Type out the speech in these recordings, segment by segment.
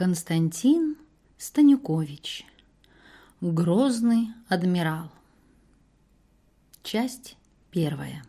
Константин Станюкович. Грозный адмирал. Часть первая.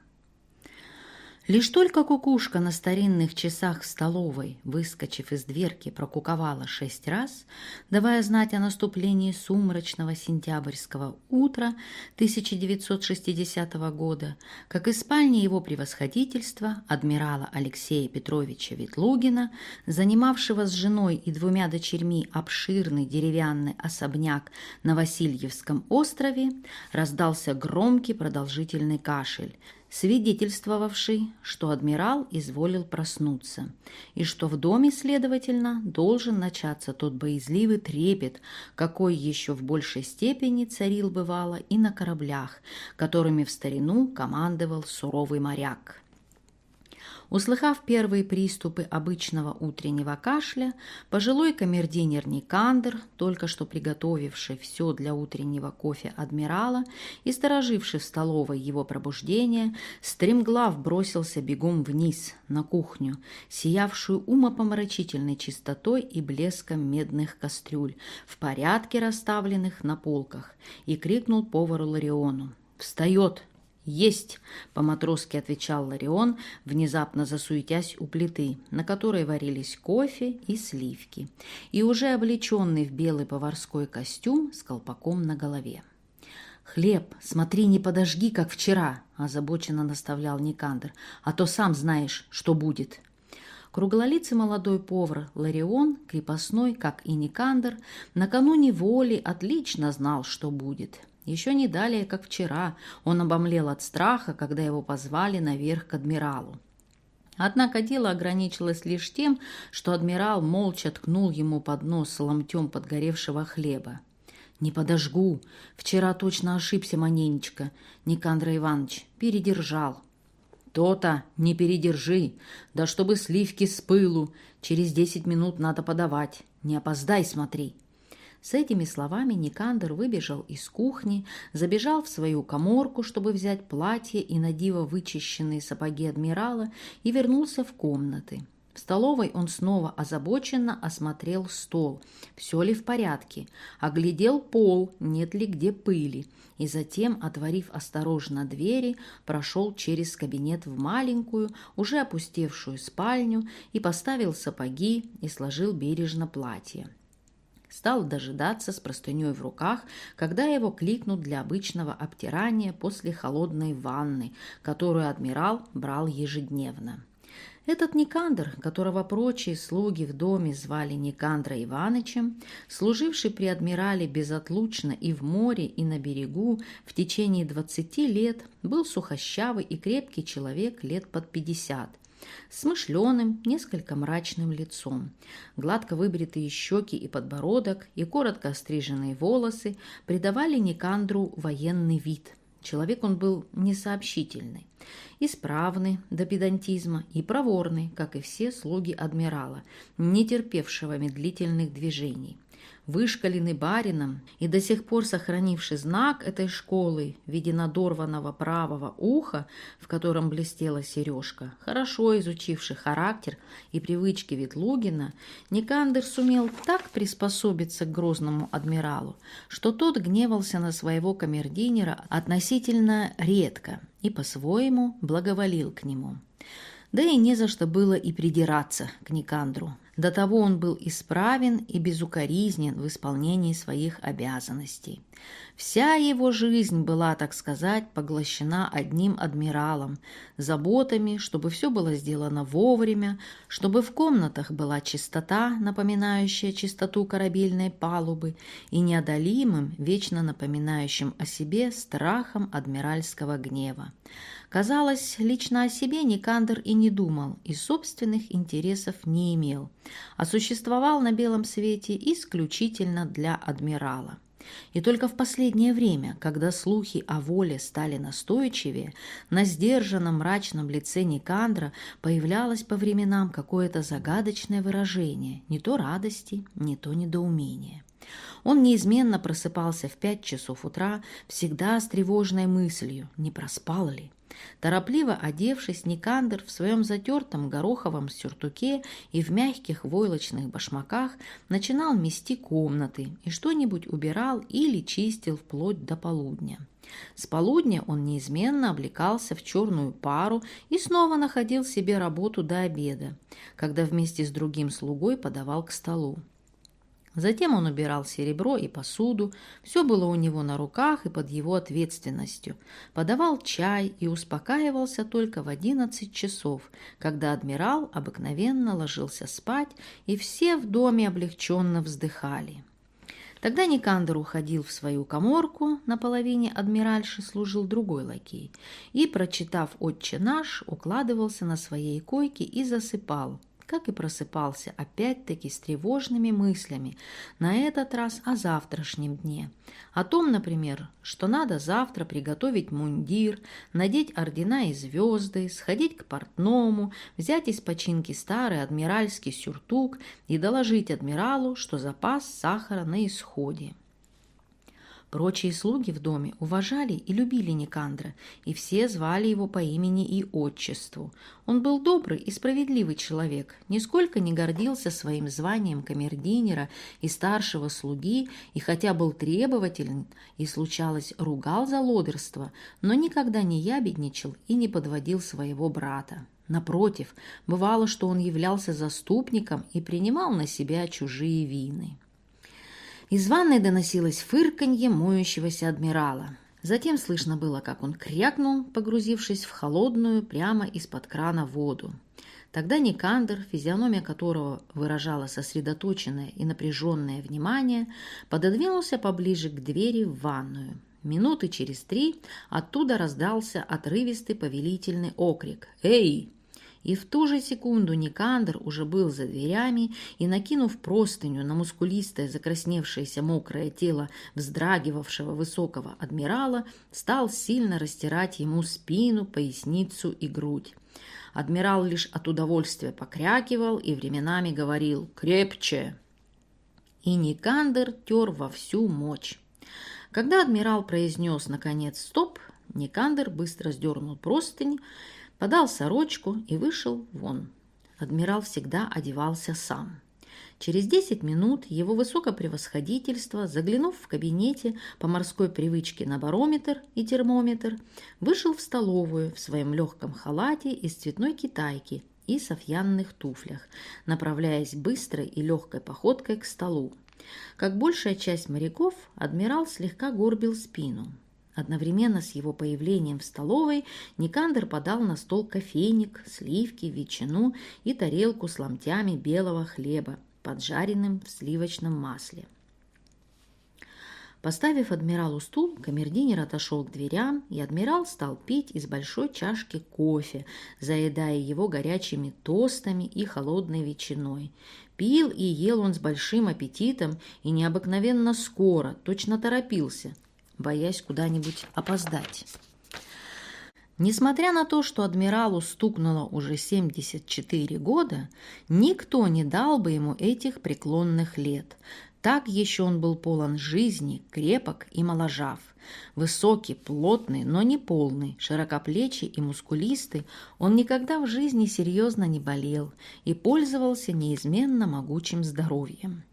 Лишь только кукушка на старинных часах в столовой, выскочив из дверки, прокуковала шесть раз, давая знать о наступлении сумрачного сентябрьского утра 1960 года, как из спальни его превосходительства, адмирала Алексея Петровича Ветлугина, занимавшего с женой и двумя дочерьми обширный деревянный особняк на Васильевском острове, раздался громкий продолжительный кашель – свидетельствовавший, что адмирал изволил проснуться, и что в доме, следовательно, должен начаться тот боязливый трепет, какой еще в большей степени царил бывало и на кораблях, которыми в старину командовал суровый моряк. Услыхав первые приступы обычного утреннего кашля, пожилой камердинер Никандр, только что приготовивший все для утреннего кофе адмирала и стороживший в столовой его пробуждение, стремглав бросился бегом вниз, на кухню, сиявшую умопомрачительной чистотой и блеском медных кастрюль, в порядке расставленных на полках, и крикнул повару Лариону «Встает!» «Есть!» — по-матросски отвечал Ларион, внезапно засуетясь у плиты, на которой варились кофе и сливки, и уже облеченный в белый поварской костюм с колпаком на голове. «Хлеб, смотри, не подожги, как вчера!» — озабоченно наставлял Никандр. «А то сам знаешь, что будет!» Круглолицый молодой повар Ларион, крепостной, как и Никандр, накануне воли отлично знал, что будет — еще не далее, как вчера, он обомлел от страха, когда его позвали наверх к адмиралу. Однако дело ограничилось лишь тем, что адмирал молча ткнул ему под нос ломтем подгоревшего хлеба. «Не подожгу. Вчера точно ошибся маненечко. Никандра Иванович передержал». «То-то, не передержи. Да чтобы сливки с пылу. Через десять минут надо подавать. Не опоздай, смотри». С этими словами Никандр выбежал из кухни, забежал в свою коморку, чтобы взять платье и надиво вычищенные сапоги адмирала, и вернулся в комнаты. В столовой он снова озабоченно осмотрел стол, все ли в порядке, оглядел пол, нет ли где пыли, и затем, отворив осторожно двери, прошел через кабинет в маленькую, уже опустевшую спальню и поставил сапоги и сложил бережно платье стал дожидаться с простыней в руках, когда его кликнут для обычного обтирания после холодной ванны, которую адмирал брал ежедневно. Этот Никандр, которого прочие слуги в доме звали Никандра Иванычем, служивший при адмирале безотлучно и в море, и на берегу в течение двадцати лет, был сухощавый и крепкий человек лет под пятьдесят, смышленым, несколько мрачным лицом. Гладко выбритые щеки и подбородок и коротко остриженные волосы придавали Никандру военный вид. Человек он был несообщительный, исправный до педантизма и проворный, как и все слуги адмирала, не терпевшего медлительных движений вышкаленный барином и до сих пор сохранивший знак этой школы в виде надорванного правого уха, в котором блестела сережка, хорошо изучивший характер и привычки Ветлугина, Никандр сумел так приспособиться к грозному адмиралу, что тот гневался на своего камердинера относительно редко и по-своему благоволил к нему. Да и не за что было и придираться к Никандру. До того он был исправен и безукоризнен в исполнении своих обязанностей. Вся его жизнь была, так сказать, поглощена одним адмиралом, заботами, чтобы все было сделано вовремя, чтобы в комнатах была чистота, напоминающая чистоту корабельной палубы, и неодолимым, вечно напоминающим о себе страхом адмиральского гнева. Казалось, лично о себе Никандр и не думал, и собственных интересов не имел, а существовал на белом свете исключительно для адмирала. И только в последнее время, когда слухи о воле стали настойчивее, на сдержанном мрачном лице Никандра появлялось по временам какое-то загадочное выражение, не то радости, не то недоумения. Он неизменно просыпался в пять часов утра, всегда с тревожной мыслью, не проспал ли. Торопливо одевшись, Никандр в своем затертом гороховом сюртуке и в мягких войлочных башмаках начинал мести комнаты и что-нибудь убирал или чистил вплоть до полудня. С полудня он неизменно облекался в черную пару и снова находил себе работу до обеда, когда вместе с другим слугой подавал к столу. Затем он убирал серебро и посуду, все было у него на руках и под его ответственностью, подавал чай и успокаивался только в одиннадцать часов, когда адмирал обыкновенно ложился спать, и все в доме облегченно вздыхали. Тогда Никандр уходил в свою коморку, на половине адмиральши служил другой лакей, и, прочитав «Отче наш», укладывался на своей койке и засыпал – как и просыпался опять-таки с тревожными мыслями, на этот раз о завтрашнем дне. О том, например, что надо завтра приготовить мундир, надеть ордена и звезды, сходить к портному, взять из починки старый адмиральский сюртук и доложить адмиралу, что запас сахара на исходе. Прочие слуги в доме уважали и любили Никандра, и все звали его по имени и отчеству. Он был добрый и справедливый человек, нисколько не гордился своим званием камердинера и старшего слуги, и хотя был требователен и, случалось, ругал за лодырство, но никогда не ябедничал и не подводил своего брата. Напротив, бывало, что он являлся заступником и принимал на себя чужие вины. Из ванной доносилось фырканье моющегося адмирала. Затем слышно было, как он крякнул, погрузившись в холодную прямо из-под крана воду. Тогда Никандр, физиономия которого выражала сосредоточенное и напряженное внимание, пододвинулся поближе к двери в ванную. Минуты через три оттуда раздался отрывистый повелительный окрик «Эй!» И в ту же секунду Никандр уже был за дверями и, накинув простыню на мускулистое, закрасневшееся мокрое тело вздрагивавшего высокого адмирала, стал сильно растирать ему спину, поясницу и грудь. Адмирал лишь от удовольствия покрякивал и временами говорил «крепче». И Никандр тер во всю мочь. Когда адмирал произнес, наконец, «стоп», Никандр быстро сдернул простынь, подал сорочку и вышел вон. Адмирал всегда одевался сам. Через десять минут его высокопревосходительство, заглянув в кабинете по морской привычке на барометр и термометр, вышел в столовую в своем легком халате из цветной китайки и софьянных туфлях, направляясь быстрой и легкой походкой к столу. Как большая часть моряков, адмирал слегка горбил спину. Одновременно с его появлением в столовой Никандр подал на стол кофейник, сливки, ветчину и тарелку с ломтями белого хлеба, поджаренным в сливочном масле. Поставив адмиралу стул, камердинер отошел к дверям, и адмирал стал пить из большой чашки кофе, заедая его горячими тостами и холодной ветчиной. Пил и ел он с большим аппетитом и необыкновенно скоро, точно торопился – боясь куда-нибудь опоздать. Несмотря на то, что адмиралу стукнуло уже 74 года, никто не дал бы ему этих преклонных лет. Так еще он был полон жизни, крепок и моложав. Высокий, плотный, но не полный, широкоплечий и мускулистый, он никогда в жизни серьезно не болел и пользовался неизменно могучим здоровьем.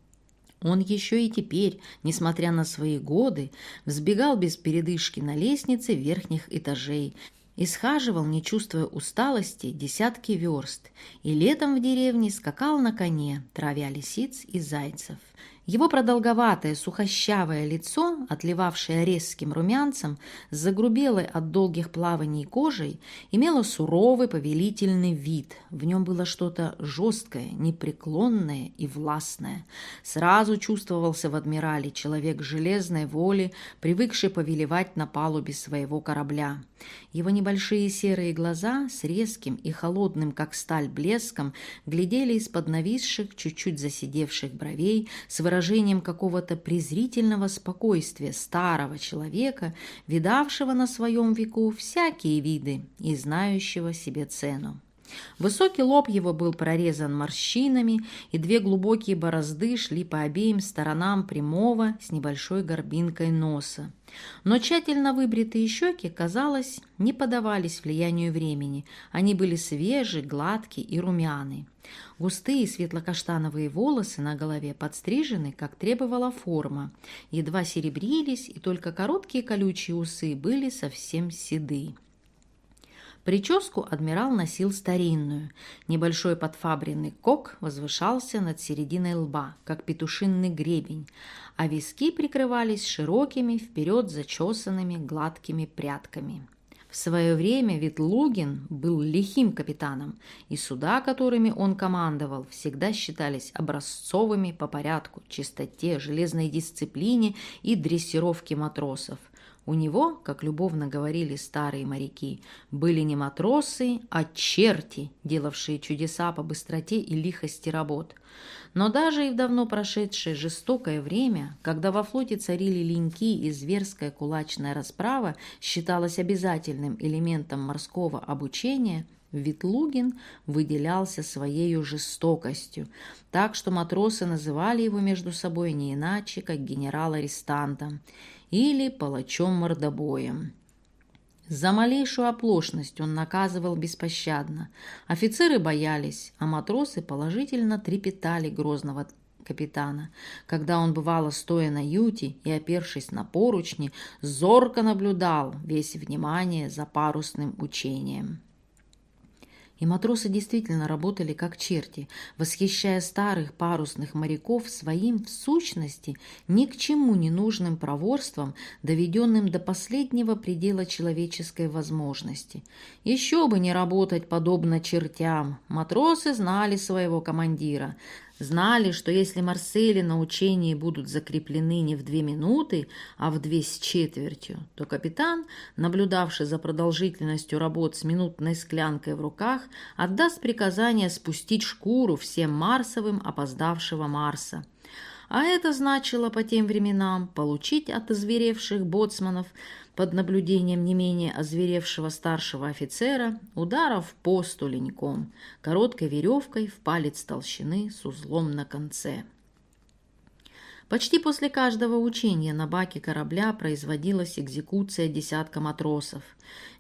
Он еще и теперь, несмотря на свои годы, взбегал без передышки на лестнице верхних этажей и схаживал, не чувствуя усталости, десятки верст, и летом в деревне скакал на коне, травя лисиц и зайцев. Его продолговатое сухощавое лицо, отливавшее резким румянцем, с загрубелой от долгих плаваний кожей, имело суровый повелительный вид. В нем было что-то жесткое, непреклонное и властное. Сразу чувствовался в адмирале человек железной воли, привыкший повелевать на палубе своего корабля. Его небольшие серые глаза с резким и холодным, как сталь, блеском глядели из-под нависших, чуть-чуть засидевших бровей с выражением какого-то презрительного спокойствия старого человека, видавшего на своем веку всякие виды и знающего себе цену. Высокий лоб его был прорезан морщинами, и две глубокие борозды шли по обеим сторонам прямого с небольшой горбинкой носа. Но тщательно выбритые щеки, казалось, не подавались влиянию времени. Они были свежие, гладкие и румяные. Густые светло-каштановые волосы на голове подстрижены, как требовала форма, едва серебрились, и только короткие колючие усы были совсем седые. Прическу адмирал носил старинную. Небольшой подфабренный кок возвышался над серединой лба, как петушинный гребень, а виски прикрывались широкими, вперед зачесанными гладкими прядками. В свое время Ветлугин был лихим капитаном, и суда, которыми он командовал, всегда считались образцовыми по порядку, чистоте, железной дисциплине и дрессировке матросов. У него, как любовно говорили старые моряки, были не матросы, а черти, делавшие чудеса по быстроте и лихости работ. Но даже и в давно прошедшее жестокое время, когда во флоте царили леньки и зверская кулачная расправа считалась обязательным элементом морского обучения – Ветлугин выделялся своей жестокостью, так что матросы называли его между собой не иначе, как генерал-арестантом или палачом-мордобоем. За малейшую оплошность он наказывал беспощадно. Офицеры боялись, а матросы положительно трепетали грозного капитана, когда он, бывало, стоя на юте и опершись на поручни, зорко наблюдал весь внимание за парусным учением. И матросы действительно работали как черти, восхищая старых парусных моряков своим, в сущности, ни к чему не нужным проворством, доведенным до последнего предела человеческой возможности. Еще бы не работать подобно чертям. Матросы знали своего командира – Знали, что если Марсели на учении будут закреплены не в две минуты, а в две с четвертью, то капитан, наблюдавший за продолжительностью работ с минутной склянкой в руках, отдаст приказание спустить шкуру всем Марсовым опоздавшего Марса. А это значило по тем временам получить от озверевших боцманов под наблюдением не менее озверевшего старшего офицера ударов по стуленьком, короткой веревкой в палец толщины с узлом на конце. Почти после каждого учения на баке корабля производилась экзекуция десятка матросов.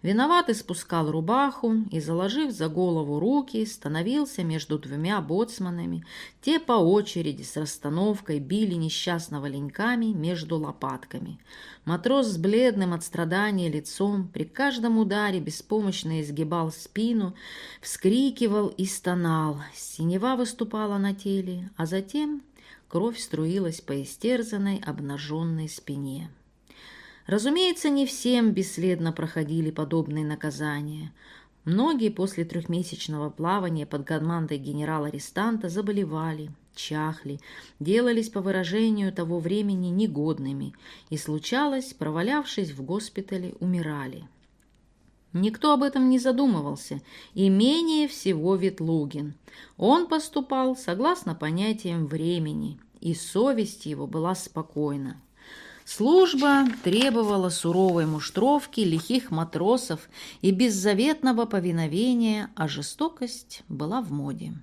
Виноватый спускал рубаху и, заложив за голову руки, становился между двумя боцманами. Те по очереди с расстановкой били несчастного леньками между лопатками. Матрос с бледным от страдания лицом при каждом ударе беспомощно изгибал спину, вскрикивал и стонал. Синева выступала на теле, а затем Кровь струилась по истерзанной, обнаженной спине. Разумеется, не всем бесследно проходили подобные наказания. Многие после трехмесячного плавания под командой генерала-арестанта заболевали, чахли, делались, по выражению того времени, негодными и, случалось, провалявшись в госпитале, умирали. Никто об этом не задумывался, и менее всего Ветлугин. Он поступал согласно понятиям времени, и совесть его была спокойна. Служба требовала суровой муштровки лихих матросов и беззаветного повиновения, а жестокость была в моде.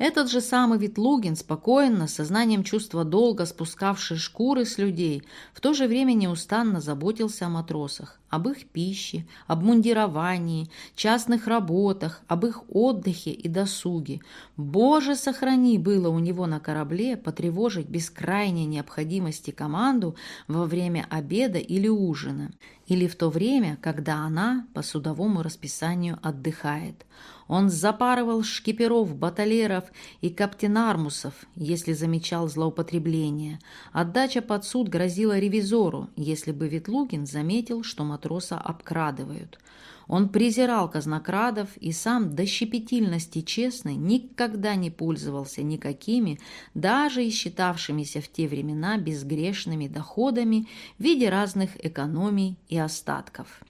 Этот же самый Ветлугин, спокойно, сознанием чувства долга, спускавший шкуры с людей, в то же время неустанно заботился о матросах, об их пище, об мундировании, частных работах, об их отдыхе и досуге. Боже, сохрани было у него на корабле потревожить без крайней необходимости команду во время обеда или ужина, или в то время, когда она по судовому расписанию отдыхает. Он запарывал шкиперов, баталеров и каптенармусов, если замечал злоупотребление. Отдача под суд грозила ревизору, если бы Ветлугин заметил, что матроса обкрадывают. Он презирал казнокрадов и сам до щепетильности честный никогда не пользовался никакими, даже и считавшимися в те времена безгрешными доходами в виде разных экономий и остатков.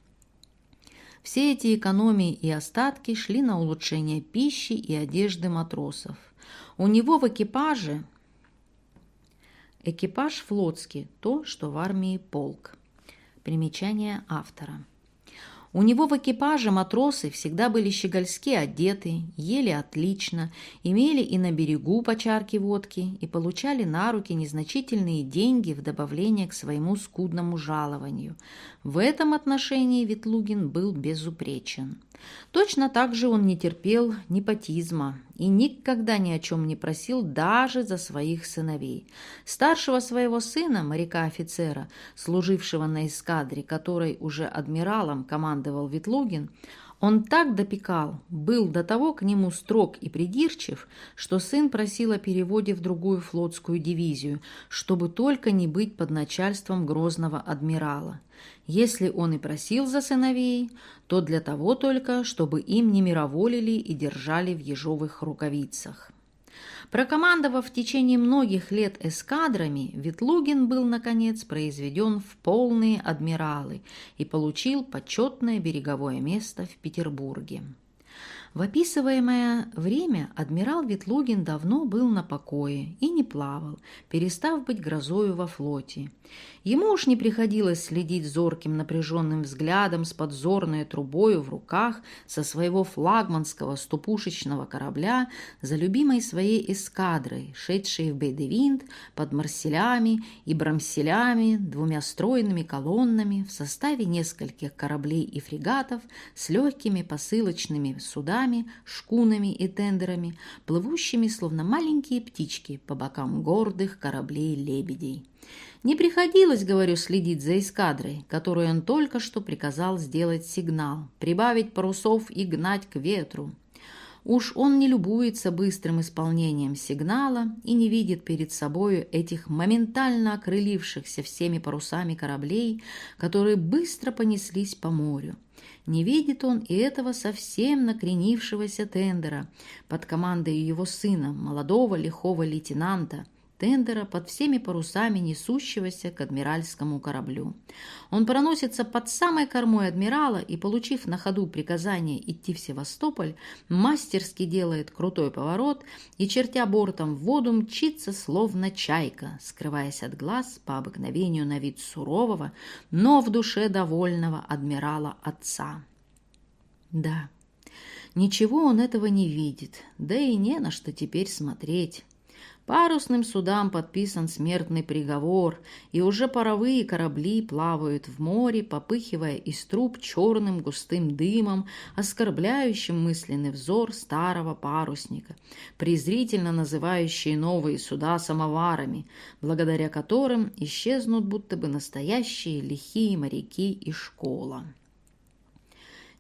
Все эти экономии и остатки шли на улучшение пищи и одежды матросов. У него в экипаже экипаж флотский, то, что в армии полк. Примечание автора. У него в экипаже матросы всегда были щегольски одеты, ели отлично, имели и на берегу по водки и получали на руки незначительные деньги в добавление к своему скудному жалованию. В этом отношении Ветлугин был безупречен. Точно так же он не терпел непотизма и никогда ни о чем не просил даже за своих сыновей. Старшего своего сына, моряка-офицера, служившего на эскадре, которой уже адмиралом командовал Ветлугин, он так допекал, был до того к нему строг и придирчив, что сын просил о переводе в другую флотскую дивизию, чтобы только не быть под начальством грозного адмирала. Если он и просил за сыновей, то для того только, чтобы им не мироволили и держали в ежовых рукавицах. Прокомандовав в течение многих лет эскадрами, Ветлугин был, наконец, произведен в полные адмиралы и получил почетное береговое место в Петербурге. В описываемое время адмирал Ветлугин давно был на покое и не плавал, перестав быть грозою во флоте. Ему уж не приходилось следить зорким напряженным взглядом с подзорной трубою в руках со своего флагманского ступушечного корабля за любимой своей эскадрой, шедшей в Бейдевинт под марселями и брамселями, двумя стройными колоннами в составе нескольких кораблей и фрегатов с легкими посылочными судами, шкунами и тендерами, плывущими словно маленькие птички по бокам гордых кораблей-лебедей. Не приходилось, говорю, следить за эскадрой, которую он только что приказал сделать сигнал, прибавить парусов и гнать к ветру. Уж он не любуется быстрым исполнением сигнала и не видит перед собою этих моментально окрылившихся всеми парусами кораблей, которые быстро понеслись по морю. Не видит он и этого совсем накренившегося тендера под командой его сына, молодого лихого лейтенанта – тендера под всеми парусами несущегося к адмиральскому кораблю. Он проносится под самой кормой адмирала и, получив на ходу приказание идти в Севастополь, мастерски делает крутой поворот и, чертя бортом в воду, мчится словно чайка, скрываясь от глаз по обыкновению на вид сурового, но в душе довольного адмирала отца. Да, ничего он этого не видит, да и не на что теперь смотреть. Парусным судам подписан смертный приговор, и уже паровые корабли плавают в море, попыхивая из труб черным густым дымом, оскорбляющим мысленный взор старого парусника, презрительно называющие новые суда самоварами, благодаря которым исчезнут будто бы настоящие лихие моряки и школа.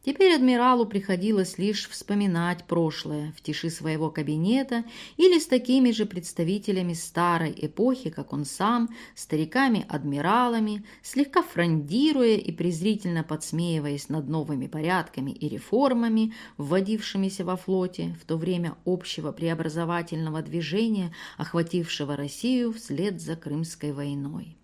Теперь адмиралу приходилось лишь вспоминать прошлое в тиши своего кабинета или с такими же представителями старой эпохи, как он сам, стариками-адмиралами, слегка фрондируя и презрительно подсмеиваясь над новыми порядками и реформами, вводившимися во флоте в то время общего преобразовательного движения, охватившего Россию вслед за Крымской войной.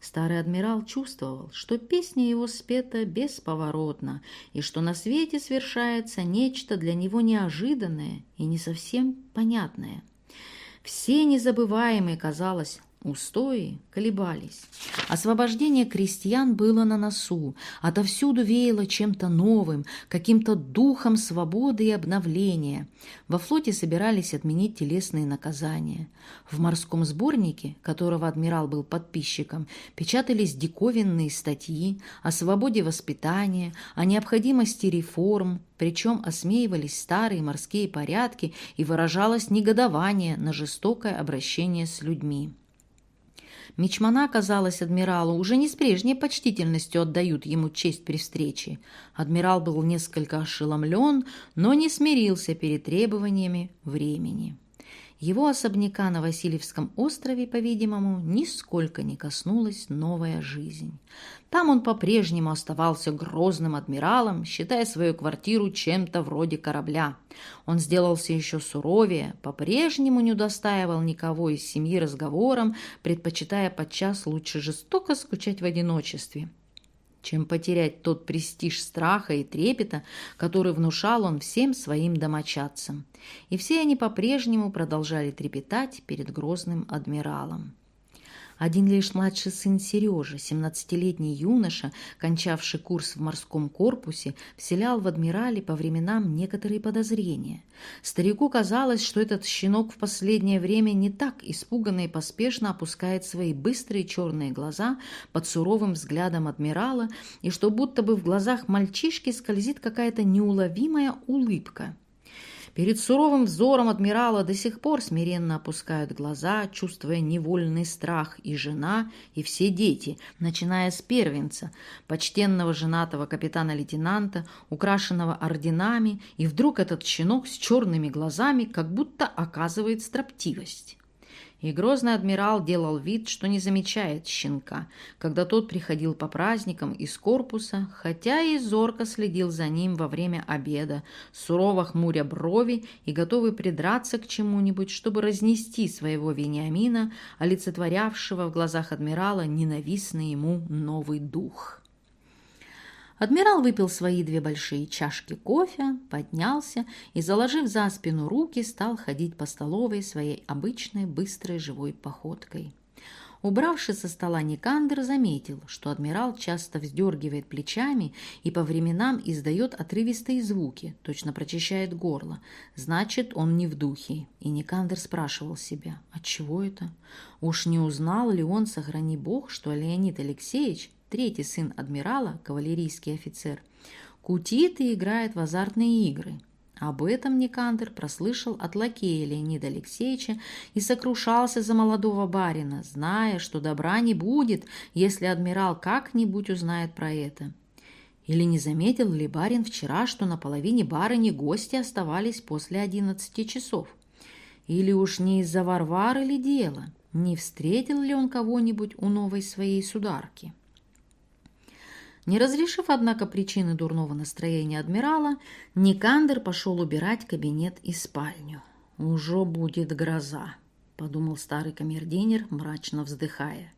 Старый адмирал чувствовал, что песня его спета бесповоротно, и что на свете свершается нечто для него неожиданное и не совсем понятное. Все незабываемые, казалось, Устои колебались. Освобождение крестьян было на носу. Отовсюду веяло чем-то новым, каким-то духом свободы и обновления. Во флоте собирались отменить телесные наказания. В морском сборнике, которого адмирал был подписчиком, печатались диковинные статьи о свободе воспитания, о необходимости реформ, причем осмеивались старые морские порядки и выражалось негодование на жестокое обращение с людьми. Мичмана, казалось, адмиралу уже не с прежней почтительностью отдают ему честь при встрече. Адмирал был несколько ошеломлен, но не смирился перед требованиями времени. Его особняка на Васильевском острове, по-видимому, нисколько не коснулась новая жизнь. Там он по-прежнему оставался грозным адмиралом, считая свою квартиру чем-то вроде корабля. Он сделался еще суровее, по-прежнему не удостаивал никого из семьи разговором, предпочитая подчас лучше жестоко скучать в одиночестве чем потерять тот престиж страха и трепета, который внушал он всем своим домочадцам. И все они по-прежнему продолжали трепетать перед грозным адмиралом. Один лишь младший сын Сережи, 17-летний юноша, кончавший курс в морском корпусе, вселял в адмирале по временам некоторые подозрения. Старику казалось, что этот щенок в последнее время не так испуганно и поспешно опускает свои быстрые черные глаза под суровым взглядом адмирала, и что будто бы в глазах мальчишки скользит какая-то неуловимая улыбка. Перед суровым взором адмирала до сих пор смиренно опускают глаза, чувствуя невольный страх и жена, и все дети, начиная с первенца, почтенного женатого капитана-лейтенанта, украшенного орденами, и вдруг этот щенок с черными глазами как будто оказывает строптивость. И грозный адмирал делал вид, что не замечает щенка, когда тот приходил по праздникам из корпуса, хотя и зорко следил за ним во время обеда, сурово хмуря брови и готовый придраться к чему-нибудь, чтобы разнести своего Вениамина, олицетворявшего в глазах адмирала ненавистный ему новый дух. Адмирал выпил свои две большие чашки кофе, поднялся и, заложив за спину руки, стал ходить по столовой своей обычной быстрой живой походкой. Убравший со стола Никандр заметил, что адмирал часто вздергивает плечами и по временам издает отрывистые звуки, точно прочищает горло. Значит, он не в духе. И Никандр спрашивал себя, отчего это? Уж не узнал ли он, сохрани бог, что Леонид Алексеевич третий сын адмирала, кавалерийский офицер, кутит и играет в азартные игры. Об этом Никандр прослышал от лакея Леонида Алексеевича и сокрушался за молодого барина, зная, что добра не будет, если адмирал как-нибудь узнает про это. Или не заметил ли барин вчера, что на половине барыни гости оставались после одиннадцати часов? Или уж не из-за Варвары ли дело? Не встретил ли он кого-нибудь у новой своей сударки? Не разрешив, однако, причины дурного настроения адмирала, Никандер пошел убирать кабинет и спальню. «Уже будет гроза», — подумал старый камердинер, мрачно вздыхая.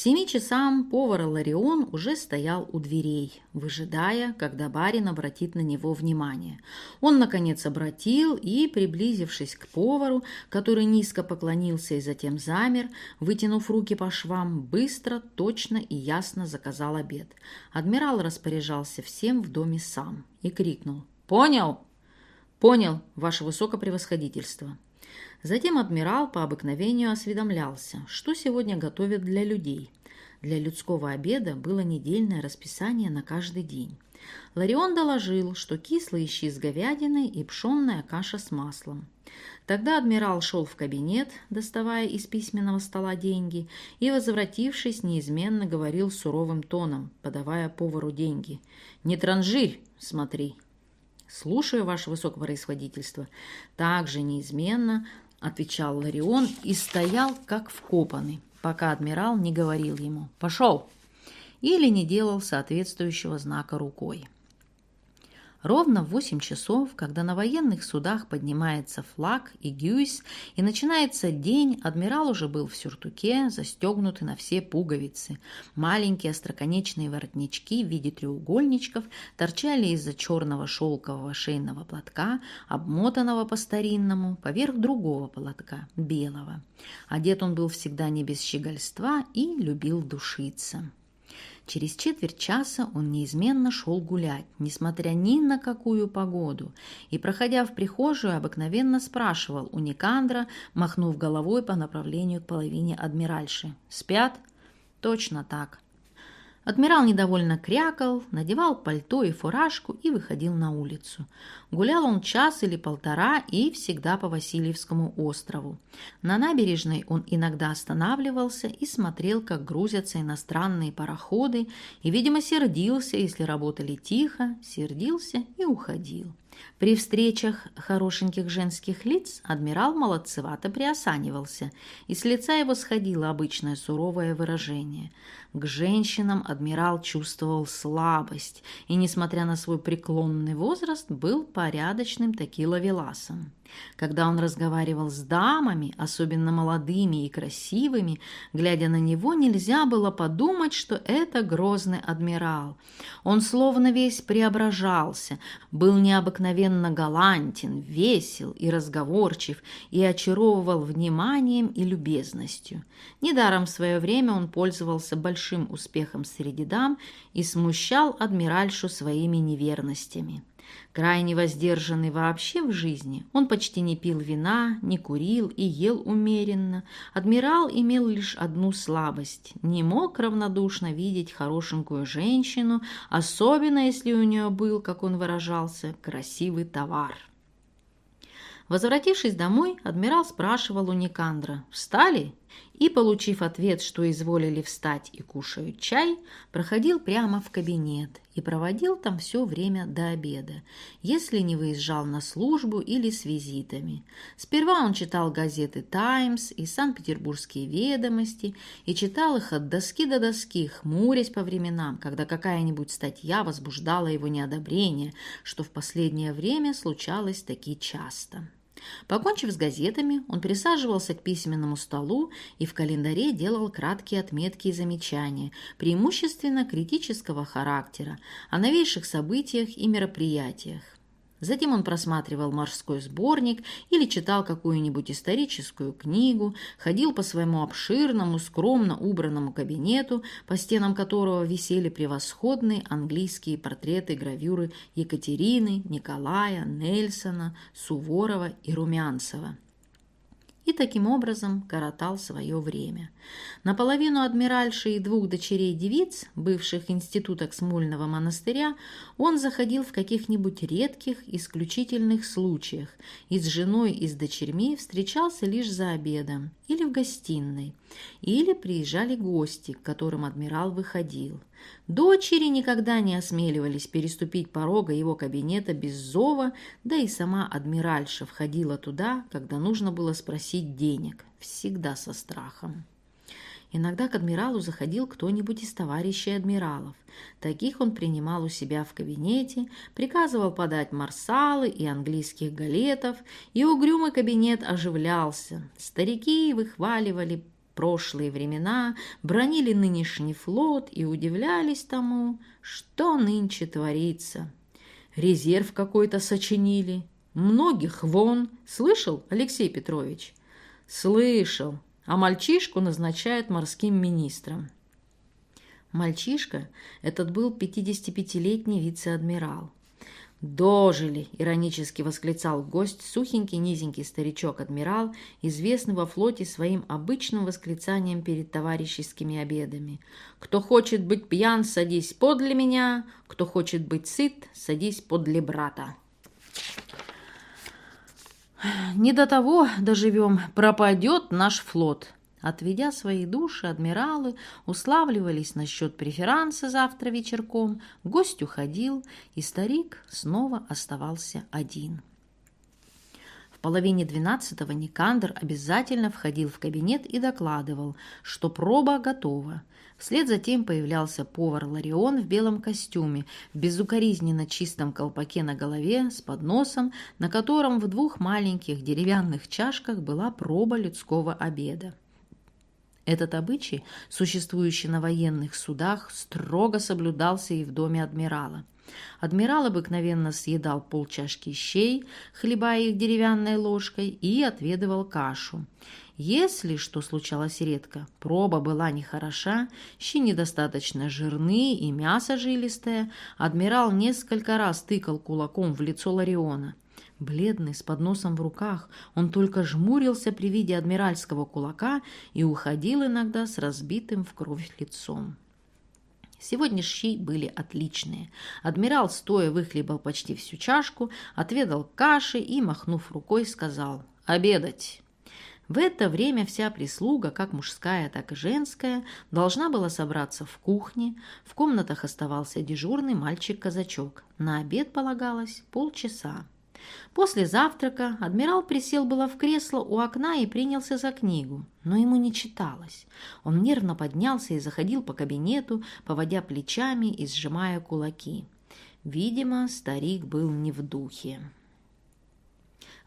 Семи часам повар Ларион уже стоял у дверей, выжидая, когда барин обратит на него внимание. Он, наконец, обратил и, приблизившись к повару, который низко поклонился и затем замер, вытянув руки по швам, быстро, точно и ясно заказал обед. Адмирал распоряжался всем в доме сам и крикнул «Понял?» «Понял, ваше высокопревосходительство». Затем адмирал по обыкновению осведомлялся, что сегодня готовят для людей. Для людского обеда было недельное расписание на каждый день. Ларион доложил, что кислый щи с говядиной и пшенная каша с маслом. Тогда адмирал шел в кабинет, доставая из письменного стола деньги, и, возвратившись, неизменно говорил суровым тоном, подавая повару деньги. «Не транжирь, смотри!» «Слушаю, ваше высокопроисходительство». Также неизменно отвечал Ларион и стоял как вкопанный, пока адмирал не говорил ему «пошел» или не делал соответствующего знака рукой. Ровно в 8 часов, когда на военных судах поднимается флаг и гюйс, и начинается день, адмирал уже был в сюртуке, застегнутый на все пуговицы. Маленькие остроконечные воротнички в виде треугольничков торчали из-за черного шелкового шейного платка, обмотанного по-старинному, поверх другого платка, белого. Одет он был всегда не без щегольства и любил душиться. Через четверть часа он неизменно шел гулять, несмотря ни на какую погоду, и, проходя в прихожую, обыкновенно спрашивал у Никандра, махнув головой по направлению к половине адмиральши. «Спят?» «Точно так», Адмирал недовольно крякал, надевал пальто и фуражку и выходил на улицу. Гулял он час или полтора и всегда по Васильевскому острову. На набережной он иногда останавливался и смотрел, как грузятся иностранные пароходы, и, видимо, сердился, если работали тихо, сердился и уходил. При встречах хорошеньких женских лиц адмирал молодцевато приосанивался, и с лица его сходило обычное суровое выражение. К женщинам адмирал чувствовал слабость и, несмотря на свой преклонный возраст, был порядочным таки ловеласом. Когда он разговаривал с дамами, особенно молодыми и красивыми, глядя на него, нельзя было подумать, что это грозный адмирал. Он словно весь преображался, был необыкновенно галантен, весел и разговорчив, и очаровывал вниманием и любезностью. Недаром в свое время он пользовался большим успехом среди дам и смущал адмиральшу своими неверностями. Крайне воздержанный вообще в жизни, он почти не пил вина, не курил и ел умеренно. Адмирал имел лишь одну слабость – не мог равнодушно видеть хорошенькую женщину, особенно если у нее был, как он выражался, красивый товар. Возвратившись домой, адмирал спрашивал у Никандра «Встали?» И, получив ответ, что изволили встать и кушают чай, проходил прямо в кабинет и проводил там все время до обеда, если не выезжал на службу или с визитами. Сперва он читал газеты «Таймс» и «Санкт-Петербургские ведомости» и читал их от доски до доски, хмурясь по временам, когда какая-нибудь статья возбуждала его неодобрение, что в последнее время случалось таки часто. Покончив с газетами, он присаживался к письменному столу и в календаре делал краткие отметки и замечания, преимущественно критического характера, о новейших событиях и мероприятиях. Затем он просматривал морской сборник или читал какую-нибудь историческую книгу, ходил по своему обширному, скромно убранному кабинету, по стенам которого висели превосходные английские портреты гравюры Екатерины, Николая, Нельсона, Суворова и Румянцева и таким образом коротал свое время. Наполовину адмиральши и двух дочерей девиц, бывших институток Смольного монастыря, он заходил в каких-нибудь редких, исключительных случаях и с женой и с дочерьми встречался лишь за обедом или в гостиной, или приезжали гости, к которым адмирал выходил. Дочери никогда не осмеливались переступить порога его кабинета без зова, да и сама адмиральша входила туда, когда нужно было спросить денег, всегда со страхом. Иногда к адмиралу заходил кто-нибудь из товарищей адмиралов. Таких он принимал у себя в кабинете, приказывал подать марсалы и английских галетов, и угрюмый кабинет оживлялся. Старики выхваливали прошлые времена, бронили нынешний флот и удивлялись тому, что нынче творится. Резерв какой-то сочинили. Многих вон. Слышал, Алексей Петрович? Слышал. А мальчишку назначают морским министром. Мальчишка этот был 55-летний вице-адмирал. «Дожили!» – иронически восклицал гость, сухенький низенький старичок-адмирал, известный во флоте своим обычным восклицанием перед товарищескими обедами. «Кто хочет быть пьян, садись подле меня, кто хочет быть сыт, садись подле брата». «Не до того доживем, пропадет наш флот», Отведя свои души, адмиралы уславливались насчет преферанса завтра вечерком, гость уходил, и старик снова оставался один. В половине двенадцатого Никандр обязательно входил в кабинет и докладывал, что проба готова. Вслед за тем появлялся повар Ларион в белом костюме, в безукоризненно чистом колпаке на голове, с подносом, на котором в двух маленьких деревянных чашках была проба людского обеда. Этот обычай, существующий на военных судах, строго соблюдался и в доме адмирала. Адмирал обыкновенно съедал полчашки щей, хлебая их деревянной ложкой, и отведывал кашу. Если, что случалось редко, проба была нехороша, щи недостаточно жирные и мясо жилистое, адмирал несколько раз тыкал кулаком в лицо Лариона – Бледный, с подносом в руках, он только жмурился при виде адмиральского кулака и уходил иногда с разбитым в кровь лицом. Сегодня щи были отличные. Адмирал стоя выхлебал почти всю чашку, отведал каши и, махнув рукой, сказал «Обедать!». В это время вся прислуга, как мужская, так и женская, должна была собраться в кухне. В комнатах оставался дежурный мальчик-казачок. На обед полагалось полчаса. После завтрака адмирал присел было в кресло у окна и принялся за книгу, но ему не читалось. Он нервно поднялся и заходил по кабинету, поводя плечами и сжимая кулаки. Видимо, старик был не в духе.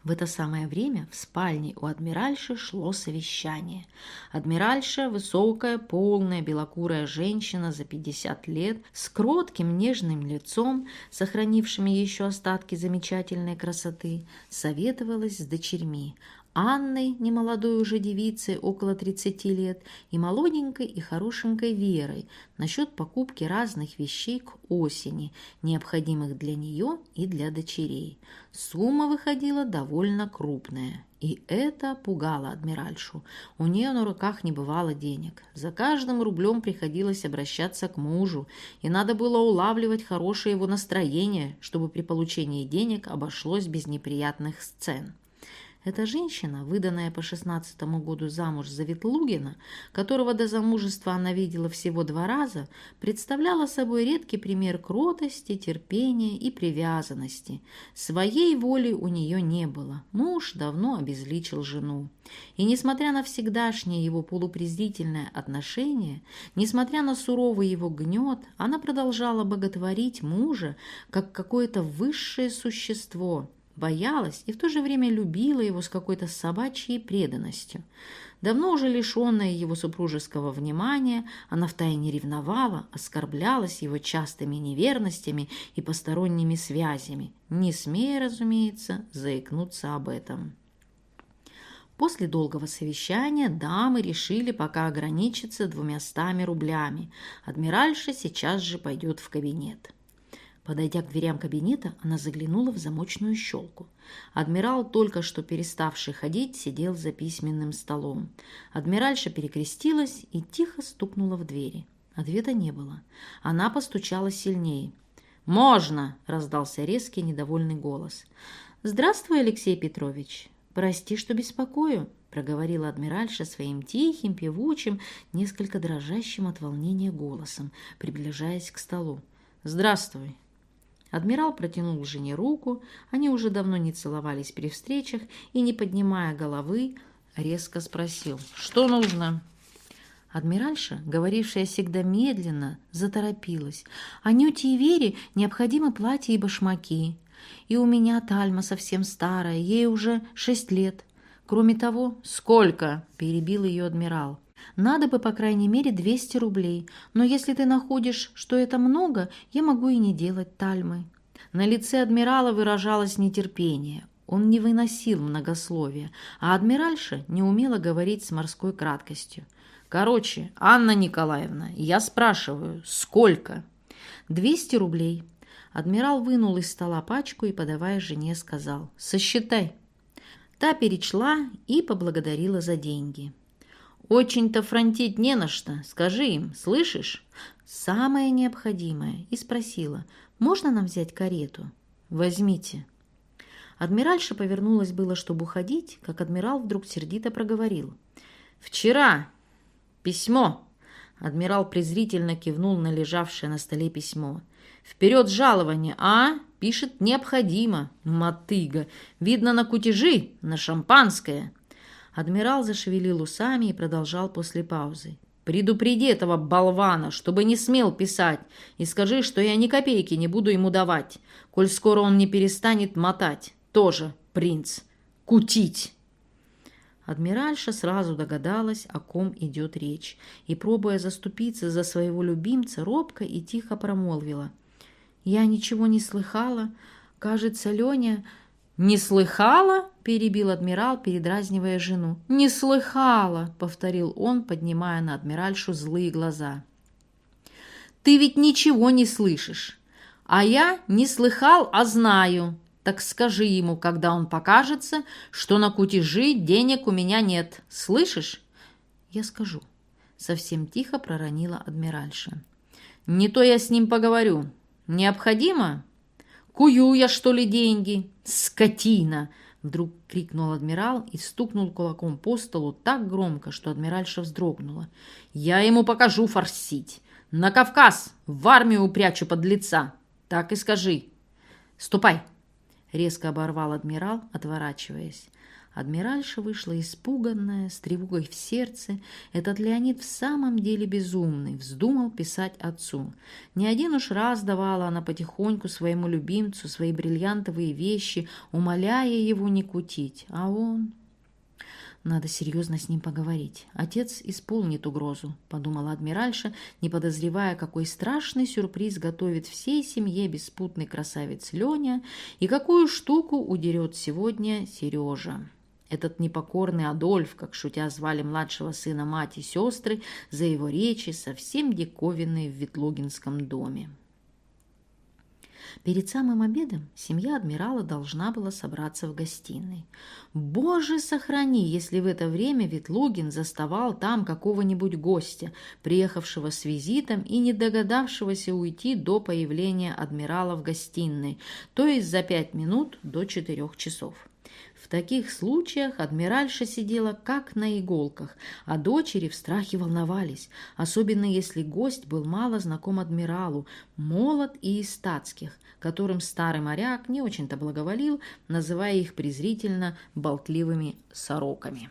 В это самое время в спальне у адмиральши шло совещание. Адмиральша – высокая, полная, белокурая женщина за 50 лет, с кротким, нежным лицом, сохранившими еще остатки замечательной красоты, советовалась с дочерьми, Анной, немолодой уже девицей, около 30 лет, и молоденькой и хорошенькой Верой насчет покупки разных вещей к осени, необходимых для нее и для дочерей. Сумма выходила довольно крупная, и это пугало адмиральшу. У нее на руках не бывало денег. За каждым рублем приходилось обращаться к мужу, и надо было улавливать хорошее его настроение, чтобы при получении денег обошлось без неприятных сцен. Эта женщина, выданная по шестнадцатому году замуж за Ветлугина, которого до замужества она видела всего два раза, представляла собой редкий пример кротости, терпения и привязанности. Своей воли у нее не было. Муж давно обезличил жену. И несмотря на всегдашнее его полупрезрительное отношение, несмотря на суровый его гнет, она продолжала боготворить мужа как какое-то высшее существо – боялась и в то же время любила его с какой-то собачьей преданностью. Давно уже лишенная его супружеского внимания, она втайне ревновала, оскорблялась его частыми неверностями и посторонними связями, не смея, разумеется, заикнуться об этом. После долгого совещания дамы решили пока ограничиться двумястами рублями. Адмиральша сейчас же пойдет в кабинет. Подойдя к дверям кабинета, она заглянула в замочную щелку. Адмирал, только что переставший ходить, сидел за письменным столом. Адмиральша перекрестилась и тихо стукнула в двери. Ответа не было. Она постучала сильнее. «Можно!» – раздался резкий недовольный голос. «Здравствуй, Алексей Петрович. Прости, что беспокою», – проговорила адмиральша своим тихим, певучим, несколько дрожащим от волнения голосом, приближаясь к столу. «Здравствуй!» Адмирал протянул жене руку, они уже давно не целовались при встречах, и, не поднимая головы, резко спросил, что нужно? Адмиральша, говорившая всегда медленно, заторопилась. «Анюте и Вере необходимы платья и башмаки. И у меня Тальма совсем старая, ей уже шесть лет. Кроме того, сколько?» – перебил ее адмирал. «Надо бы, по крайней мере, 200 рублей. Но если ты находишь, что это много, я могу и не делать тальмы». На лице адмирала выражалось нетерпение. Он не выносил многословия, а адмиральша не умела говорить с морской краткостью. «Короче, Анна Николаевна, я спрашиваю, сколько?» «Двести рублей». Адмирал вынул из стола пачку и, подавая жене, сказал «Сосчитай». Та перечла и поблагодарила за деньги. «Очень-то фронтить не на что. Скажи им, слышишь?» «Самое необходимое». И спросила, «Можно нам взять карету?» «Возьмите». Адмиральша повернулась было, чтобы уходить, как адмирал вдруг сердито проговорил. «Вчера письмо!» Адмирал презрительно кивнул на лежавшее на столе письмо. «Вперед жалование, а?» Пишет «необходимо». Мотыга. Видно на кутежи, на шампанское. Адмирал зашевелил усами и продолжал после паузы. «Предупреди этого болвана, чтобы не смел писать, и скажи, что я ни копейки не буду ему давать, коль скоро он не перестанет мотать. Тоже, принц, кутить!» Адмиральша сразу догадалась, о ком идет речь, и, пробуя заступиться за своего любимца, робко и тихо промолвила. «Я ничего не слыхала. Кажется, Леня...» «Не слыхала?» – перебил адмирал, передразнивая жену. «Не слыхала!» – повторил он, поднимая на адмиральшу злые глаза. «Ты ведь ничего не слышишь. А я не слыхал, а знаю. Так скажи ему, когда он покажется, что на кутежи денег у меня нет. Слышишь?» «Я скажу», – совсем тихо проронила адмиральша. «Не то я с ним поговорю. Необходимо?» «Кую я, что ли, деньги? Скотина!» Вдруг крикнул адмирал и стукнул кулаком по столу так громко, что адмиральша вздрогнула. «Я ему покажу форсить! На Кавказ! В армию упрячу под лица! Так и скажи!» «Ступай!» — резко оборвал адмирал, отворачиваясь. Адмиральша вышла испуганная, с тревогой в сердце. Этот Леонид в самом деле безумный, вздумал писать отцу. Не один уж раз давала она потихоньку своему любимцу свои бриллиантовые вещи, умоляя его не кутить. А он... Надо серьезно с ним поговорить. Отец исполнит угрозу, подумала адмиральша, не подозревая, какой страшный сюрприз готовит всей семье беспутный красавец Леня и какую штуку удерет сегодня Сережа. Этот непокорный Адольф, как шутя звали младшего сына мать и сестры, за его речи совсем диковинный в Ветлугинском доме. Перед самым обедом семья адмирала должна была собраться в гостиной. Боже, сохрани, если в это время Ветлугин заставал там какого-нибудь гостя, приехавшего с визитом и не догадавшегося уйти до появления адмирала в гостиной, то есть за пять минут до четырех часов. Таких случаях адмиральша сидела как на иголках, а дочери в страхе волновались, особенно если гость был мало знаком адмиралу, молод и из статских, которым старый моряк не очень-то благоволил, называя их презрительно болтливыми сороками.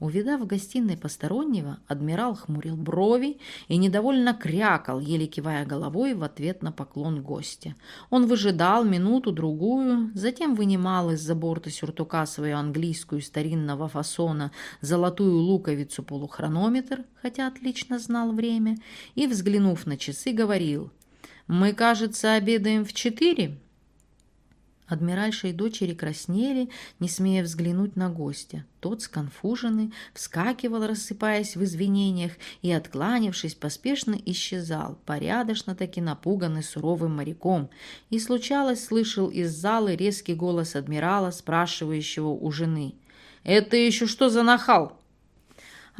Увидав в гостиной постороннего, адмирал хмурил брови и недовольно крякал, еле кивая головой в ответ на поклон гостя. Он выжидал минуту-другую, затем вынимал из-за борта сюртука свою английскую старинного фасона золотую луковицу-полухронометр, хотя отлично знал время, и, взглянув на часы, говорил «Мы, кажется, обедаем в четыре». Адмиральша и дочери краснели, не смея взглянуть на гостя. Тот, сконфуженный, вскакивал, рассыпаясь в извинениях, и, откланившись, поспешно исчезал, порядочно-таки напуганный суровым моряком. И, случалось, слышал из залы резкий голос адмирала, спрашивающего у жены. «Это еще что за нахал?»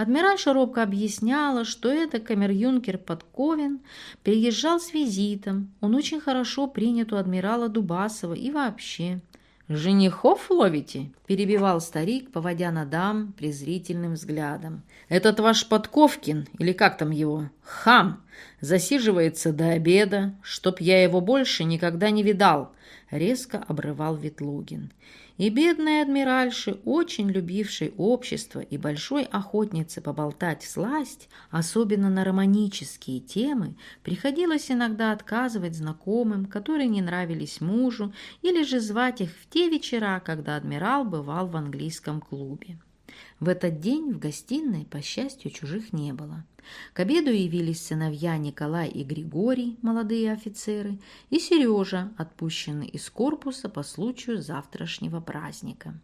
Адмиральша робко объясняла, что это камер-юнкер Подковин приезжал с визитом. Он очень хорошо принят у адмирала Дубасова и вообще. «Женихов ловите?» – перебивал старик, поводя на дам презрительным взглядом. «Этот ваш Подковкин, или как там его, хам, засиживается до обеда, чтоб я его больше никогда не видал», – резко обрывал Ветлугин. И бедной адмиральше, очень любившей общество и большой охотнице поболтать сласть, особенно на романические темы, приходилось иногда отказывать знакомым, которые не нравились мужу, или же звать их в те вечера, когда адмирал бывал в английском клубе. В этот день в гостиной, по счастью, чужих не было. К обеду явились сыновья Николай и Григорий, молодые офицеры, и Сережа, отпущенный из корпуса по случаю завтрашнего праздника.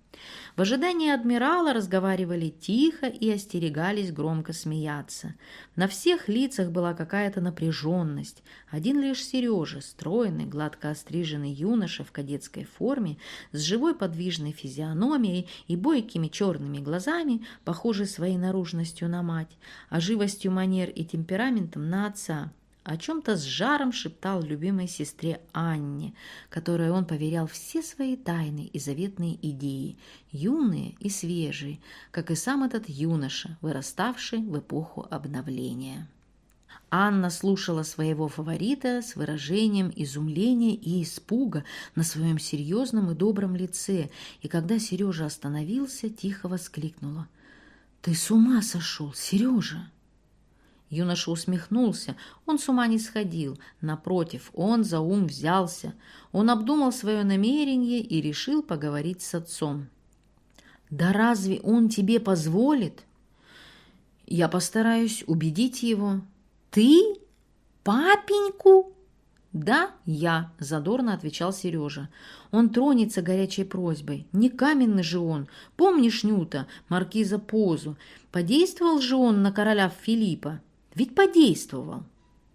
В ожидании адмирала разговаривали тихо и остерегались громко смеяться. На всех лицах была какая-то напряженность. Один лишь Сережа, стройный, гладко остриженный юноша в кадетской форме, с живой подвижной физиономией и бойкими черными глазами, похожий своей наружностью на мать, а живостью манер и темпераментом на отца – о чем-то с жаром шептал любимой сестре Анне, которой он поверял все свои тайны и заветные идеи, юные и свежие, как и сам этот юноша, выраставший в эпоху обновления. Анна слушала своего фаворита с выражением изумления и испуга на своем серьезном и добром лице, и когда Сережа остановился, тихо воскликнула. «Ты с ума сошел, Сережа!» Юноша усмехнулся. Он с ума не сходил. Напротив, он за ум взялся. Он обдумал свое намерение и решил поговорить с отцом. «Да разве он тебе позволит?» «Я постараюсь убедить его». «Ты? Папеньку?» «Да, я», – задорно отвечал Сережа. «Он тронется горячей просьбой. Не каменный же он. Помнишь, Нюта, маркиза Позу? Подействовал же он на короля Филиппа. Ведь подействовал.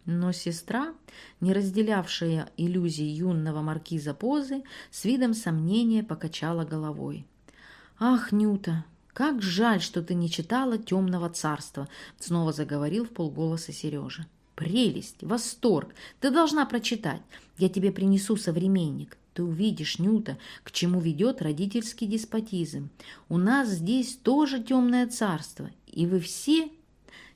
Но сестра, не разделявшая иллюзий юного маркиза Позы, с видом сомнения покачала головой. «Ах, Нюта, как жаль, что ты не читала «Темного царства», — снова заговорил в полголоса Сережа. «Прелесть, восторг! Ты должна прочитать. Я тебе принесу современник. Ты увидишь, Нюта, к чему ведет родительский деспотизм. У нас здесь тоже темное царство, и вы все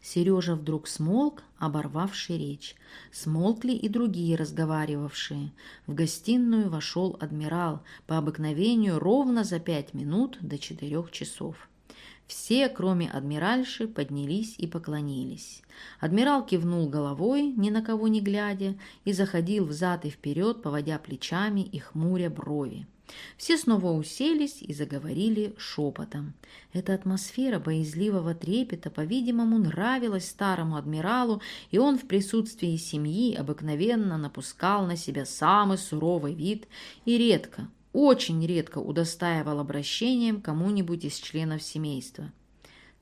Сережа вдруг смолк, оборвавший речь. Смолкли и другие разговаривавшие. В гостиную вошел адмирал, по обыкновению ровно за пять минут до четырех часов. Все, кроме адмиральши, поднялись и поклонились. Адмирал кивнул головой, ни на кого не глядя, и заходил взад и вперед, поводя плечами и хмуря брови. Все снова уселись и заговорили шепотом. Эта атмосфера боязливого трепета, по-видимому, нравилась старому адмиралу, и он в присутствии семьи обыкновенно напускал на себя самый суровый вид и редко, очень редко удостаивал обращением кому-нибудь из членов семейства.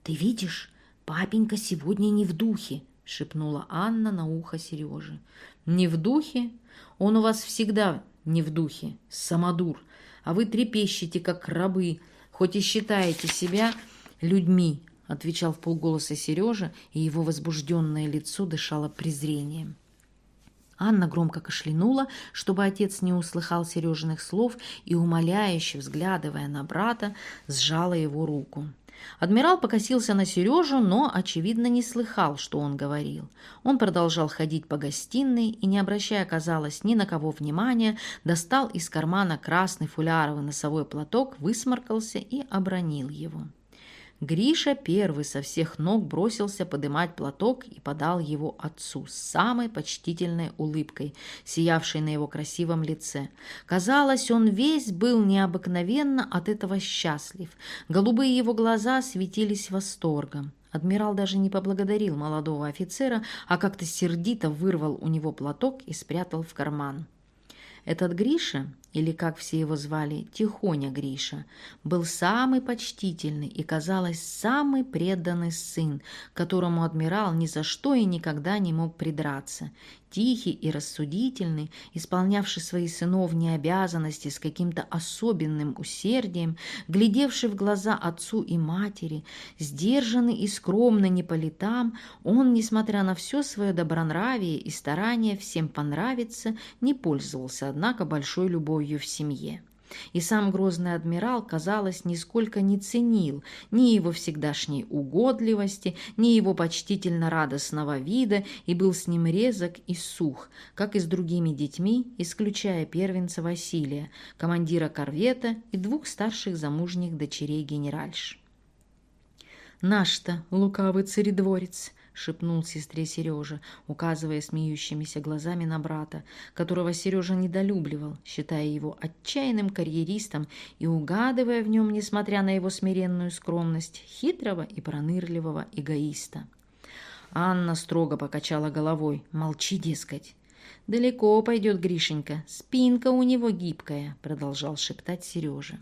«Ты видишь, папенька сегодня не в духе», — шепнула Анна на ухо Сережи. «Не в духе? Он у вас всегда не в духе, самодур, а вы трепещете, как рабы, хоть и считаете себя людьми», — отвечал в полголоса Сережа, и его возбужденное лицо дышало презрением. Анна громко кашлянула, чтобы отец не услыхал Сережиных слов, и, умоляюще взглядывая на брата, сжала его руку. Адмирал покосился на Сережу, но, очевидно, не слыхал, что он говорил. Он продолжал ходить по гостиной и, не обращая, казалось, ни на кого внимания, достал из кармана красный фуляровый носовой платок, высморкался и обронил его. Гриша первый со всех ног бросился подымать платок и подал его отцу с самой почтительной улыбкой, сиявшей на его красивом лице. Казалось, он весь был необыкновенно от этого счастлив. Голубые его глаза светились восторгом. Адмирал даже не поблагодарил молодого офицера, а как-то сердито вырвал у него платок и спрятал в карман. Этот Гриша, или как все его звали, Тихоня Гриша, был самый почтительный и, казалось, самый преданный сын, которому адмирал ни за что и никогда не мог придраться. Тихий и рассудительный, исполнявший свои сыновние обязанности с каким-то особенным усердием, глядевший в глаза отцу и матери, сдержанный и скромный не по летам, он, несмотря на все свое добронравие и старание всем понравиться, не пользовался, однако, большой любовью в семье. И сам грозный адмирал, казалось, нисколько не ценил ни его всегдашней угодливости, ни его почтительно радостного вида и был с ним резок и сух, как и с другими детьми, исключая первенца Василия, командира корвета и двух старших замужних дочерей генеральш. «Наш-то лукавый царедворец!» — шепнул сестре Сережа, указывая смеющимися глазами на брата, которого Сережа недолюбливал, считая его отчаянным карьеристом и угадывая в нем, несмотря на его смиренную скромность, хитрого и пронырливого эгоиста. Анна строго покачала головой. «Молчи, дескать». «Далеко пойдет Гришенька, спинка у него гибкая», — продолжал шептать Сережа.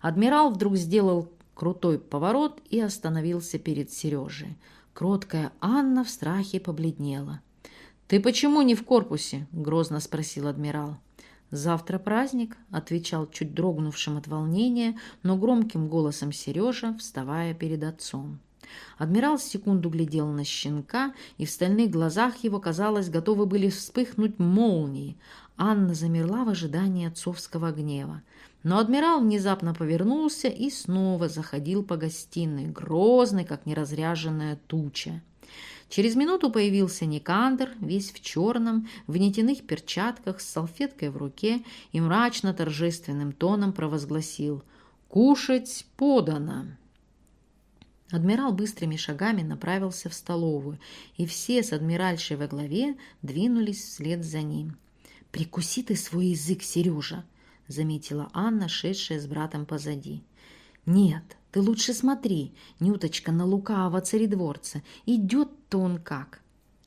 Адмирал вдруг сделал крутой поворот и остановился перед Сережей. Кроткая Анна в страхе побледнела. «Ты почему не в корпусе?» – грозно спросил адмирал. «Завтра праздник», – отвечал чуть дрогнувшим от волнения, но громким голосом Сережа, вставая перед отцом. Адмирал секунду глядел на щенка, и в стальных глазах его, казалось, готовы были вспыхнуть молнии. Анна замерла в ожидании отцовского гнева. Но адмирал внезапно повернулся и снова заходил по гостиной, грозный, как неразряженная туча. Через минуту появился Никандр, весь в черном, в нитяных перчатках, с салфеткой в руке и мрачно-торжественным тоном провозгласил «Кушать подано!». Адмирал быстрыми шагами направился в столовую, и все с адмиральшей во главе двинулись вслед за ним. «Прикуси ты свой язык, Сережа!» — заметила Анна, шедшая с братом позади. «Нет, ты лучше смотри, Нюточка на лукавого царедворца. Идет-то он как?»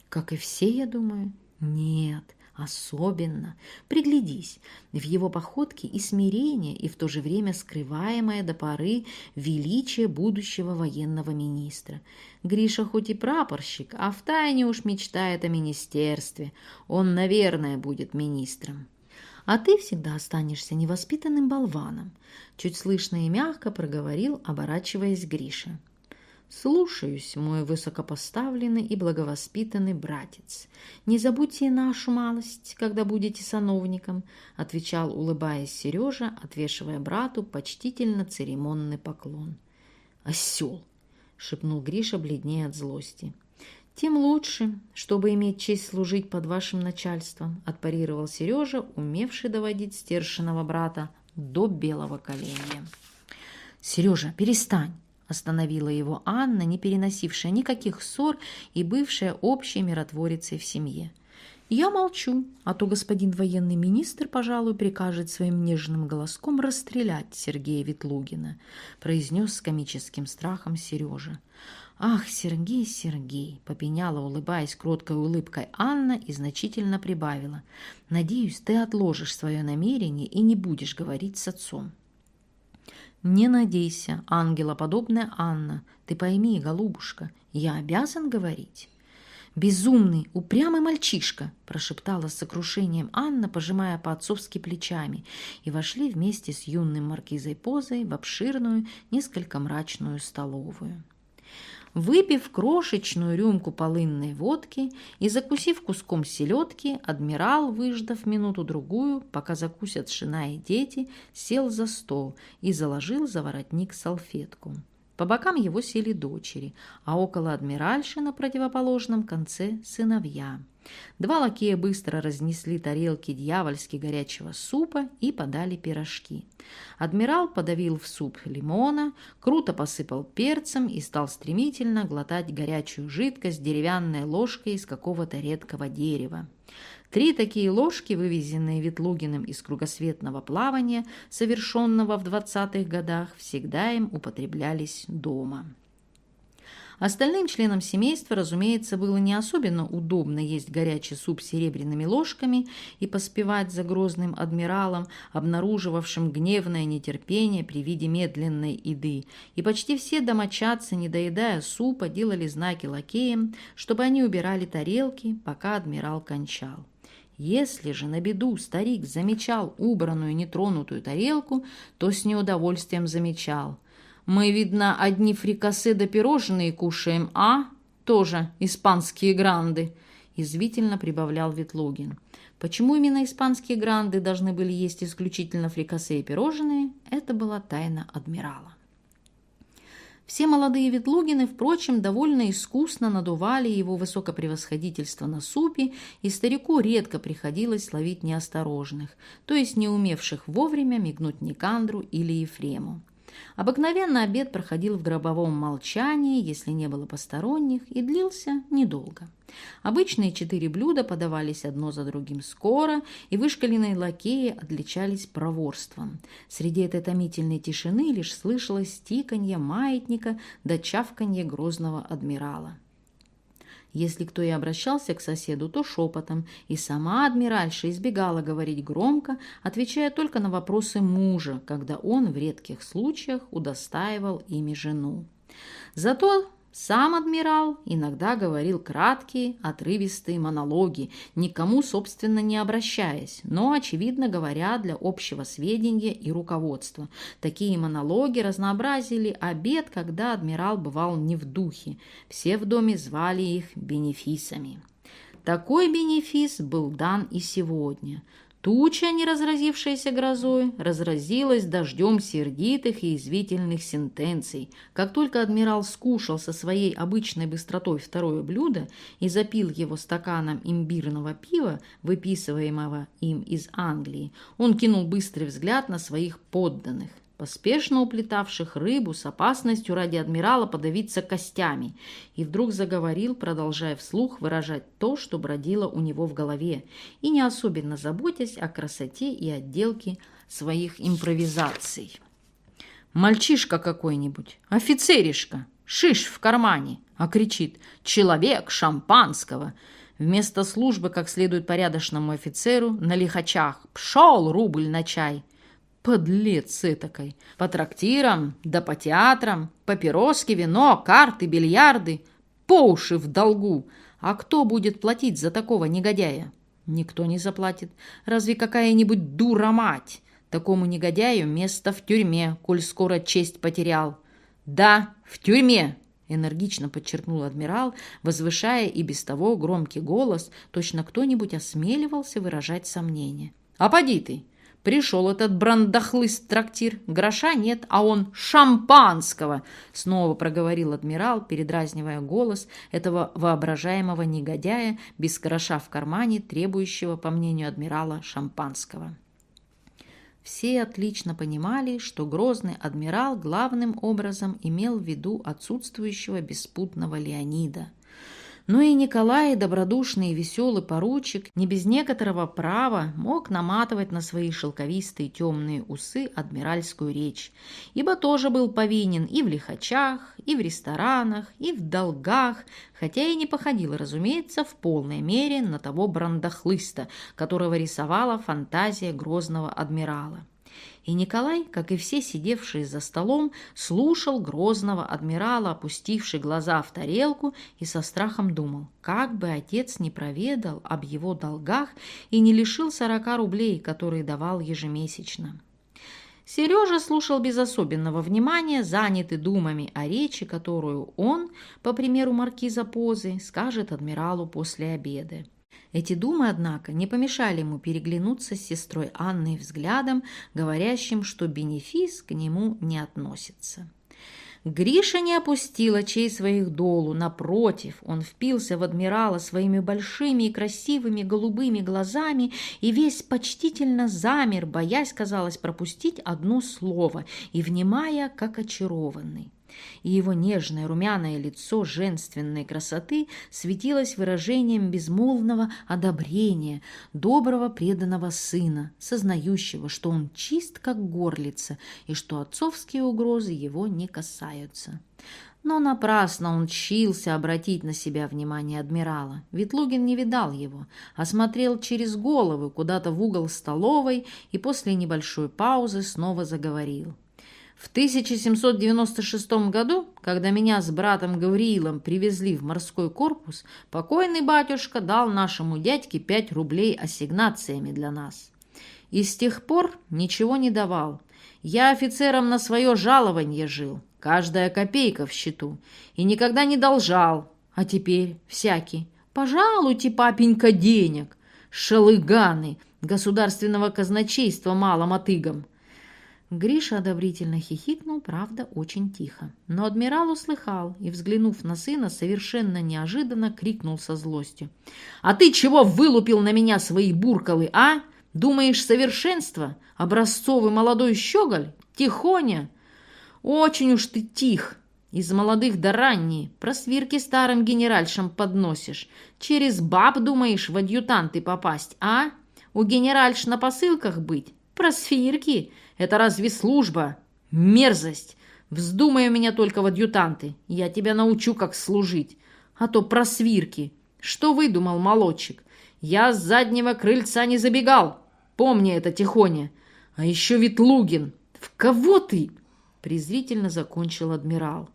«Как и все, я думаю?» «Нет, особенно. Приглядись, в его походке и смирение, и в то же время скрываемое до поры величие будущего военного министра. Гриша хоть и прапорщик, а втайне уж мечтает о министерстве. Он, наверное, будет министром» а ты всегда останешься невоспитанным болваном», чуть слышно и мягко проговорил, оборачиваясь Гриша. «Слушаюсь, мой высокопоставленный и благовоспитанный братец. Не забудьте нашу малость, когда будете сановником», отвечал, улыбаясь Сережа, отвешивая брату почтительно церемонный поклон. «Осел!» — шепнул Гриша бледнее от злости. «Тем лучше, чтобы иметь честь служить под вашим начальством», отпарировал Сережа, умевший доводить стершиного брата до белого коленя. «Сережа, перестань!» Остановила его Анна, не переносившая никаких ссор и бывшая общей миротворицей в семье. Я молчу, а то господин военный министр, пожалуй, прикажет своим нежным голоском расстрелять Сергея Ветлугина, произнес с комическим страхом Сережа. «Ах, Сергей, Сергей!» — попеняла, улыбаясь кроткой улыбкой Анна и значительно прибавила. «Надеюсь, ты отложишь свое намерение и не будешь говорить с отцом». «Не надейся, ангелоподобная Анна. Ты пойми, голубушка, я обязан говорить». «Безумный, упрямый мальчишка!» – прошептала с сокрушением Анна, пожимая по-отцовски плечами, и вошли вместе с юным маркизой Позой в обширную, несколько мрачную столовую. Выпив крошечную рюмку полынной водки и закусив куском селедки, адмирал, выждав минуту-другую, пока закусят жена и дети, сел за стол и заложил за воротник салфетку. По бокам его сели дочери, а около адмиральши на противоположном конце сыновья. Два лакея быстро разнесли тарелки дьявольски горячего супа и подали пирожки. Адмирал подавил в суп лимона, круто посыпал перцем и стал стремительно глотать горячую жидкость деревянной ложкой из какого-то редкого дерева. Три такие ложки, вывезенные Ветлугиным из кругосветного плавания, совершенного в 20-х годах, всегда им употреблялись дома. Остальным членам семейства, разумеется, было не особенно удобно есть горячий суп серебряными ложками и поспевать за грозным адмиралом, обнаруживавшим гневное нетерпение при виде медленной еды. И почти все домочадцы, не доедая супа, делали знаки лакеям, чтобы они убирали тарелки, пока адмирал кончал. Если же на беду старик замечал убранную нетронутую тарелку, то с неудовольствием замечал. «Мы, видно, одни фрикасе да пирожные кушаем, а? Тоже испанские гранды», — извительно прибавлял Ветлугин. Почему именно испанские гранды должны были есть исключительно фрикасе и пирожные, это была тайна адмирала. Все молодые Ветлугины, впрочем, довольно искусно надували его высокопревосходительство на супе, и старику редко приходилось ловить неосторожных, то есть не умевших вовремя мигнуть Никандру или Ефрему. Обыкновенно обед проходил в гробовом молчании, если не было посторонних, и длился недолго. Обычные четыре блюда подавались одно за другим скоро, и вышкаленные лакеи отличались проворством. Среди этой томительной тишины лишь слышалось тиканье маятника да чавканье грозного адмирала. Если кто и обращался к соседу, то шепотом, и сама адмиральша избегала говорить громко, отвечая только на вопросы мужа, когда он в редких случаях удостаивал ими жену. Зато сам адмирал иногда говорил краткие, отрывистые монологи, никому, собственно, не обращаясь, но, очевидно говоря, для общего сведения и руководства. Такие монологи разнообразили обед, когда адмирал бывал не в духе. Все в доме звали их бенефисами. Такой бенефис был дан и сегодня – Туча, не разразившаяся грозой, разразилась дождем сердитых и извительных сентенций. Как только адмирал скушал со своей обычной быстротой второе блюдо и запил его стаканом имбирного пива, выписываемого им из Англии, он кинул быстрый взгляд на своих подданных поспешно уплетавших рыбу с опасностью ради адмирала подавиться костями, и вдруг заговорил, продолжая вслух выражать то, что бродило у него в голове, и не особенно заботясь о красоте и отделке своих импровизаций. «Мальчишка какой-нибудь, офицеришка, шиш в кармане!» а кричит «Человек шампанского!» Вместо службы, как следует порядочному офицеру, на лихачах «Пшел рубль на чай!» Подлец этакой. По трактирам, да по театрам, папироски, вино, карты, бильярды. По уши в долгу. А кто будет платить за такого негодяя? Никто не заплатит. Разве какая-нибудь дура-мать? Такому негодяю место в тюрьме, коль скоро честь потерял. Да, в тюрьме, энергично подчеркнул адмирал, возвышая и без того громкий голос, точно кто-нибудь осмеливался выражать сомнение. А поди ты, Пришел этот брандахлыст трактир, гроша нет, а он шампанского, снова проговорил адмирал, передразнивая голос этого воображаемого негодяя без гроша в кармане, требующего, по мнению адмирала, шампанского. Все отлично понимали, что грозный адмирал главным образом имел в виду отсутствующего беспутного Леонида – но и Николай, добродушный и веселый поручик, не без некоторого права мог наматывать на свои шелковистые темные усы адмиральскую речь, ибо тоже был повинен и в лихачах, и в ресторанах, и в долгах, хотя и не походил, разумеется, в полной мере на того брандахлыста, которого рисовала фантазия грозного адмирала. И Николай, как и все сидевшие за столом, слушал грозного адмирала, опустивший глаза в тарелку, и со страхом думал, как бы отец не проведал об его долгах и не лишил сорока рублей, которые давал ежемесячно. Сережа слушал без особенного внимания, занятый думами о речи, которую он, по примеру маркиза Позы, скажет адмиралу после обеда. Эти думы, однако, не помешали ему переглянуться с сестрой Анной взглядом, говорящим, что бенефис к нему не относится. Гриша не опустил очей своих долу, напротив, он впился в адмирала своими большими и красивыми голубыми глазами и весь почтительно замер, боясь, казалось, пропустить одно слово и внимая, как очарованный и его нежное румяное лицо женственной красоты светилось выражением безмолвного одобрения доброго преданного сына, сознающего, что он чист, как горлица, и что отцовские угрозы его не касаются. Но напрасно он чился обратить на себя внимание адмирала. Ветлугин не видал его, а смотрел через головы куда-то в угол столовой и после небольшой паузы снова заговорил. В 1796 году, когда меня с братом Гавриилом привезли в морской корпус, покойный батюшка дал нашему дядьке 5 рублей ассигнациями для нас. И с тех пор ничего не давал. Я офицером на свое жалование жил, каждая копейка в счету, и никогда не должал. А теперь всякий. Пожалуйте, папенька, денег. Шалыганы, государственного казначейства мало мотыгам. Гриша одобрительно хихикнул, правда, очень тихо. Но адмирал услыхал и, взглянув на сына, совершенно неожиданно крикнул со злостью. «А ты чего вылупил на меня свои буркалы, а? Думаешь, совершенство? Образцовый молодой щеголь? Тихоня? Очень уж ты тих!» Из молодых до ранней. Просвирки старым генеральшам подносишь. Через баб думаешь в адъютанты попасть, а? У генеральш на посылках быть? Просвирки? Это разве служба? Мерзость! Вздумай у меня только в адъютанты. Я тебя научу, как служить. А то просвирки. Что выдумал молодчик? Я с заднего крыльца не забегал. Помни это, Тихоня. А еще Ветлугин. В кого ты? Презрительно закончил адмирал.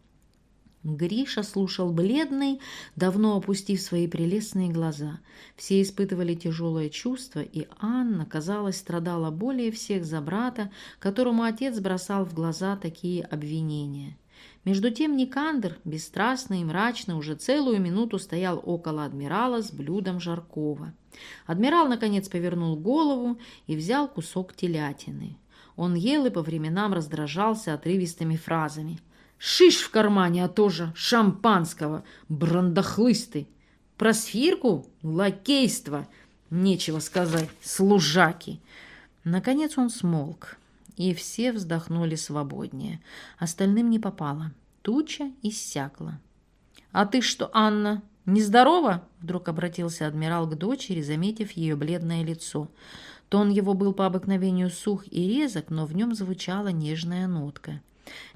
Гриша слушал бледный, давно опустив свои прелестные глаза. Все испытывали тяжелое чувство, и Анна, казалось, страдала более всех за брата, которому отец бросал в глаза такие обвинения. Между тем Никандр, бесстрастный и мрачный, уже целую минуту стоял около адмирала с блюдом жаркого. Адмирал, наконец, повернул голову и взял кусок телятины. Он ел и по временам раздражался отрывистыми фразами – Шиш в кармане, а тоже шампанского, брандахлысты. Про сфирку — лакейство. Нечего сказать, служаки. Наконец он смолк, и все вздохнули свободнее. Остальным не попало. Туча иссякла. «А ты что, Анна, нездорова?» Вдруг обратился адмирал к дочери, заметив ее бледное лицо. Тон его был по обыкновению сух и резок, но в нем звучала нежная нотка.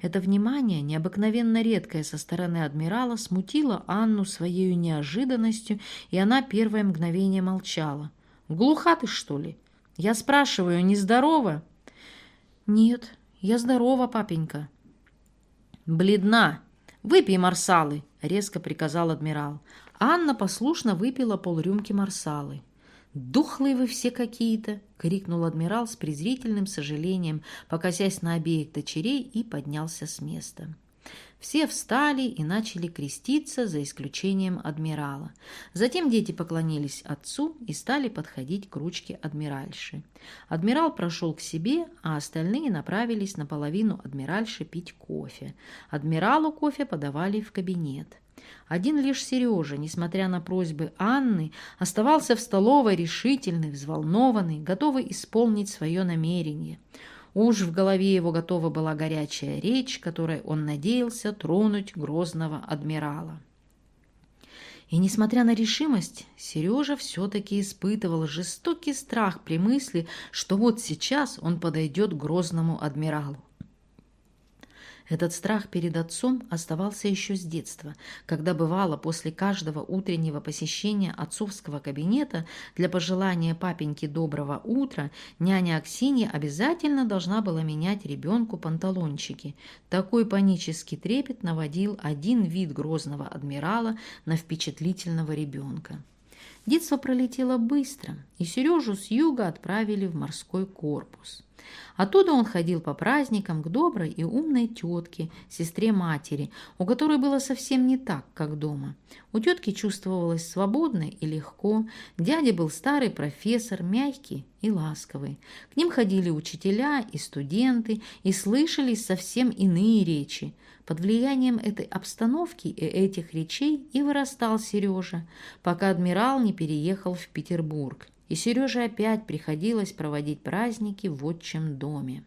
Это внимание, необыкновенно редкое со стороны адмирала, смутило Анну своей неожиданностью, и она первое мгновение молчала. «Глуха ты, что ли? Я спрашиваю, не здорова?» «Нет, я здорова, папенька». «Бледна. Выпей марсалы», — резко приказал адмирал. Анна послушно выпила полрюмки марсалы. «Духлые вы все какие-то!» — крикнул адмирал с презрительным сожалением, покосясь на обеих дочерей и поднялся с места. Все встали и начали креститься, за исключением адмирала. Затем дети поклонились отцу и стали подходить к ручке адмиральши. Адмирал прошел к себе, а остальные направились наполовину адмиральши пить кофе. Адмиралу кофе подавали в кабинет. Один лишь Сережа, несмотря на просьбы Анны, оставался в столовой решительный, взволнованный, готовый исполнить свое намерение – Уж в голове его готова была горячая речь, которой он надеялся тронуть грозного адмирала. И, несмотря на решимость, Сережа все-таки испытывал жестокий страх при мысли, что вот сейчас он подойдет к грозному адмиралу. Этот страх перед отцом оставался еще с детства, когда бывало после каждого утреннего посещения отцовского кабинета для пожелания папеньки доброго утра няня Аксинья обязательно должна была менять ребенку панталончики. Такой панический трепет наводил один вид грозного адмирала на впечатлительного ребенка. Детство пролетело быстро, и Сережу с юга отправили в морской корпус. Оттуда он ходил по праздникам к доброй и умной тетке, сестре матери, у которой было совсем не так, как дома. У тетки чувствовалось свободно и легко, дядя был старый профессор, мягкий и ласковый. К ним ходили учителя и студенты, и слышались совсем иные речи. Под влиянием этой обстановки и этих речей и вырастал Сережа, пока адмирал не переехал в Петербург и Сереже опять приходилось проводить праздники в отчим доме.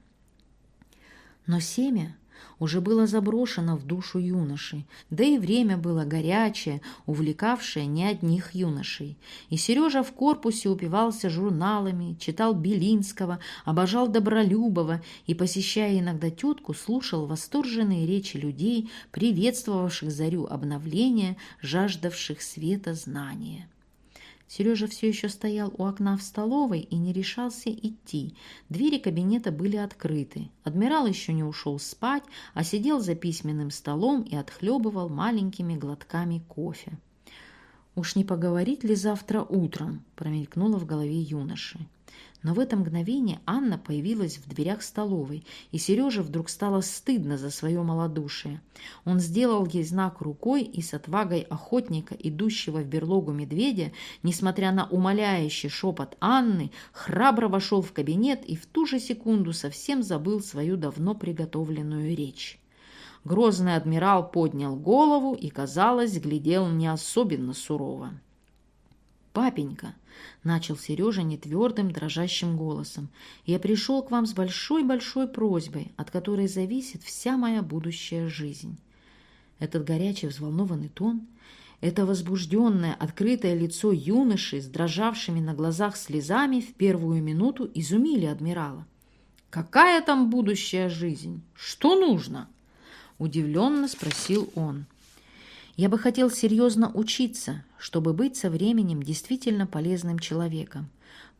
Но семя уже было заброшено в душу юноши, да и время было горячее, увлекавшее не одних юношей. И Сережа в корпусе упивался журналами, читал Белинского, обожал Добролюбова и, посещая иногда тетку, слушал восторженные речи людей, приветствовавших зарю обновления, жаждавших света знания. Сережа все еще стоял у окна в столовой и не решался идти. Двери кабинета были открыты. Адмирал еще не ушел спать, а сидел за письменным столом и отхлебывал маленькими глотками кофе. «Уж не поговорить ли завтра утром?» – промелькнуло в голове юноши. Но в это мгновение Анна появилась в дверях столовой, и Сереже вдруг стало стыдно за свое малодушие. Он сделал ей знак рукой и с отвагой охотника, идущего в берлогу медведя, несмотря на умоляющий шепот Анны, храбро вошел в кабинет и в ту же секунду совсем забыл свою давно приготовленную речь. Грозный адмирал поднял голову и, казалось, глядел не особенно сурово. «Папенька», — начал Сережа нетвердым, дрожащим голосом, «я пришел к вам с большой-большой просьбой, от которой зависит вся моя будущая жизнь». Этот горячий, взволнованный тон, это возбужденное, открытое лицо юноши с дрожавшими на глазах слезами в первую минуту изумили адмирала. «Какая там будущая жизнь? Что нужно?» — удивленно спросил он. Я бы хотел серьезно учиться, чтобы быть со временем действительно полезным человеком.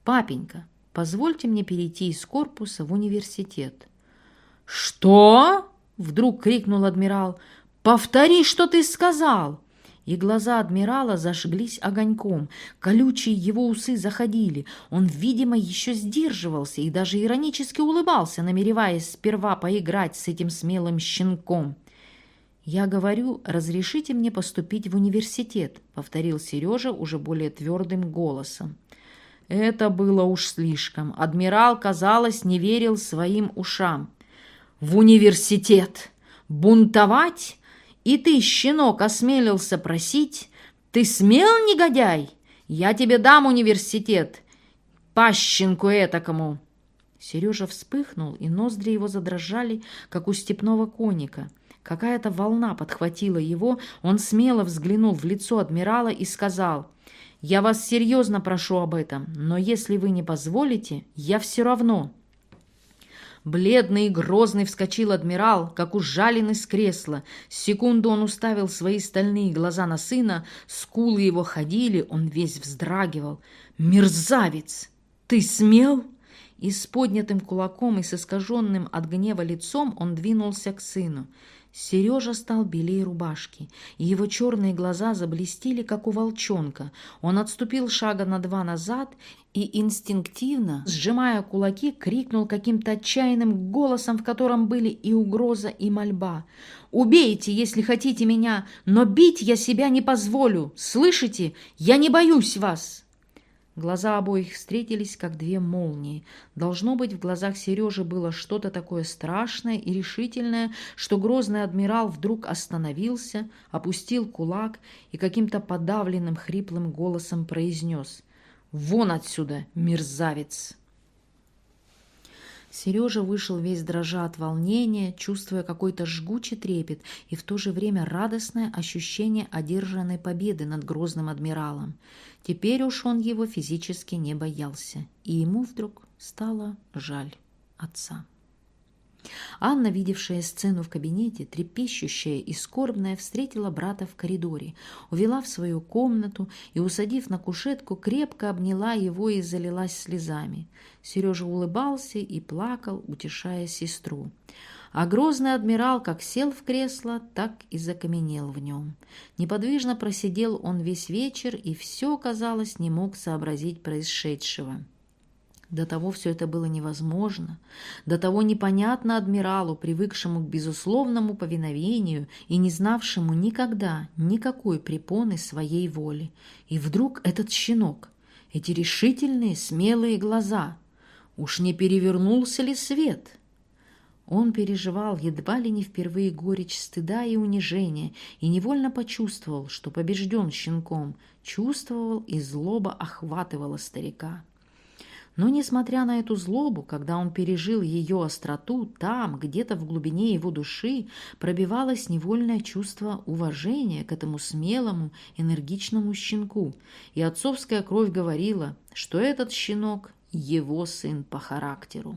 Папенька, позвольте мне перейти из корпуса в университет». «Что?» — вдруг крикнул адмирал. «Повтори, что ты сказал!» И глаза адмирала зажглись огоньком, колючие его усы заходили. Он, видимо, еще сдерживался и даже иронически улыбался, намереваясь сперва поиграть с этим смелым щенком. «Я говорю, разрешите мне поступить в университет», — повторил Сережа уже более твердым голосом. Это было уж слишком. Адмирал, казалось, не верил своим ушам. «В университет! Бунтовать? И ты, щенок, осмелился просить? Ты смел, негодяй? Я тебе дам университет, пащенку этакому!» Сережа вспыхнул, и ноздри его задрожали, как у степного коника — Какая-то волна подхватила его, он смело взглянул в лицо адмирала и сказал, «Я вас серьезно прошу об этом, но если вы не позволите, я все равно». Бледный и грозный вскочил адмирал, как ужаленный с кресла. Секунду он уставил свои стальные глаза на сына, скулы его ходили, он весь вздрагивал. «Мерзавец! Ты смел?» И с поднятым кулаком и с искаженным от гнева лицом он двинулся к сыну. Сережа стал белее рубашки, и его черные глаза заблестели, как у волчонка. Он отступил шага на два назад и инстинктивно, сжимая кулаки, крикнул каким-то отчаянным голосом, в котором были и угроза, и мольба. «Убейте, если хотите меня, но бить я себя не позволю! Слышите? Я не боюсь вас!» Глаза обоих встретились, как две молнии. Должно быть, в глазах Сережи было что-то такое страшное и решительное, что грозный адмирал вдруг остановился, опустил кулак и каким-то подавленным хриплым голосом произнес «Вон отсюда, мерзавец!» Сережа вышел весь дрожа от волнения, чувствуя какой-то жгучий трепет и в то же время радостное ощущение одержанной победы над грозным адмиралом. Теперь уж он его физически не боялся, и ему вдруг стало жаль отца. Анна, видевшая сцену в кабинете, трепещущая и скорбная, встретила брата в коридоре, увела в свою комнату и, усадив на кушетку, крепко обняла его и залилась слезами. Сережа улыбался и плакал, утешая сестру. А грозный адмирал как сел в кресло, так и закаменел в нем. Неподвижно просидел он весь вечер и все, казалось, не мог сообразить происшедшего. До того все это было невозможно, до того непонятно адмиралу, привыкшему к безусловному повиновению и не знавшему никогда никакой препоны своей воли. И вдруг этот щенок, эти решительные, смелые глаза. Уж не перевернулся ли свет? Он переживал едва ли не впервые горечь стыда и унижения и невольно почувствовал, что побежден щенком, чувствовал и злоба охватывала старика. Но, несмотря на эту злобу, когда он пережил ее остроту, там, где-то в глубине его души, пробивалось невольное чувство уважения к этому смелому, энергичному щенку, и отцовская кровь говорила, что этот щенок – его сын по характеру.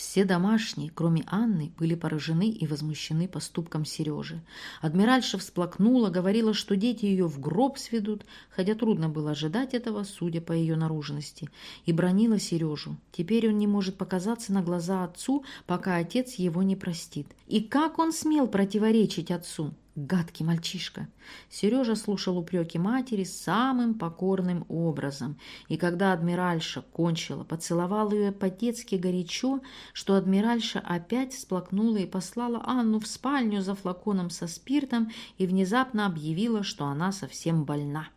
Все домашние, кроме Анны, были поражены и возмущены поступком Сережи. Адмиральша всплакнула, говорила, что дети ее в гроб сведут, хотя трудно было ожидать этого, судя по ее наружности, и бронила Сережу. Теперь он не может показаться на глаза отцу, пока отец его не простит. И как он смел противоречить отцу? Гадкий мальчишка. Сережа слушал упреки матери самым покорным образом, и когда адмиральша кончила, поцеловал ее по-детски горячо, что адмиральша опять всплакнула и послала Анну в спальню за флаконом со спиртом и внезапно объявила, что она совсем больна.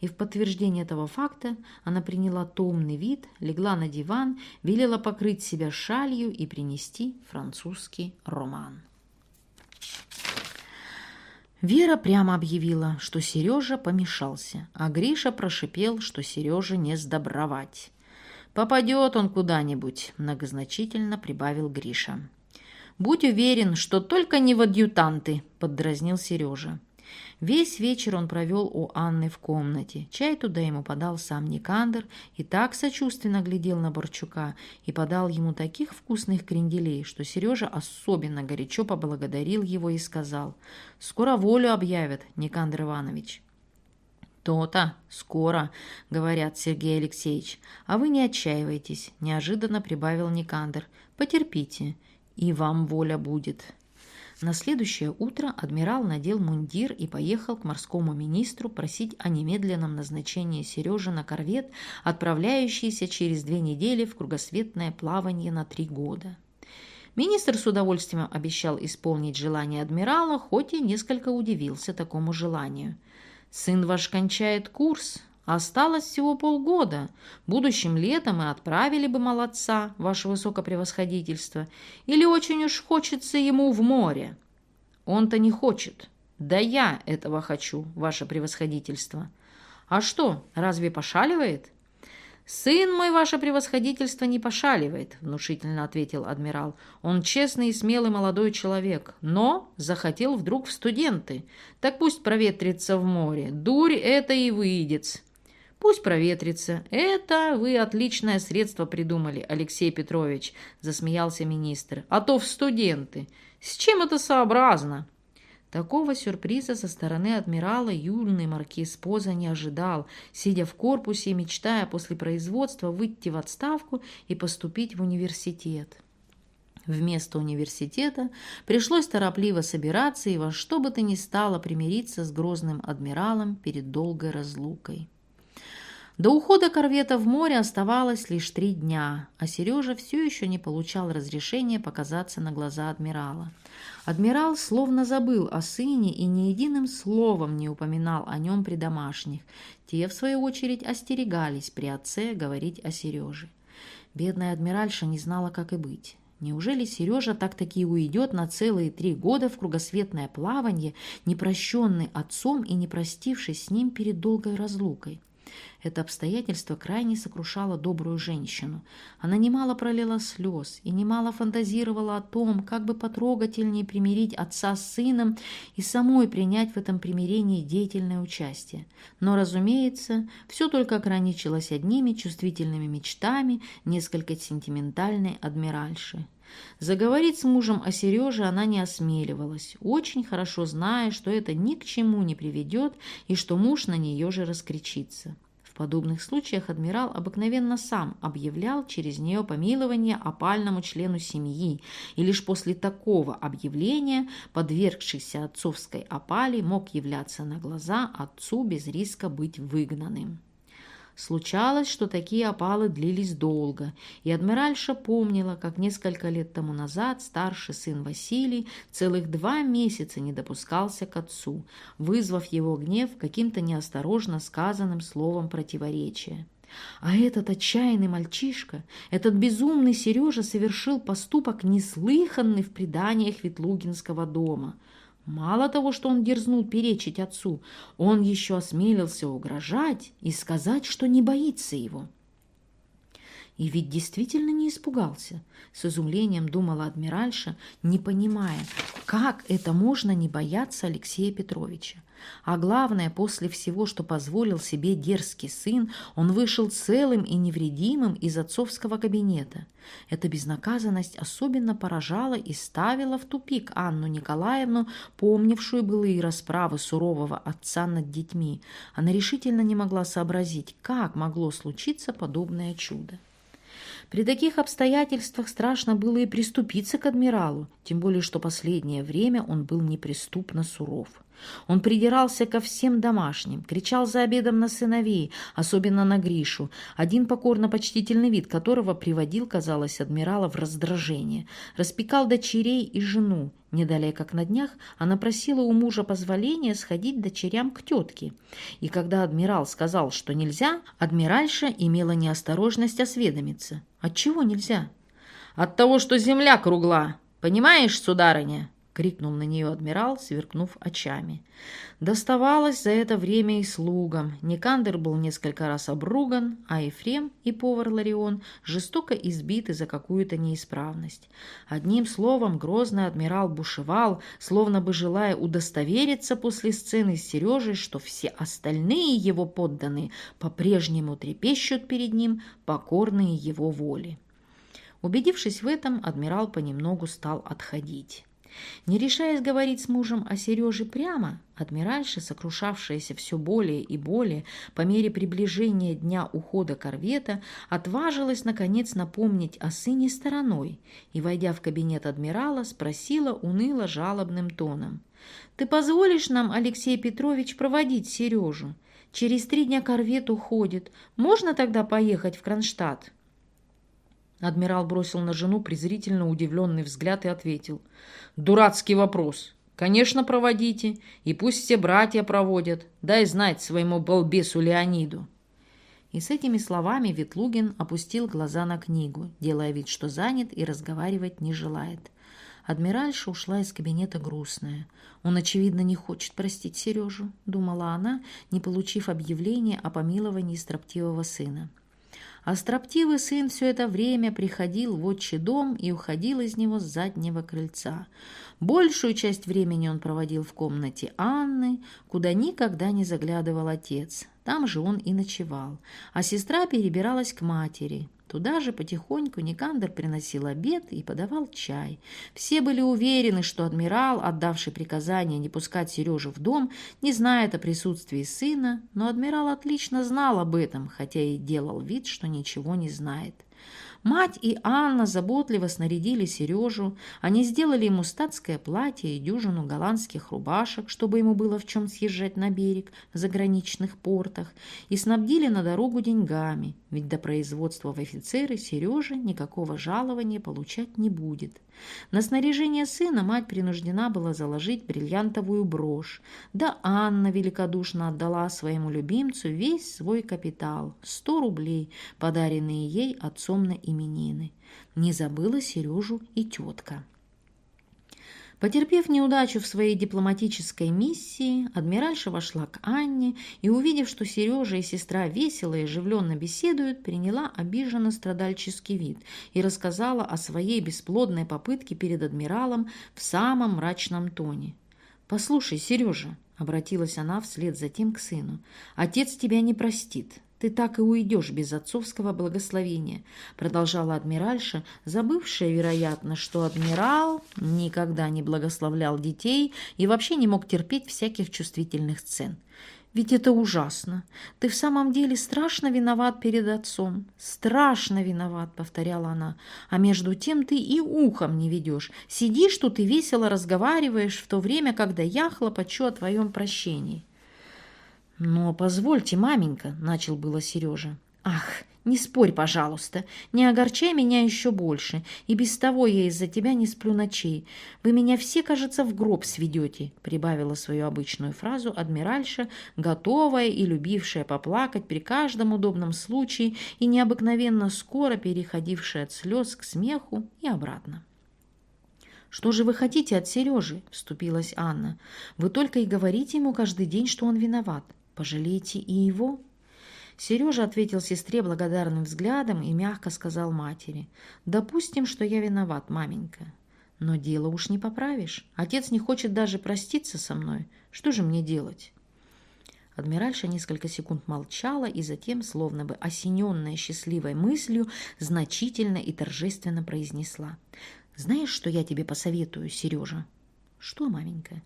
И в подтверждение этого факта она приняла томный вид, легла на диван, велела покрыть себя шалью и принести французский роман. Вера прямо объявила, что Сережа помешался, а Гриша прошипел, что Сереже не сдобровать. «Попадет он куда-нибудь», — многозначительно прибавил Гриша. «Будь уверен, что только не в адъютанты», — поддразнил Сережа. Весь вечер он провел у Анны в комнате. Чай туда ему подал сам Никандр и так сочувственно глядел на Борчука и подал ему таких вкусных кренделей, что Сережа особенно горячо поблагодарил его и сказал «Скоро волю объявят, Никандр Иванович». «То-то, скоро», — говорят Сергей Алексеевич. «А вы не отчаивайтесь», — неожиданно прибавил Никандр. «Потерпите, и вам воля будет». На следующее утро адмирал надел мундир и поехал к морскому министру просить о немедленном назначении Сережи на корвет, отправляющийся через две недели в кругосветное плавание на три года. Министр с удовольствием обещал исполнить желание адмирала, хоть и несколько удивился такому желанию. «Сын ваш кончает курс, Осталось всего полгода. Будущим летом мы отправили бы молодца, ваше высокопревосходительство. Или очень уж хочется ему в море. Он-то не хочет. Да я этого хочу, ваше превосходительство. А что, разве пошаливает? «Сын мой, ваше превосходительство, не пошаливает», — внушительно ответил адмирал. «Он честный и смелый молодой человек, но захотел вдруг в студенты. Так пусть проветрится в море. Дурь это и выйдет». Пусть проветрится. Это вы отличное средство придумали, Алексей Петрович, засмеялся министр. А то в студенты. С чем это сообразно? Такого сюрприза со стороны адмирала юный маркиз Поза не ожидал, сидя в корпусе и мечтая после производства выйти в отставку и поступить в университет. Вместо университета пришлось торопливо собираться и во что бы то ни стало примириться с грозным адмиралом перед долгой разлукой. До ухода корвета в море оставалось лишь три дня, а Сережа все еще не получал разрешения показаться на глаза адмирала. Адмирал словно забыл о сыне и ни единым словом не упоминал о нем при домашних. Те, в свою очередь, остерегались при отце говорить о Сереже. Бедная адмиральша не знала, как и быть. Неужели Сережа так-таки уйдет на целые три года в кругосветное плавание, не прощенный отцом и не простившись с ним перед долгой разлукой? Это обстоятельство крайне сокрушало добрую женщину. Она немало пролила слез и немало фантазировала о том, как бы потрогательнее примирить отца с сыном и самой принять в этом примирении деятельное участие. Но, разумеется, все только ограничилось одними чувствительными мечтами несколько сентиментальной адмиральши. Заговорить с мужем о Сереже она не осмеливалась, очень хорошо зная, что это ни к чему не приведет и что муж на нее же раскричится. В подобных случаях адмирал обыкновенно сам объявлял через нее помилование опальному члену семьи, и лишь после такого объявления подвергшийся отцовской опали мог являться на глаза отцу без риска быть выгнанным. Случалось, что такие опалы длились долго, и адмиральша помнила, как несколько лет тому назад старший сын Василий целых два месяца не допускался к отцу, вызвав его гнев каким-то неосторожно сказанным словом противоречия. А этот отчаянный мальчишка, этот безумный Сережа совершил поступок, неслыханный в преданиях Ветлугинского дома – Мало того, что он дерзнул перечить отцу, он еще осмелился угрожать и сказать, что не боится его. И ведь действительно не испугался. С изумлением думала адмиральша, не понимая, как это можно не бояться Алексея Петровича. А главное, после всего, что позволил себе дерзкий сын, он вышел целым и невредимым из отцовского кабинета. Эта безнаказанность особенно поражала и ставила в тупик Анну Николаевну, помнившую былые расправы сурового отца над детьми. Она решительно не могла сообразить, как могло случиться подобное чудо. При таких обстоятельствах страшно было и приступиться к адмиралу, тем более что последнее время он был неприступно суров. Он придирался ко всем домашним, кричал за обедом на сыновей, особенно на Гришу, один покорно-почтительный вид которого приводил, казалось, адмирала в раздражение, распекал дочерей и жену. Не далее, как на днях, она просила у мужа позволения сходить дочерям к тетке. И когда адмирал сказал, что нельзя, адмиральша имела неосторожность осведомиться. Отчего нельзя? «От того, что земля кругла. Понимаешь, сударыня?» — крикнул на нее адмирал, сверкнув очами. Доставалось за это время и слугам. Никандер был несколько раз обруган, а Ефрем и повар Ларион жестоко избиты за какую-то неисправность. Одним словом, грозный адмирал бушевал, словно бы желая удостовериться после сцены с Сережей, что все остальные его подданные по-прежнему трепещут перед ним, покорные его воле. Убедившись в этом, адмирал понемногу стал отходить. Не решаясь говорить с мужем о Сереже прямо, адмиральша, сокрушавшаяся все более и более по мере приближения дня ухода корвета, отважилась, наконец, напомнить о сыне стороной и, войдя в кабинет адмирала, спросила уныло жалобным тоном. «Ты позволишь нам, Алексей Петрович, проводить Сережу? Через три дня корвет уходит. Можно тогда поехать в Кронштадт?» Адмирал бросил на жену презрительно удивленный взгляд и ответил. «Дурацкий вопрос. Конечно, проводите. И пусть все братья проводят. Дай знать своему балбесу Леониду». И с этими словами Ветлугин опустил глаза на книгу, делая вид, что занят и разговаривать не желает. Адмиральша ушла из кабинета грустная. «Он, очевидно, не хочет простить Сережу», — думала она, не получив объявления о помиловании строптивого сына. А строптивый сын все это время приходил в отчий дом и уходил из него с заднего крыльца. Большую часть времени он проводил в комнате Анны, куда никогда не заглядывал отец. Там же он и ночевал. А сестра перебиралась к матери. Туда же потихоньку Никандр приносил обед и подавал чай. Все были уверены, что адмирал, отдавший приказание не пускать Сережу в дом, не знает о присутствии сына, но адмирал отлично знал об этом, хотя и делал вид, что ничего не знает. Мать и Анна заботливо снарядили Сережу. Они сделали ему статское платье и дюжину голландских рубашек, чтобы ему было в чем съезжать на берег в заграничных портах, и снабдили на дорогу деньгами, ведь до производства в офицеры Сережа никакого жалования получать не будет. На снаряжение сына мать принуждена была заложить бриллиантовую брошь, да Анна великодушно отдала своему любимцу весь свой капитал – сто рублей, подаренные ей отцом на именины. Не забыла Сережу и тетка. Потерпев неудачу в своей дипломатической миссии, адмиральша вошла к Анне и, увидев, что Сережа и сестра весело и оживленно беседуют, приняла обиженно страдальческий вид и рассказала о своей бесплодной попытке перед адмиралом в самом мрачном тоне. «Послушай, Сережа», — обратилась она вслед за тем к сыну, — «отец тебя не простит ты так и уйдешь без отцовского благословения», продолжала адмиральша, забывшая, вероятно, что адмирал никогда не благословлял детей и вообще не мог терпеть всяких чувствительных сцен. Ведь это ужасно. Ты в самом деле страшно виноват перед отцом. Страшно виноват, повторяла она. А между тем ты и ухом не ведешь. Сидишь тут и весело разговариваешь в то время, когда я хлопочу о твоем прощении. «Но позвольте, маменька», — начал было Сережа. «Ах, не спорь, пожалуйста, не огорчай меня еще больше, и без того я из-за тебя не сплю ночей. Вы меня все, кажется, в гроб сведете», — прибавила свою обычную фразу адмиральша, готовая и любившая поплакать при каждом удобном случае и необыкновенно скоро переходившая от слез к смеху и обратно. «Что же вы хотите от Сережи?» – вступилась Анна. «Вы только и говорите ему каждый день, что он виноват. Пожалейте и его». Сережа ответил сестре благодарным взглядом и мягко сказал матери. «Допустим, что я виноват, маменька. Но дело уж не поправишь. Отец не хочет даже проститься со мной. Что же мне делать?» Адмиральша несколько секунд молчала и затем, словно бы осененная счастливой мыслью, значительно и торжественно произнесла. «Знаешь, что я тебе посоветую, Сережа?» «Что, маменька?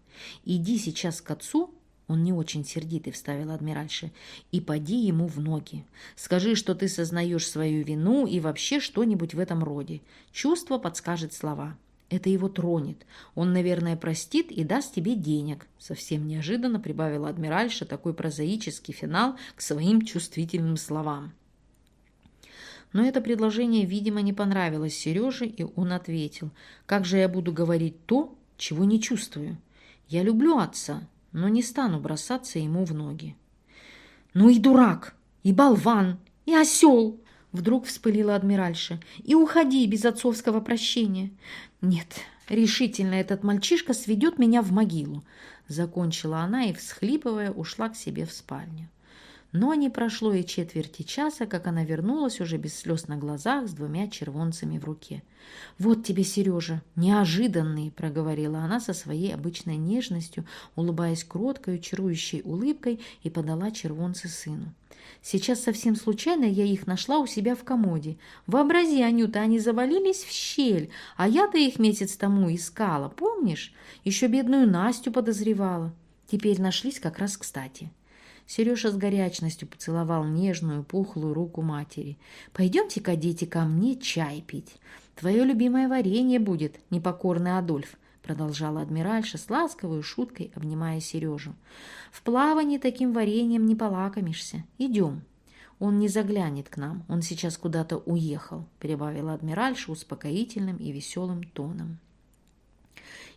Иди сейчас к отцу он не очень сердитый, вставила адмиральша. И поди ему в ноги. Скажи, что ты сознаешь свою вину и вообще что-нибудь в этом роде. Чувство подскажет слова. Это его тронет. Он, наверное, простит и даст тебе денег. Совсем неожиданно прибавила адмиральша такой прозаический финал к своим чувствительным словам. Но это предложение, видимо, не понравилось Сереже, и он ответил, «Как же я буду говорить то, чего не чувствую? Я люблю отца, но не стану бросаться ему в ноги. «Ну и дурак, и болван, и осел!» Вдруг вспылила адмиральша. «И уходи без отцовского прощения!» «Нет, решительно этот мальчишка сведет меня в могилу!» Закончила она и, всхлипывая, ушла к себе в спальню. Но не прошло и четверти часа, как она вернулась уже без слез на глазах с двумя червонцами в руке. «Вот тебе, Сережа, неожиданный!» – проговорила она со своей обычной нежностью, улыбаясь кроткой, чарующей улыбкой и подала червонцы сыну. «Сейчас совсем случайно я их нашла у себя в комоде. Вообрази, Анюта, они завалились в щель, а я-то их месяц тому искала, помнишь? Еще бедную Настю подозревала. Теперь нашлись как раз кстати». Сережа с горячностью поцеловал нежную, пухлую руку матери. «Пойдемте-ка, дети, ко мне чай пить. Твое любимое варенье будет, непокорный Адольф», продолжала адмиральша с ласковой шуткой, обнимая Сережу. «В плавании таким вареньем не полакомишься. Идем». «Он не заглянет к нам, он сейчас куда-то уехал», прибавила адмиральша успокоительным и веселым тоном.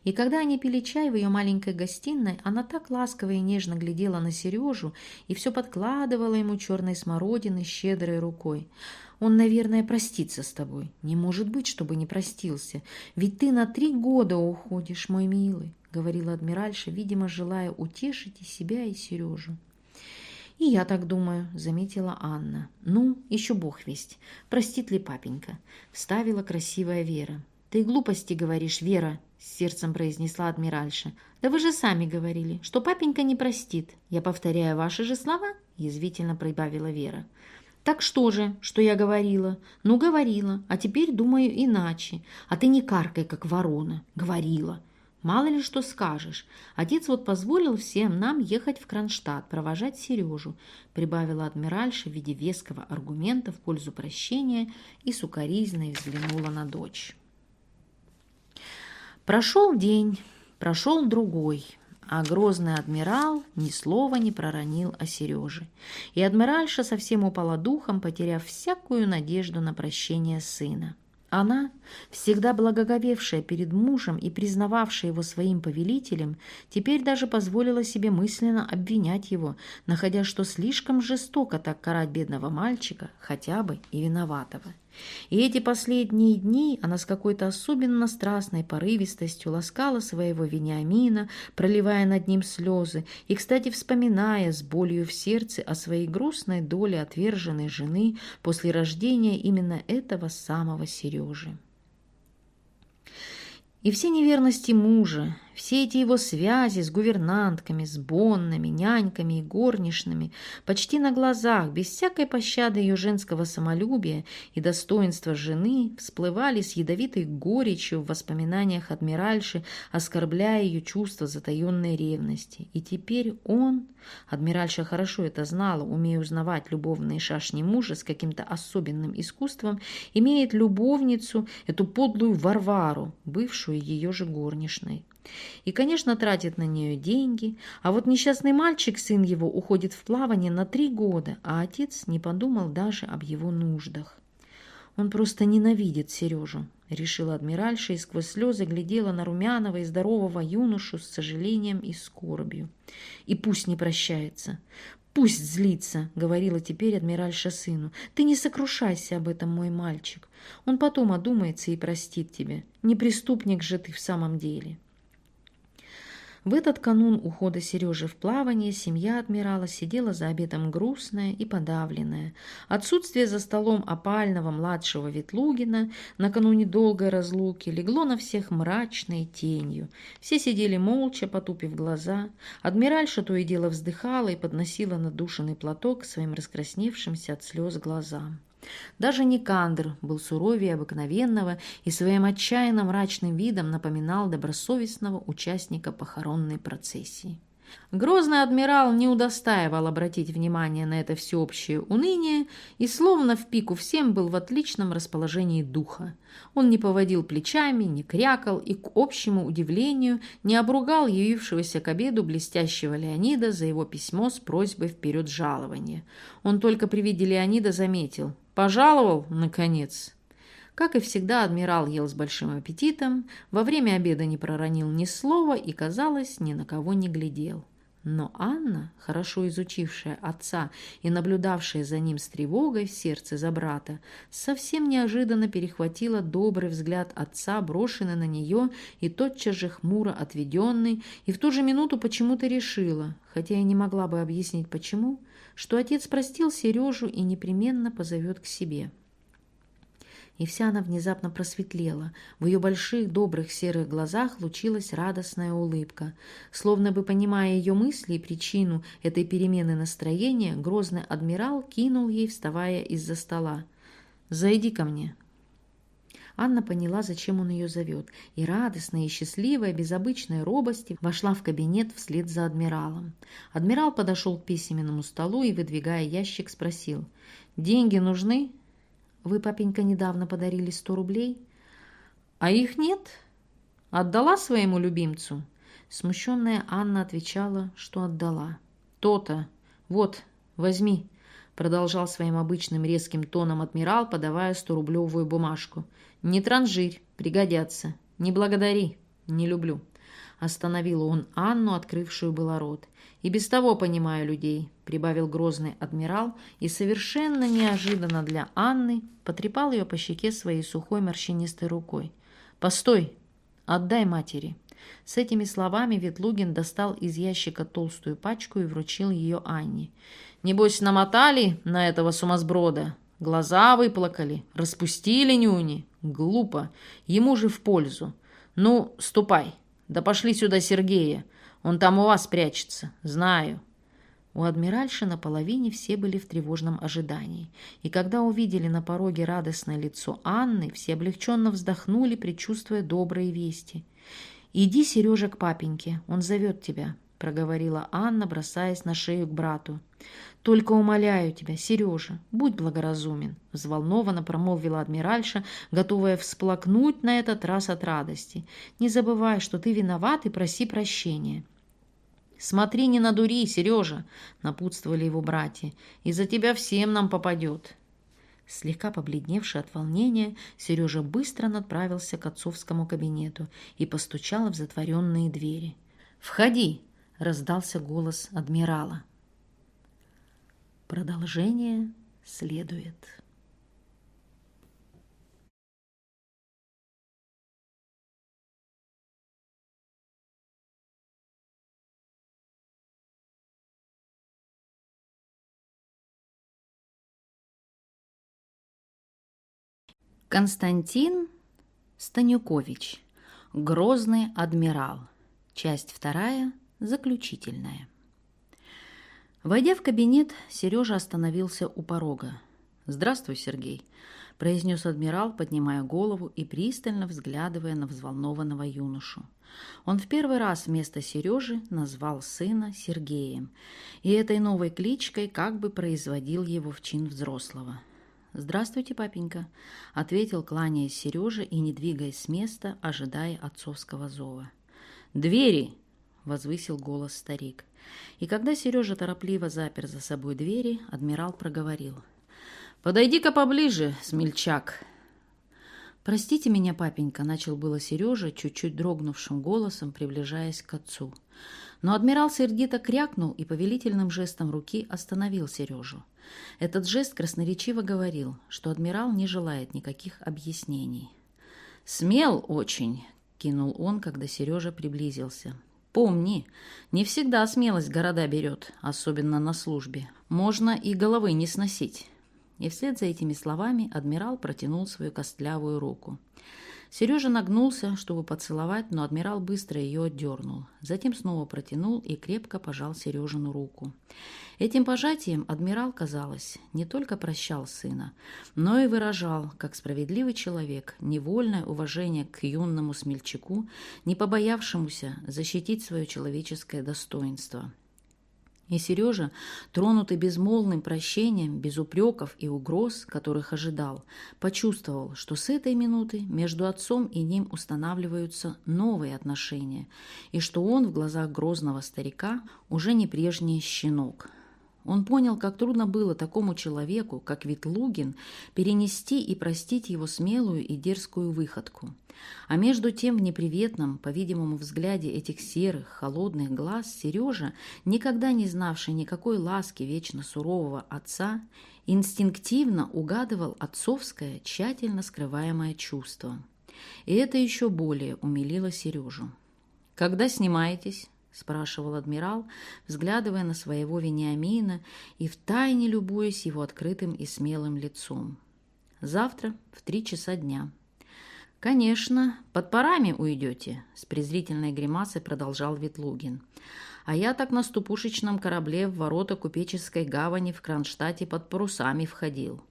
И когда они пили чай в ее маленькой гостиной, она так ласково и нежно глядела на Сережу и все подкладывала ему черной смородины щедрой рукой. «Он, наверное, простится с тобой. Не может быть, чтобы не простился. Ведь ты на три года уходишь, мой милый», — говорила адмиральша, видимо, желая утешить и себя, и Сережу. «И я так думаю», — заметила Анна. «Ну, еще бог весть. Простит ли папенька?» — вставила красивая Вера. «Ты глупости говоришь, Вера», — с сердцем произнесла адмиральша. «Да вы же сами говорили, что папенька не простит. Я повторяю ваши же слова», — язвительно прибавила Вера. «Так что же, что я говорила? Ну, говорила, а теперь думаю иначе. А ты не каркай, как ворона. Говорила. Мало ли что скажешь. Отец вот позволил всем нам ехать в Кронштадт, провожать Сережу, прибавила адмиральша в виде веского аргумента в пользу прощения и сукоризной взглянула на дочь. Прошел день, прошел другой, а грозный адмирал ни слова не проронил о Сереже. И адмиральша совсем упала духом, потеряв всякую надежду на прощение сына. Она, всегда благоговевшая перед мужем и признававшая его своим повелителем, теперь даже позволила себе мысленно обвинять его, находя, что слишком жестоко так карать бедного мальчика, хотя бы и виноватого. И эти последние дни она с какой-то особенно страстной порывистостью ласкала своего Вениамина, проливая над ним слезы, и, кстати, вспоминая с болью в сердце о своей грустной доле отверженной жены после рождения именно этого самого Сережи. И все неверности мужа, все эти его связи с гувернантками, с боннами, няньками и горничными, почти на глазах, без всякой пощады ее женского самолюбия и достоинства жены, всплывали с ядовитой горечью в воспоминаниях адмиральши, оскорбляя ее чувство затаенной ревности. И теперь он, адмиральша хорошо это знала, умея узнавать любовные шашни мужа с каким-то особенным искусством, имеет любовницу, эту подлую Варвару, бывшую ее же горничной. И, конечно, тратит на нее деньги, а вот несчастный мальчик, сын его, уходит в плавание на три года, а отец не подумал даже об его нуждах. Он просто ненавидит Сережу, решила адмиральша и сквозь слезы глядела на румяного и здорового юношу с сожалением и скорбью. И пусть не прощается, пусть злится, говорила теперь адмиральша сыну. Ты не сокрушайся об этом, мой мальчик. Он потом одумается и простит тебя. Не преступник же ты в самом деле. В этот канун ухода Сережи в плавание семья адмирала сидела за обедом грустная и подавленная. Отсутствие за столом опального младшего Ветлугина накануне долгой разлуки легло на всех мрачной тенью. Все сидели молча, потупив глаза. Адмиральша то и дело вздыхала и подносила надушенный платок к своим раскрасневшимся от слез глазам. Даже Никандр был суровее обыкновенного и своим отчаянно мрачным видом напоминал добросовестного участника похоронной процессии. Грозный адмирал не удостаивал обратить внимание на это всеобщее уныние и словно в пику всем был в отличном расположении духа. Он не поводил плечами, не крякал и, к общему удивлению, не обругал явившегося к обеду блестящего Леонида за его письмо с просьбой вперед жалования. Он только при виде Леонида заметил «Пожаловал, наконец!» Как и всегда, адмирал ел с большим аппетитом, во время обеда не проронил ни слова и, казалось, ни на кого не глядел. Но Анна, хорошо изучившая отца и наблюдавшая за ним с тревогой в сердце за брата, совсем неожиданно перехватила добрый взгляд отца, брошенный на нее и тотчас же хмуро отведенный, и в ту же минуту почему-то решила, хотя и не могла бы объяснить почему, что отец простил Сережу и непременно позовет к себе. И вся она внезапно просветлела. В ее больших, добрых серых глазах лучилась радостная улыбка. Словно бы понимая ее мысли и причину этой перемены настроения, грозный адмирал кинул ей, вставая из-за стола. «Зайди ко мне». Анна поняла, зачем он ее зовет, и радостная и счастливая, без обычной робости, вошла в кабинет вслед за адмиралом. Адмирал подошел к письменному столу и, выдвигая ящик, спросил, «Деньги нужны?» «Вы, папенька, недавно подарили сто рублей?» «А их нет?» «Отдала своему любимцу?» Смущенная Анна отвечала, что отдала. «То-то. Вот, возьми», — продолжал своим обычным резким тоном адмирал, подавая сторублевую бумажку. «Не транжирь, пригодятся. Не благодари, не люблю». Остановил он Анну, открывшую было рот. «И без того понимаю людей», — прибавил грозный адмирал, и совершенно неожиданно для Анны потрепал ее по щеке своей сухой морщинистой рукой. «Постой! Отдай матери!» С этими словами Ветлугин достал из ящика толстую пачку и вручил ее Анне. «Небось, намотали на этого сумасброда? Глаза выплакали, распустили нюни? Глупо. Ему же в пользу. Ну, ступай. Да пошли сюда Сергея. Он там у вас прячется. Знаю. У адмиральши на половине все были в тревожном ожидании, и когда увидели на пороге радостное лицо Анны, все облегченно вздохнули, предчувствуя добрые вести. «Иди, Сережа, к папеньке, он зовет тебя», — проговорила Анна, бросаясь на шею к брату. «Только умоляю тебя, Сережа, будь благоразумен», — взволнованно промолвила адмиральша, готовая всплакнуть на этот раз от радости. «Не забывай, что ты виноват и проси прощения». «Смотри, не надури, Сережа!» — напутствовали его братья. «Из-за тебя всем нам попадет!» Слегка побледневший от волнения, Сережа быстро направился к отцовскому кабинету и постучал в затворенные двери. «Входи!» — раздался голос адмирала. Продолжение следует. Константин Станюкович. Грозный адмирал. Часть вторая. Заключительная. Войдя в кабинет, Сережа остановился у порога. «Здравствуй, Сергей», – произнес адмирал, поднимая голову и пристально взглядывая на взволнованного юношу. Он в первый раз вместо Сережи назвал сына Сергеем, и этой новой кличкой как бы производил его в чин взрослого. «Здравствуйте, папенька», — ответил, кланяясь Сережа и не двигаясь с места, ожидая отцовского зова. «Двери!» — возвысил голос старик. И когда Сережа торопливо запер за собой двери, адмирал проговорил. «Подойди-ка поближе, смельчак!» «Простите меня, папенька», — начал было Сережа, чуть-чуть дрогнувшим голосом, приближаясь к отцу. Но адмирал сердито крякнул и повелительным жестом руки остановил Сережу. Этот жест красноречиво говорил, что адмирал не желает никаких объяснений. «Смел очень», — кинул он, когда Сережа приблизился. «Помни, не всегда смелость города берет, особенно на службе. Можно и головы не сносить». И вслед за этими словами адмирал протянул свою костлявую руку. Сережа нагнулся, чтобы поцеловать, но адмирал быстро ее отдернул. Затем снова протянул и крепко пожал Сережину руку. Этим пожатием адмирал, казалось, не только прощал сына, но и выражал, как справедливый человек, невольное уважение к юному смельчаку, не побоявшемуся защитить свое человеческое достоинство. И Сережа, тронутый безмолвным прощением, без упреков и угроз, которых ожидал, почувствовал, что с этой минуты между отцом и ним устанавливаются новые отношения, и что он в глазах грозного старика уже не прежний щенок, он понял, как трудно было такому человеку, как Ветлугин, перенести и простить его смелую и дерзкую выходку. А между тем в неприветном, по-видимому, взгляде этих серых, холодных глаз Сережа, никогда не знавший никакой ласки вечно сурового отца, инстинктивно угадывал отцовское, тщательно скрываемое чувство. И это еще более умилило Сережу. «Когда снимаетесь?» Спрашивал адмирал, взглядывая на своего Вениамина и втайне любуясь его открытым и смелым лицом. «Завтра в три часа дня». «Конечно, под парами уйдете», — с презрительной гримасой продолжал Ветлугин. «А я так на ступушечном корабле в ворота купеческой гавани в Кронштадте под парусами входил.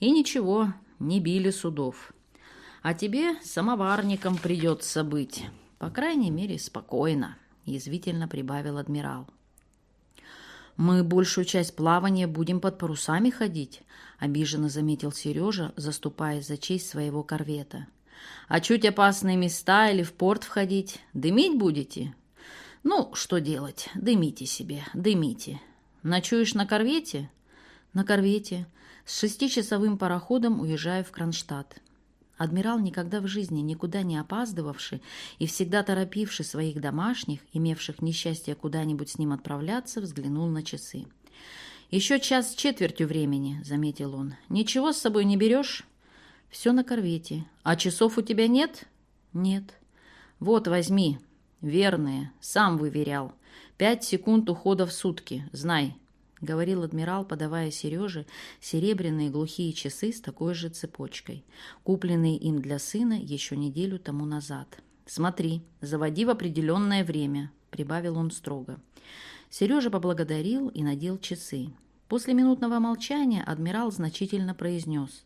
И ничего, не били судов. А тебе самоварником придется быть, по крайней мере, спокойно» язвительно прибавил адмирал. «Мы большую часть плавания будем под парусами ходить», — обиженно заметил Сережа, заступаясь за честь своего корвета. «А чуть опасные места или в порт входить, дымить будете?» «Ну, что делать, дымите себе, дымите. Ночуешь на корвете?» «На корвете. С шестичасовым пароходом уезжаю в Кронштадт. Адмирал, никогда в жизни никуда не опаздывавший и всегда торопивший своих домашних, имевших несчастье куда-нибудь с ним отправляться, взглянул на часы. «Еще час с четвертью времени», — заметил он. «Ничего с собой не берешь?» «Все на корвете. А часов у тебя нет?» «Нет». «Вот, возьми. Верные. Сам выверял. Пять секунд ухода в сутки. Знай. — говорил адмирал, подавая Сереже серебряные глухие часы с такой же цепочкой, купленные им для сына еще неделю тому назад. «Смотри, заводи в определенное время», — прибавил он строго. Сережа поблагодарил и надел часы. После минутного молчания адмирал значительно произнес.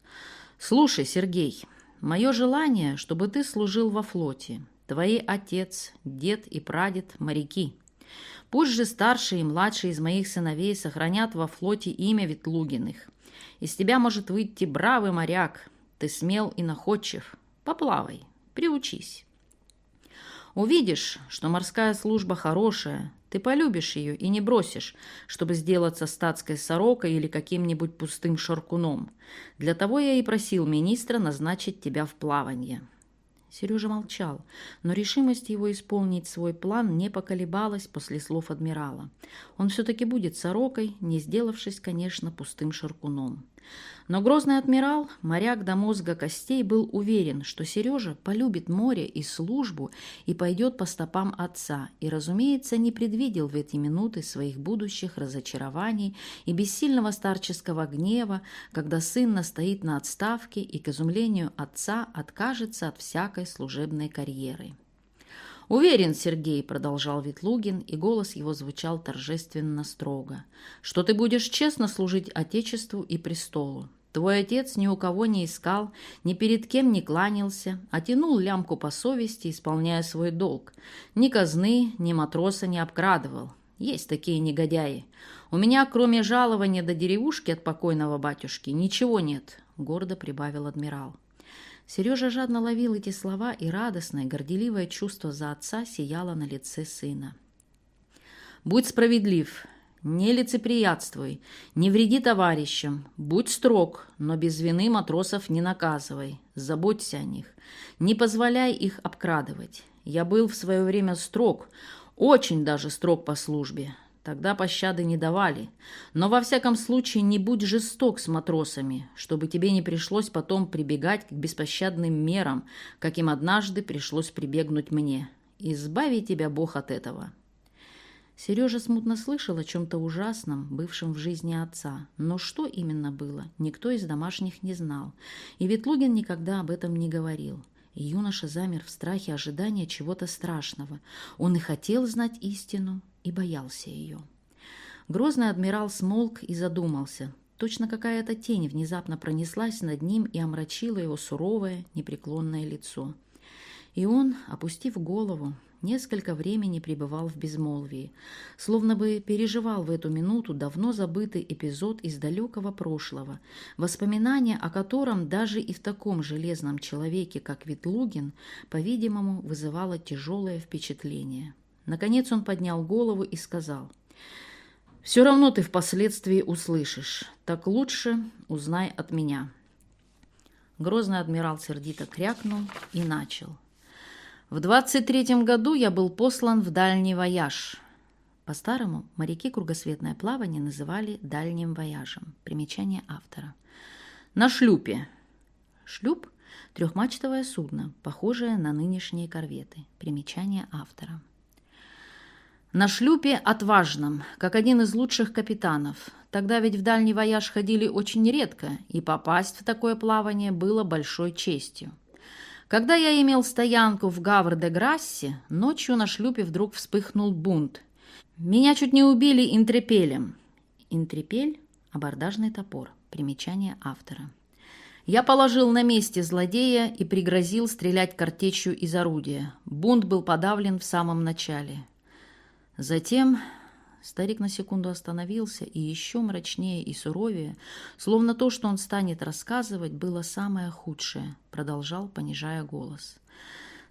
«Слушай, Сергей, мое желание, чтобы ты служил во флоте. Твои отец, дед и прадед – моряки. Пусть же старший и младший из моих сыновей сохранят во флоте имя Ветлугиных. Из тебя может выйти бравый моряк. Ты смел и находчив. Поплавай, приучись. Увидишь, что морская служба хорошая, ты полюбишь ее и не бросишь, чтобы сделаться статской сорокой или каким-нибудь пустым шаркуном. Для того я и просил министра назначить тебя в плавание». Сережа молчал, но решимость его исполнить свой план не поколебалась после слов адмирала. Он все-таки будет сорокой, не сделавшись, конечно, пустым шаркуном. Но грозный адмирал, моряк до мозга костей, был уверен, что Сережа полюбит море и службу и пойдет по стопам отца, и, разумеется, не предвидел в эти минуты своих будущих разочарований и бессильного старческого гнева, когда сын настоит на отставке и, к изумлению отца, откажется от всякой служебной карьеры. «Уверен, Сергей», — продолжал Ветлугин, и голос его звучал торжественно строго, «что ты будешь честно служить Отечеству и престолу. Твой отец ни у кого не искал, ни перед кем не кланялся, а тянул лямку по совести, исполняя свой долг. Ни казны, ни матроса не обкрадывал. Есть такие негодяи. У меня, кроме жалования до деревушки от покойного батюшки, ничего нет», — гордо прибавил адмирал. Сережа жадно ловил эти слова, и радостное, горделивое чувство за отца сияло на лице сына. «Будь справедлив, не лицеприятствуй, не вреди товарищам, будь строг, но без вины матросов не наказывай, заботься о них, не позволяй их обкрадывать. Я был в свое время строг, очень даже строг по службе, Тогда пощады не давали. Но во всяком случае не будь жесток с матросами, чтобы тебе не пришлось потом прибегать к беспощадным мерам, каким однажды пришлось прибегнуть мне. Избави тебя Бог от этого». Сережа смутно слышал о чем-то ужасном, бывшем в жизни отца. Но что именно было, никто из домашних не знал. И Ветлугин никогда об этом не говорил. И юноша замер в страхе ожидания чего-то страшного. Он и хотел знать истину, и боялся ее. Грозный адмирал смолк и задумался. Точно какая-то тень внезапно пронеслась над ним и омрачила его суровое, непреклонное лицо. И он, опустив голову, несколько времени пребывал в безмолвии, словно бы переживал в эту минуту давно забытый эпизод из далекого прошлого, воспоминания о котором даже и в таком железном человеке, как Ветлугин, по-видимому, вызывало тяжелое впечатление. Наконец он поднял голову и сказал, «Все равно ты впоследствии услышишь. Так лучше узнай от меня». Грозный адмирал сердито крякнул и начал. «В двадцать третьем году я был послан в дальний вояж». По-старому моряки кругосветное плавание называли дальним вояжем. Примечание автора. На шлюпе. Шлюп – трехмачтовое судно, похожее на нынешние корветы. Примечание автора. На шлюпе отважном, как один из лучших капитанов. Тогда ведь в дальний вояж ходили очень редко, и попасть в такое плавание было большой честью. Когда я имел стоянку в Гавр-де-Грассе, ночью на шлюпе вдруг вспыхнул бунт. Меня чуть не убили интрепелем. Интрепель – абордажный топор. Примечание автора. Я положил на месте злодея и пригрозил стрелять картечью из орудия. Бунт был подавлен в самом начале. Затем старик на секунду остановился, и еще мрачнее и суровее, словно то, что он станет рассказывать, было самое худшее, продолжал, понижая голос.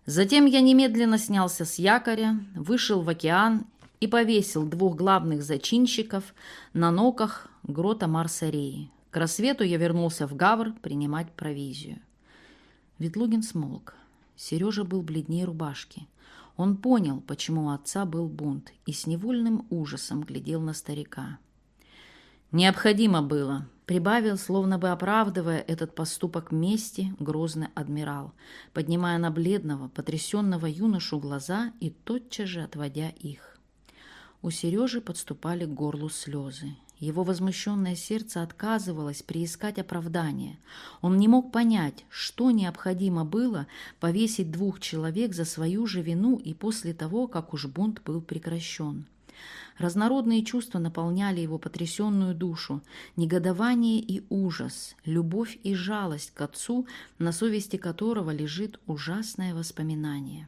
Затем я немедленно снялся с якоря, вышел в океан и повесил двух главных зачинщиков на ноках грота Марсареи. К рассвету я вернулся в Гавр принимать провизию. Ветлугин смолк. Сережа был бледнее рубашки. Он понял, почему у отца был бунт, и с невольным ужасом глядел на старика. «Необходимо было», — прибавил, словно бы оправдывая этот поступок мести, грозный адмирал, поднимая на бледного, потрясенного юношу глаза и тотчас же отводя их. У Сережи подступали к горлу слезы. Его возмущенное сердце отказывалось приискать оправдание. Он не мог понять, что необходимо было повесить двух человек за свою же вину и после того, как уж бунт был прекращен. Разнородные чувства наполняли его потрясенную душу, негодование и ужас, любовь и жалость к отцу, на совести которого лежит ужасное воспоминание.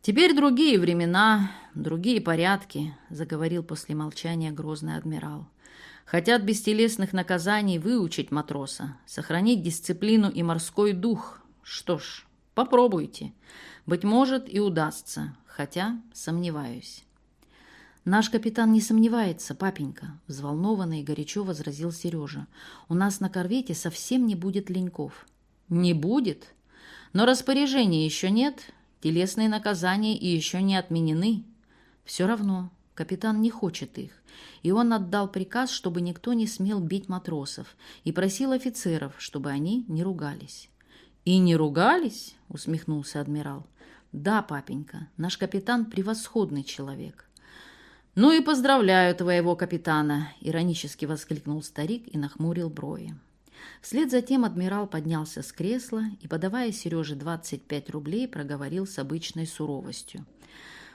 «Теперь другие времена, другие порядки», — заговорил после молчания грозный адмирал. «Хотят бестелесных наказаний выучить матроса, сохранить дисциплину и морской дух. Что ж, попробуйте. Быть может, и удастся, хотя сомневаюсь». «Наш капитан не сомневается, папенька», — взволнованно и горячо возразил Сережа. «У нас на корвете совсем не будет леньков». «Не будет? Но распоряжения еще нет, телесные наказания и еще не отменены. Все равно, капитан не хочет их, и он отдал приказ, чтобы никто не смел бить матросов, и просил офицеров, чтобы они не ругались». «И не ругались?» — усмехнулся адмирал. «Да, папенька, наш капитан превосходный человек. «Ну и поздравляю твоего капитана!» — иронически воскликнул старик и нахмурил брови. Вслед за тем адмирал поднялся с кресла и, подавая Сереже 25 рублей, проговорил с обычной суровостью.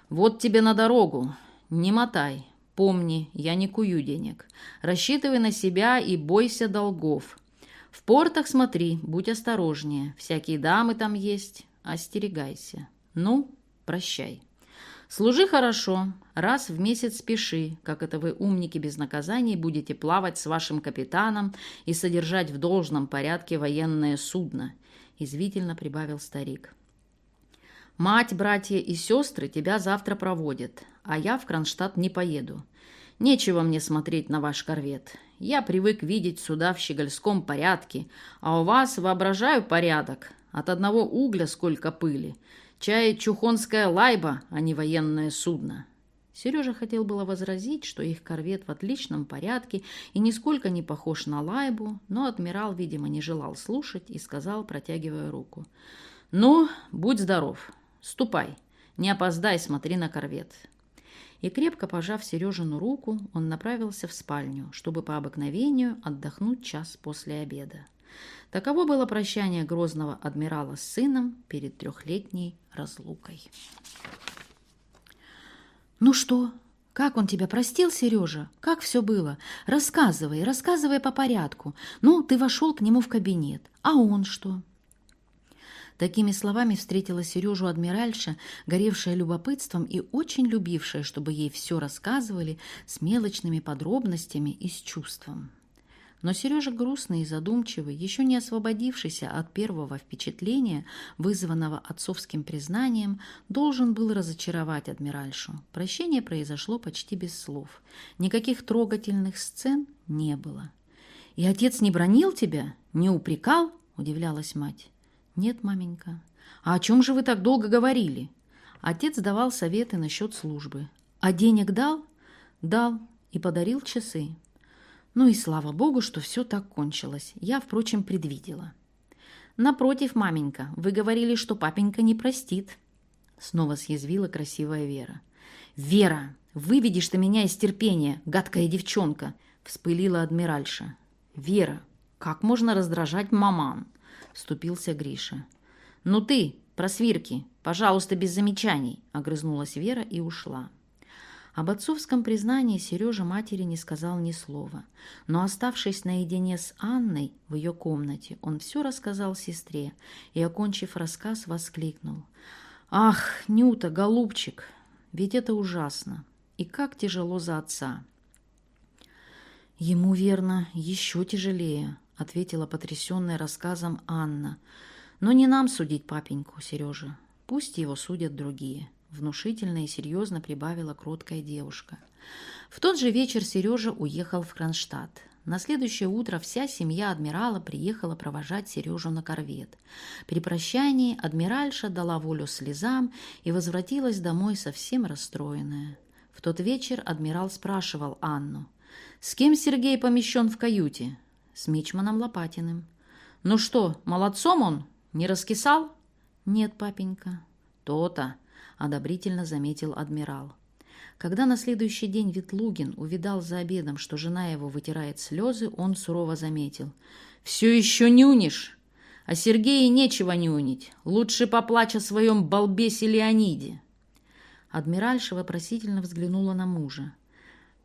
«Вот тебе на дорогу. Не мотай. Помни, я не кую денег. Рассчитывай на себя и бойся долгов. В портах смотри, будь осторожнее. Всякие дамы там есть. Остерегайся. Ну, прощай». Служи хорошо, раз в месяц спеши, как это вы, умники без наказаний, будете плавать с вашим капитаном и содержать в должном порядке военное судно», — извительно прибавил старик. «Мать, братья и сестры тебя завтра проводят, а я в Кронштадт не поеду. Нечего мне смотреть на ваш корвет. Я привык видеть суда в щегольском порядке, а у вас, воображаю, порядок. От одного угля сколько пыли. Чай чухонская лайба, а не военное судно. Сережа хотел было возразить, что их корвет в отличном порядке и нисколько не похож на лайбу, но адмирал, видимо, не желал слушать и сказал, протягивая руку. «Ну, будь здоров. Ступай. Не опоздай, смотри на корвет». И крепко пожав Сережину руку, он направился в спальню, чтобы по обыкновению отдохнуть час после обеда. Таково было прощание грозного адмирала с сыном перед трехлетней разлукой. «Ну что, как он тебя простил, Сережа? Как все было? Рассказывай, рассказывай по порядку. Ну, ты вошел к нему в кабинет. А он что?» Такими словами встретила Сережу адмиральша, горевшая любопытством и очень любившая, чтобы ей все рассказывали с мелочными подробностями и с чувством. Но Сережа грустный и задумчивый, еще не освободившийся от первого впечатления, вызванного отцовским признанием, должен был разочаровать адмиральшу. Прощение произошло почти без слов. Никаких трогательных сцен не было. «И отец не бронил тебя? Не упрекал?» – удивлялась мать. «Нет, маменька. А о чем же вы так долго говорили?» Отец давал советы насчет службы. «А денег дал?» «Дал и подарил часы. Ну и слава богу, что все так кончилось. Я, впрочем, предвидела. «Напротив, маменька, вы говорили, что папенька не простит». Снова съязвила красивая Вера. «Вера, выведешь ты меня из терпения, гадкая девчонка!» Вспылила адмиральша. «Вера, как можно раздражать маман?» Вступился Гриша. «Ну ты, просвирки, пожалуйста, без замечаний!» Огрызнулась Вера и ушла. Об отцовском признании Сережа матери не сказал ни слова, но, оставшись наедине с Анной в ее комнате, он все рассказал сестре и, окончив рассказ, воскликнул. «Ах, Нюта, голубчик, ведь это ужасно! И как тяжело за отца!» «Ему, верно, еще тяжелее», — ответила потрясенная рассказом Анна. «Но не нам судить папеньку, Сережа. Пусть его судят другие» внушительно и серьезно прибавила кроткая девушка. В тот же вечер Сережа уехал в Кронштадт. На следующее утро вся семья адмирала приехала провожать Сережу на корвет. При прощании адмиральша дала волю слезам и возвратилась домой совсем расстроенная. В тот вечер адмирал спрашивал Анну, «С кем Сергей помещен в каюте?» «С Мичманом Лопатиным». «Ну что, молодцом он? Не раскисал?» «Нет, папенька». «То-то одобрительно заметил адмирал. Когда на следующий день Ветлугин увидал за обедом, что жена его вытирает слезы, он сурово заметил. «Все еще нюнишь? А Сергея нечего нюнить. Лучше поплачь о своем балбесе Леониде». Адмиральша вопросительно взглянула на мужа.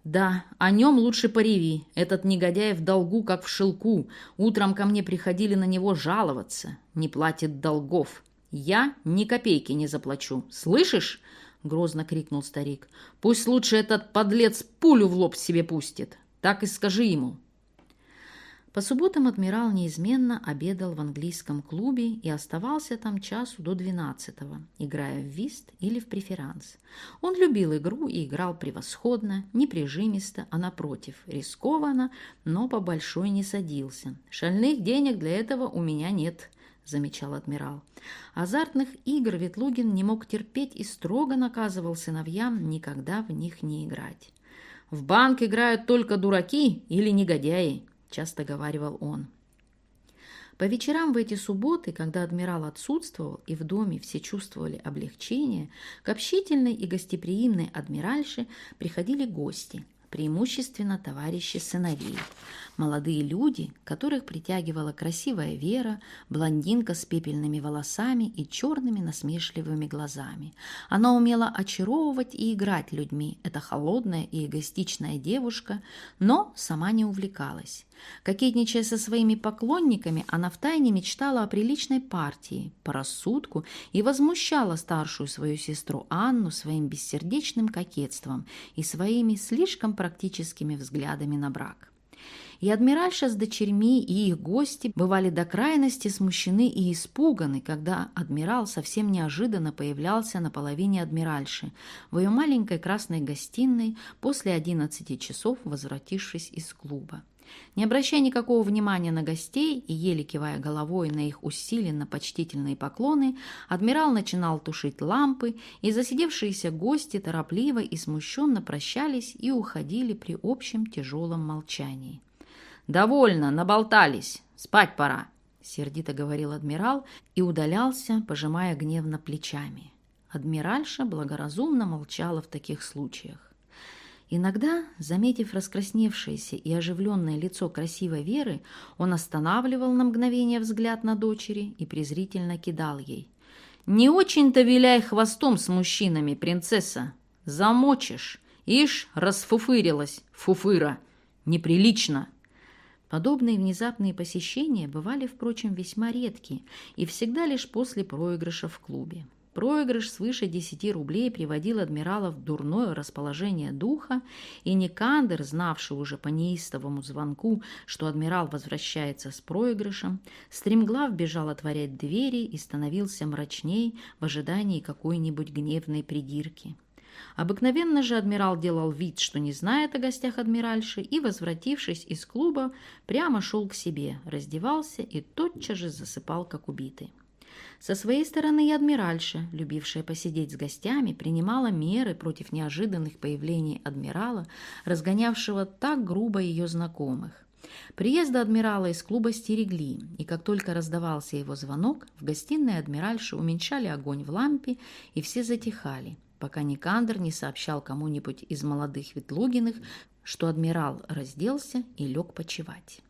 «Да, о нем лучше пореви. Этот негодяй в долгу, как в шелку. Утром ко мне приходили на него жаловаться. Не платит долгов. «Я ни копейки не заплачу. Слышишь?» — грозно крикнул старик. «Пусть лучше этот подлец пулю в лоб себе пустит. Так и скажи ему». По субботам адмирал неизменно обедал в английском клубе и оставался там часу до двенадцатого, играя в вист или в преферанс. Он любил игру и играл превосходно, не прижимисто, а напротив, рискованно, но по большой не садился. «Шальных денег для этого у меня нет», – замечал адмирал. Азартных игр Ветлугин не мог терпеть и строго наказывал сыновьям никогда в них не играть. «В банк играют только дураки или негодяи», – часто говаривал он. По вечерам в эти субботы, когда адмирал отсутствовал и в доме все чувствовали облегчение, к общительной и гостеприимной адмиральше приходили гости, преимущественно товарищи сыновей. Молодые люди, которых притягивала красивая Вера, блондинка с пепельными волосами и черными насмешливыми глазами. Она умела очаровывать и играть людьми, эта холодная и эгоистичная девушка, но сама не увлекалась. Кокетничая со своими поклонниками, она втайне мечтала о приличной партии, по рассудку и возмущала старшую свою сестру Анну своим бессердечным кокетством и своими слишком практическими взглядами на брак и адмиральша с дочерьми и их гости бывали до крайности смущены и испуганы, когда адмирал совсем неожиданно появлялся на половине адмиральши в ее маленькой красной гостиной после 11 часов, возвратившись из клуба. Не обращая никакого внимания на гостей и еле кивая головой на их усиленно почтительные поклоны, адмирал начинал тушить лампы, и засидевшиеся гости торопливо и смущенно прощались и уходили при общем тяжелом молчании. «Довольно, наболтались, спать пора», — сердито говорил адмирал и удалялся, пожимая гневно плечами. Адмиральша благоразумно молчала в таких случаях. Иногда, заметив раскрасневшееся и оживленное лицо красивой Веры, он останавливал на мгновение взгляд на дочери и презрительно кидал ей. «Не очень-то виляй хвостом с мужчинами, принцесса! Замочишь! Ишь, расфуфырилась, фуфыра! Неприлично!» Подобные внезапные посещения бывали, впрочем, весьма редкие и всегда лишь после проигрыша в клубе. Проигрыш свыше 10 рублей приводил адмирала в дурное расположение духа, и Никандер, знавший уже по неистовому звонку, что адмирал возвращается с проигрышем, стремглав бежал отворять двери и становился мрачней в ожидании какой-нибудь гневной придирки. Обыкновенно же адмирал делал вид, что не знает о гостях адмиральши, и, возвратившись из клуба, прямо шел к себе, раздевался и тотчас же засыпал, как убитый. Со своей стороны и адмиральша, любившая посидеть с гостями, принимала меры против неожиданных появлений адмирала, разгонявшего так грубо ее знакомых. Приезда адмирала из клуба стерегли, и как только раздавался его звонок, в гостиной адмиральши уменьшали огонь в лампе, и все затихали – пока Никандр не сообщал кому-нибудь из молодых Ветлугиных, что адмирал разделся и лег почевать.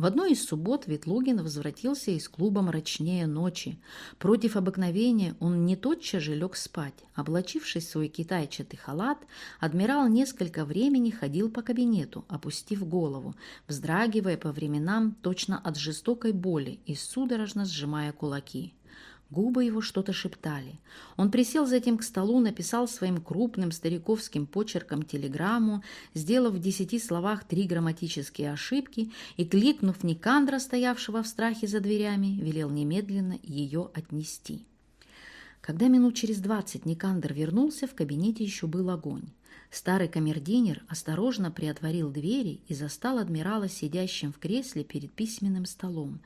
В одной из суббот Ветлугин возвратился из клуба мрачнее ночи. Против обыкновения он не тотчас же лег спать. Облачившись в свой китайчатый халат, адмирал несколько времени ходил по кабинету, опустив голову, вздрагивая по временам точно от жестокой боли и судорожно сжимая кулаки. Губы его что-то шептали. Он присел затем к столу, написал своим крупным стариковским почерком телеграмму, сделав в десяти словах три грамматические ошибки и, кликнув Никандра, стоявшего в страхе за дверями, велел немедленно ее отнести. Когда минут через двадцать Никандр вернулся, в кабинете еще был огонь. Старый камердинер осторожно приотворил двери и застал адмирала сидящим в кресле перед письменным столом.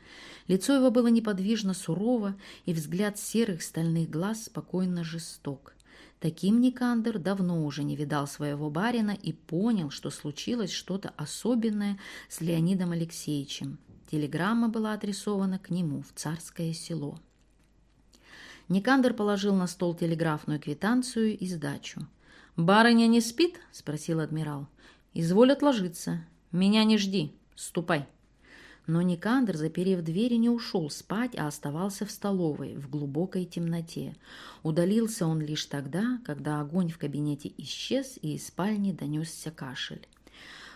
Лицо его было неподвижно сурово, и взгляд серых стальных глаз спокойно жесток. Таким Никандер давно уже не видал своего барина и понял, что случилось что-то особенное с Леонидом Алексеевичем. Телеграмма была адресована к нему в царское село. Никандер положил на стол телеграфную квитанцию и сдачу. «Барыня не спит?» — спросил адмирал. «Изволь отложиться. Меня не жди. Ступай». Но Никандр, заперев двери, не ушел спать, а оставался в столовой, в глубокой темноте. Удалился он лишь тогда, когда огонь в кабинете исчез, и из спальни донесся кашель.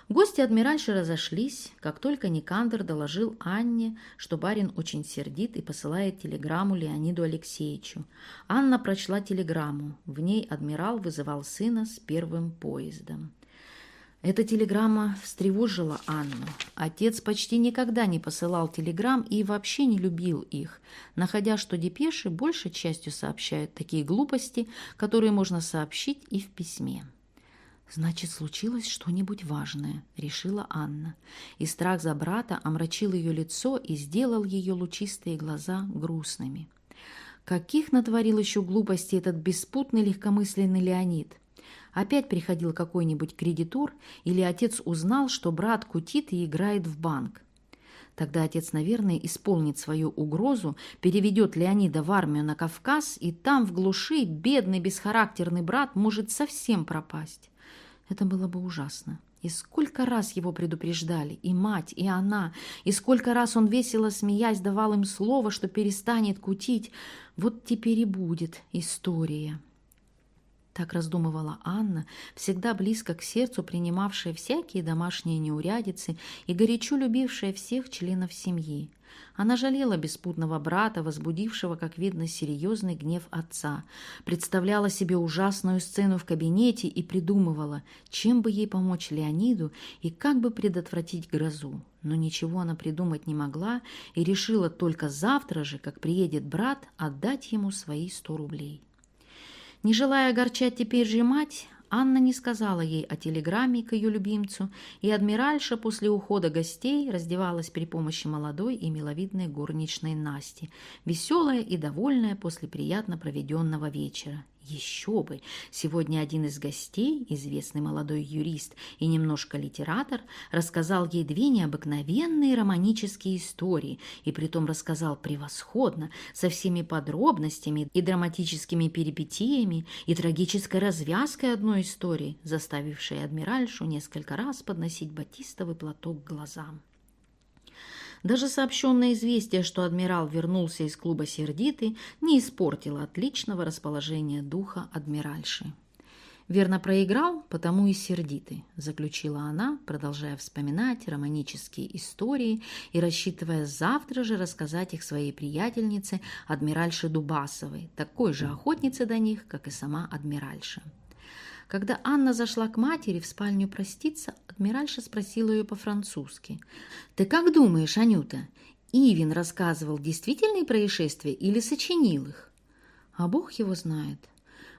Гости адмиральши разошлись, как только Никандр доложил Анне, что барин очень сердит и посылает телеграмму Леониду Алексеевичу. Анна прочла телеграмму. В ней адмирал вызывал сына с первым поездом. Эта телеграмма встревожила Анну. Отец почти никогда не посылал телеграмм и вообще не любил их, находя, что депеши большей частью сообщают такие глупости, которые можно сообщить и в письме. «Значит, случилось что-нибудь важное», — решила Анна. И страх за брата омрачил ее лицо и сделал ее лучистые глаза грустными. Каких натворил еще глупостей этот беспутный легкомысленный Леонид? Опять приходил какой-нибудь кредитор, или отец узнал, что брат кутит и играет в банк. Тогда отец, наверное, исполнит свою угрозу, переведет Леонида в армию на Кавказ, и там, в глуши, бедный бесхарактерный брат может совсем пропасть. Это было бы ужасно. И сколько раз его предупреждали, и мать, и она, и сколько раз он весело смеясь давал им слово, что перестанет кутить. Вот теперь и будет история. Так раздумывала Анна, всегда близко к сердцу принимавшая всякие домашние неурядицы и горячо любившая всех членов семьи. Она жалела беспутного брата, возбудившего, как видно, серьезный гнев отца, представляла себе ужасную сцену в кабинете и придумывала, чем бы ей помочь Леониду и как бы предотвратить грозу. Но ничего она придумать не могла и решила только завтра же, как приедет брат, отдать ему свои сто рублей. Не желая огорчать теперь же мать, Анна не сказала ей о телеграмме к ее любимцу, и адмиральша после ухода гостей раздевалась при помощи молодой и миловидной горничной Насти, веселая и довольная после приятно проведенного вечера. Еще бы! Сегодня один из гостей, известный молодой юрист и немножко литератор, рассказал ей две необыкновенные романические истории, и притом рассказал превосходно, со всеми подробностями и драматическими перипетиями, и трагической развязкой одной истории, заставившей адмиральшу несколько раз подносить батистовый платок к глазам. Даже сообщенное известие, что адмирал вернулся из клуба «Сердитый», не испортило отличного расположения духа адмиральши. «Верно проиграл, потому и сердитый», – заключила она, продолжая вспоминать романические истории и рассчитывая завтра же рассказать их своей приятельнице, адмиральше Дубасовой, такой же охотнице до них, как и сама адмиральша. Когда Анна зашла к матери в спальню проститься, адмиральша спросила ее по-французски. «Ты как думаешь, Анюта, Ивин рассказывал действительные происшествия или сочинил их?» «А Бог его знает».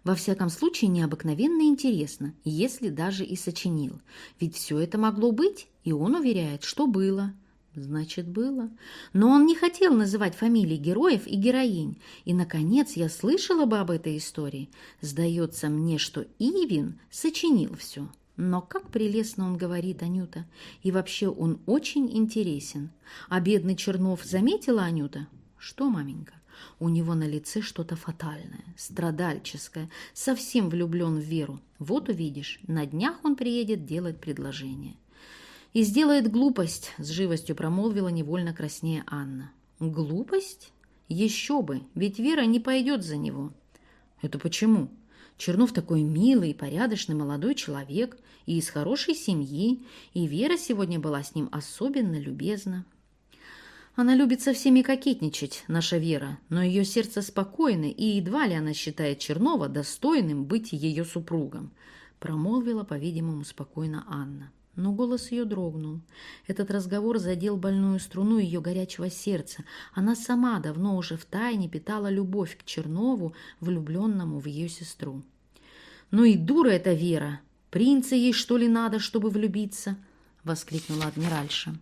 Во всяком случае, необыкновенно интересно, если даже и сочинил. Ведь все это могло быть, и он уверяет, что было. Значит, было. Но он не хотел называть фамилии героев и героинь. И, наконец, я слышала бы об этой истории. Сдается мне, что Ивин сочинил все. Но как прелестно он говорит, Анюта. И вообще он очень интересен. А бедный Чернов заметила Анюта? Что, маменька? У него на лице что-то фатальное, страдальческое, совсем влюблен в Веру. Вот увидишь, на днях он приедет делать предложение и сделает глупость», — с живостью промолвила невольно краснее Анна. «Глупость? Еще бы, ведь Вера не пойдет за него». «Это почему?» Чернов такой милый, порядочный молодой человек и из хорошей семьи, и Вера сегодня была с ним особенно любезна. Она любит со всеми кокетничать, наша Вера, но ее сердце спокойно, и едва ли она считает Чернова достойным быть ее супругом, промолвила, по-видимому, спокойно Анна но голос ее дрогнул. Этот разговор задел больную струну ее горячего сердца. Она сама давно уже втайне питала любовь к Чернову, влюбленному в ее сестру. «Ну и дура эта Вера! Принца ей, что ли, надо, чтобы влюбиться?» — воскликнула адмиральша.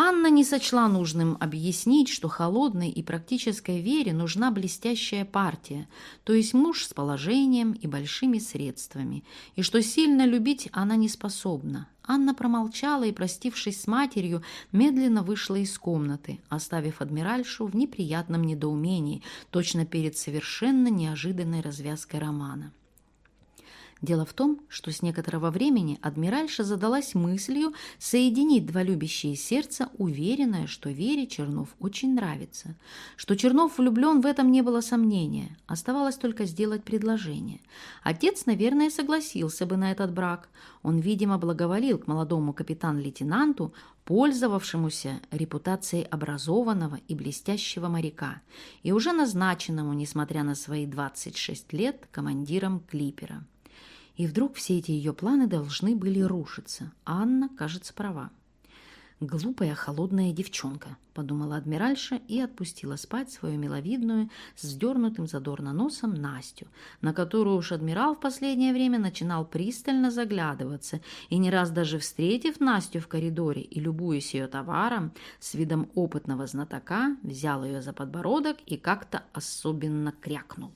Анна не сочла нужным объяснить, что холодной и практической вере нужна блестящая партия, то есть муж с положением и большими средствами, и что сильно любить она не способна. Анна промолчала и, простившись с матерью, медленно вышла из комнаты, оставив адмиральшу в неприятном недоумении, точно перед совершенно неожиданной развязкой романа. Дело в том, что с некоторого времени адмиральша задалась мыслью соединить два любящие сердца, уверенная, что Вере Чернов очень нравится. Что Чернов влюблен, в этом не было сомнения. Оставалось только сделать предложение. Отец, наверное, согласился бы на этот брак. Он, видимо, благоволил к молодому капитан-лейтенанту, пользовавшемуся репутацией образованного и блестящего моряка и уже назначенному, несмотря на свои 26 лет, командиром клипера. И вдруг все эти ее планы должны были рушиться. Анна, кажется, права. «Глупая, холодная девчонка», — подумала адмиральша и отпустила спать свою миловидную, с вздернутым задорно носом Настю, на которую уж адмирал в последнее время начинал пристально заглядываться, и не раз даже встретив Настю в коридоре и любуясь ее товаром, с видом опытного знатока, взял ее за подбородок и как-то особенно крякнул.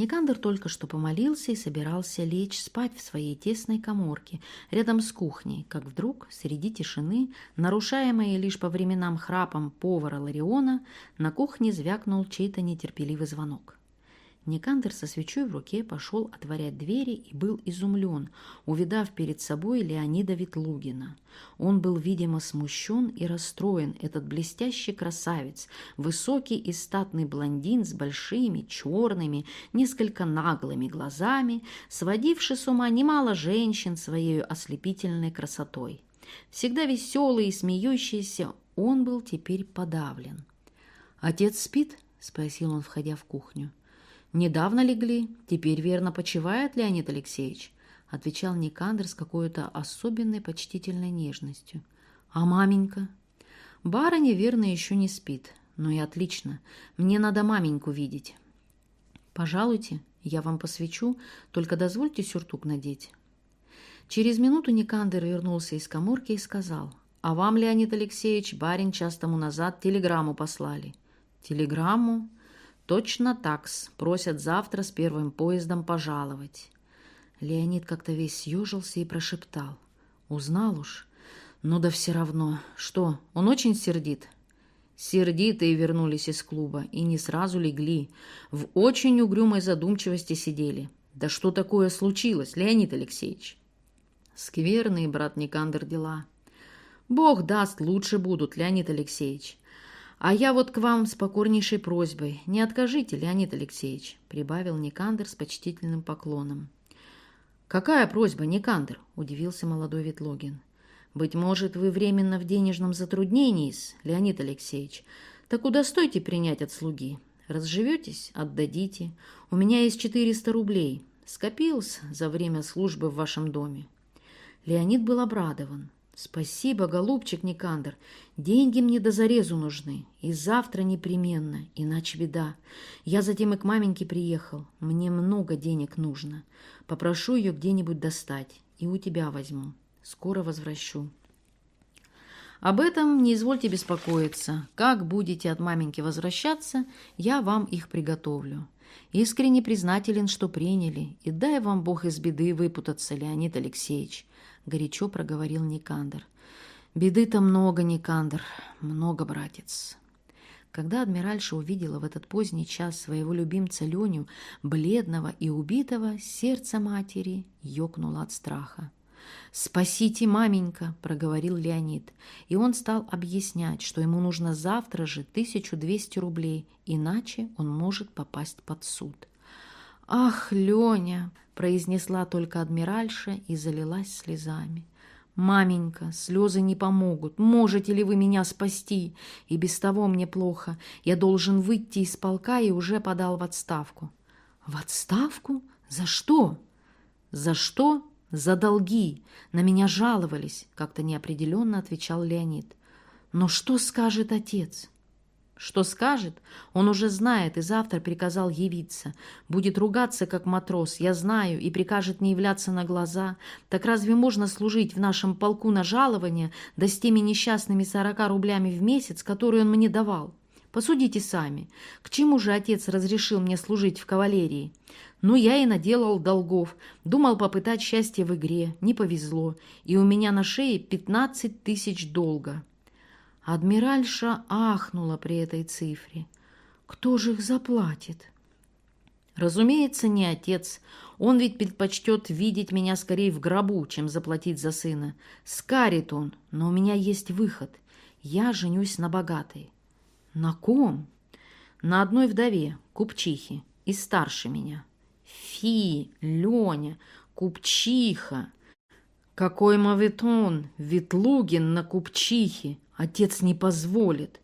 Никандр только что помолился и собирался лечь спать в своей тесной коморке рядом с кухней, как вдруг среди тишины, нарушаемой лишь по временам храпом повара Лариона, на кухне звякнул чей-то нетерпеливый звонок. Никандр со свечой в руке пошел отворять двери и был изумлен, увидав перед собой Леонида Ветлугина. Он был, видимо, смущен и расстроен, этот блестящий красавец, высокий и статный блондин с большими, черными, несколько наглыми глазами, сводивший с ума немало женщин своей ослепительной красотой. Всегда веселый и смеющийся, он был теперь подавлен. «Отец спит?» – спросил он, входя в кухню. «Недавно легли, теперь верно почивает Леонид Алексеевич», отвечал Никандр с какой-то особенной почтительной нежностью. «А маменька?» «Барыня, верно, еще не спит. Ну и отлично. Мне надо маменьку видеть». «Пожалуйте, я вам посвечу, только дозвольте сюртук надеть». Через минуту Никандр вернулся из коморки и сказал, «А вам, Леонид Алексеевич, барин час тому назад телеграмму послали». «Телеграмму?» Точно такс. Просят завтра с первым поездом пожаловать. Леонид как-то весь съежился и прошептал. Узнал уж. Ну да все равно. Что, он очень сердит? Сердитые вернулись из клуба и не сразу легли. В очень угрюмой задумчивости сидели. Да что такое случилось, Леонид Алексеевич? Скверные, брат Никандр, дела. Бог даст, лучше будут, Леонид Алексеевич. «А я вот к вам с покорнейшей просьбой. Не откажите, Леонид Алексеевич», — прибавил Никандр с почтительным поклоном. «Какая просьба, Никандр?» — удивился молодой Ветлогин. «Быть может, вы временно в денежном затруднении, Леонид Алексеевич. Так удостойте принять от слуги. Разживетесь — отдадите. У меня есть четыреста рублей. Скопился за время службы в вашем доме». Леонид был обрадован. «Спасибо, голубчик Никандр. Деньги мне до зарезу нужны. И завтра непременно, иначе беда. Я затем и к маменьке приехал. Мне много денег нужно. Попрошу ее где-нибудь достать. И у тебя возьму. Скоро возвращу». Об этом не извольте беспокоиться. Как будете от маменьки возвращаться, я вам их приготовлю. Искренне признателен, что приняли, и дай вам Бог из беды выпутаться, Леонид Алексеевич. — горячо проговорил Никандр. «Беды-то много, Никандр, много, братец». Когда адмиральша увидела в этот поздний час своего любимца Леню, бледного и убитого, сердце матери ёкнуло от страха. «Спасите, маменька!» – проговорил Леонид. И он стал объяснять, что ему нужно завтра же 1200 рублей, иначе он может попасть под суд. «Ах, Леня!» – произнесла только адмиральша и залилась слезами. «Маменька, слезы не помогут. Можете ли вы меня спасти? И без того мне плохо. Я должен выйти из полка и уже подал в отставку». «В отставку? За что?» «За что? За долги. На меня жаловались», — как-то неопределенно отвечал Леонид. «Но что скажет отец?» Что скажет, он уже знает и завтра приказал явиться. Будет ругаться, как матрос, я знаю, и прикажет не являться на глаза. Так разве можно служить в нашем полку на жалование, да с теми несчастными сорока рублями в месяц, которые он мне давал? Посудите сами, к чему же отец разрешил мне служить в кавалерии? Ну, я и наделал долгов, думал попытать счастье в игре, не повезло, и у меня на шее пятнадцать тысяч долга». Адмиральша ахнула при этой цифре. Кто же их заплатит? Разумеется, не отец. Он ведь предпочтет видеть меня скорее в гробу, чем заплатить за сына. Скарит он, но у меня есть выход. Я женюсь на богатой. На ком? На одной вдове, купчихе, и старше меня. Фи, Леня, купчиха. Какой мавитон, Ветлугин на купчихе. Отец не позволит.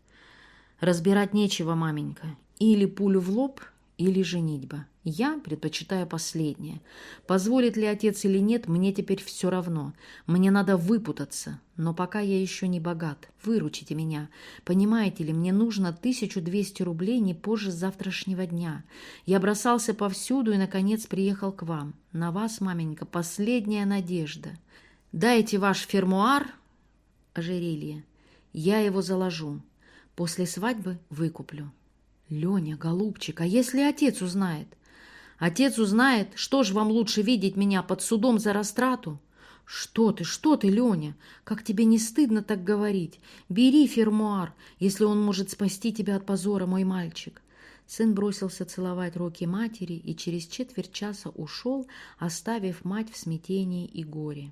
Разбирать нечего, маменька. Или пулю в лоб, или женитьба. Я предпочитаю последнее. Позволит ли отец или нет, мне теперь все равно. Мне надо выпутаться. Но пока я еще не богат. Выручите меня. Понимаете ли, мне нужно 1200 рублей не позже завтрашнего дня. Я бросался повсюду и, наконец, приехал к вам. На вас, маменька, последняя надежда. Дайте ваш фермуар, ожерелье. Я его заложу. После свадьбы выкуплю. Леня, голубчик, а если отец узнает? Отец узнает, что ж вам лучше видеть меня под судом за растрату? Что ты, что ты, Леня? Как тебе не стыдно так говорить? Бери фермуар, если он может спасти тебя от позора, мой мальчик. Сын бросился целовать руки матери и через четверть часа ушел, оставив мать в смятении и горе.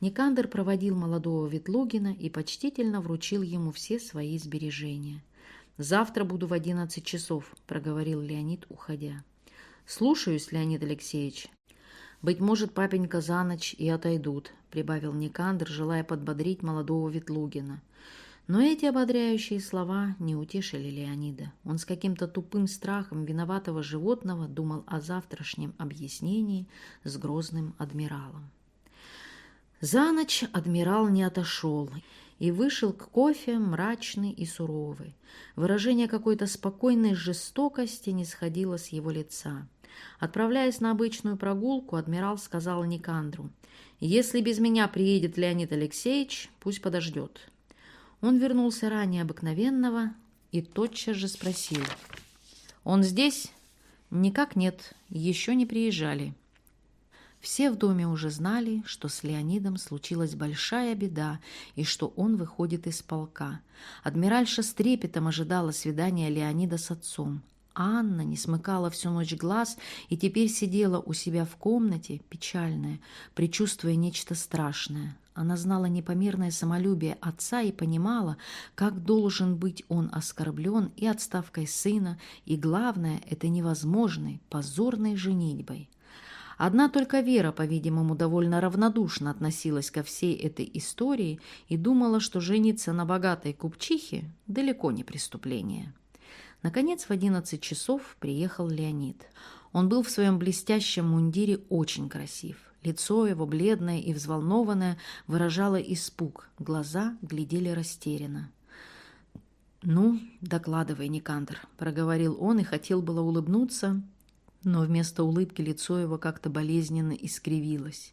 Никандр проводил молодого Ветлугина и почтительно вручил ему все свои сбережения. «Завтра буду в одиннадцать часов», — проговорил Леонид, уходя. «Слушаюсь, Леонид Алексеевич». «Быть может, папенька за ночь и отойдут», — прибавил Никандр, желая подбодрить молодого Ветлугина. Но эти ободряющие слова не утешили Леонида. Он с каким-то тупым страхом виноватого животного думал о завтрашнем объяснении с грозным адмиралом. За ночь адмирал не отошел и вышел к кофе мрачный и суровый. Выражение какой-то спокойной жестокости не сходило с его лица. Отправляясь на обычную прогулку, адмирал сказал Никандру, «Если без меня приедет Леонид Алексеевич, пусть подождет». Он вернулся ранее обыкновенного и тотчас же спросил, «Он здесь?» «Никак нет, еще не приезжали». Все в доме уже знали, что с Леонидом случилась большая беда и что он выходит из полка. Адмиральша с трепетом ожидала свидания Леонида с отцом. Анна не смыкала всю ночь глаз и теперь сидела у себя в комнате, печальная, предчувствуя нечто страшное. Она знала непомерное самолюбие отца и понимала, как должен быть он оскорблен и отставкой сына, и, главное, это невозможной, позорной женитьбой. Одна только Вера, по-видимому, довольно равнодушно относилась ко всей этой истории и думала, что жениться на богатой купчихе далеко не преступление. Наконец, в одиннадцать часов приехал Леонид. Он был в своем блестящем мундире очень красив. Лицо его, бледное и взволнованное, выражало испуг, глаза глядели растерянно. «Ну, докладывай, Никандр», — проговорил он и хотел было улыбнуться, но вместо улыбки лицо его как-то болезненно искривилось.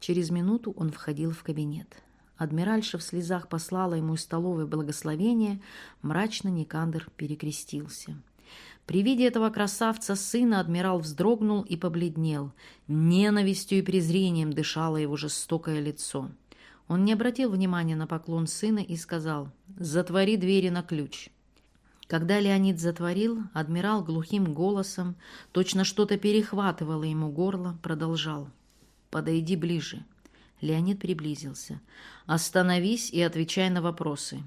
Через минуту он входил в кабинет. Адмиральша в слезах послала ему из столовой благословение, мрачно Никандр перекрестился. При виде этого красавца сына адмирал вздрогнул и побледнел. Ненавистью и презрением дышало его жестокое лицо. Он не обратил внимания на поклон сына и сказал «Затвори двери на ключ». Когда Леонид затворил, адмирал глухим голосом, точно что-то перехватывало ему горло, продолжал. «Подойди ближе». Леонид приблизился. «Остановись и отвечай на вопросы».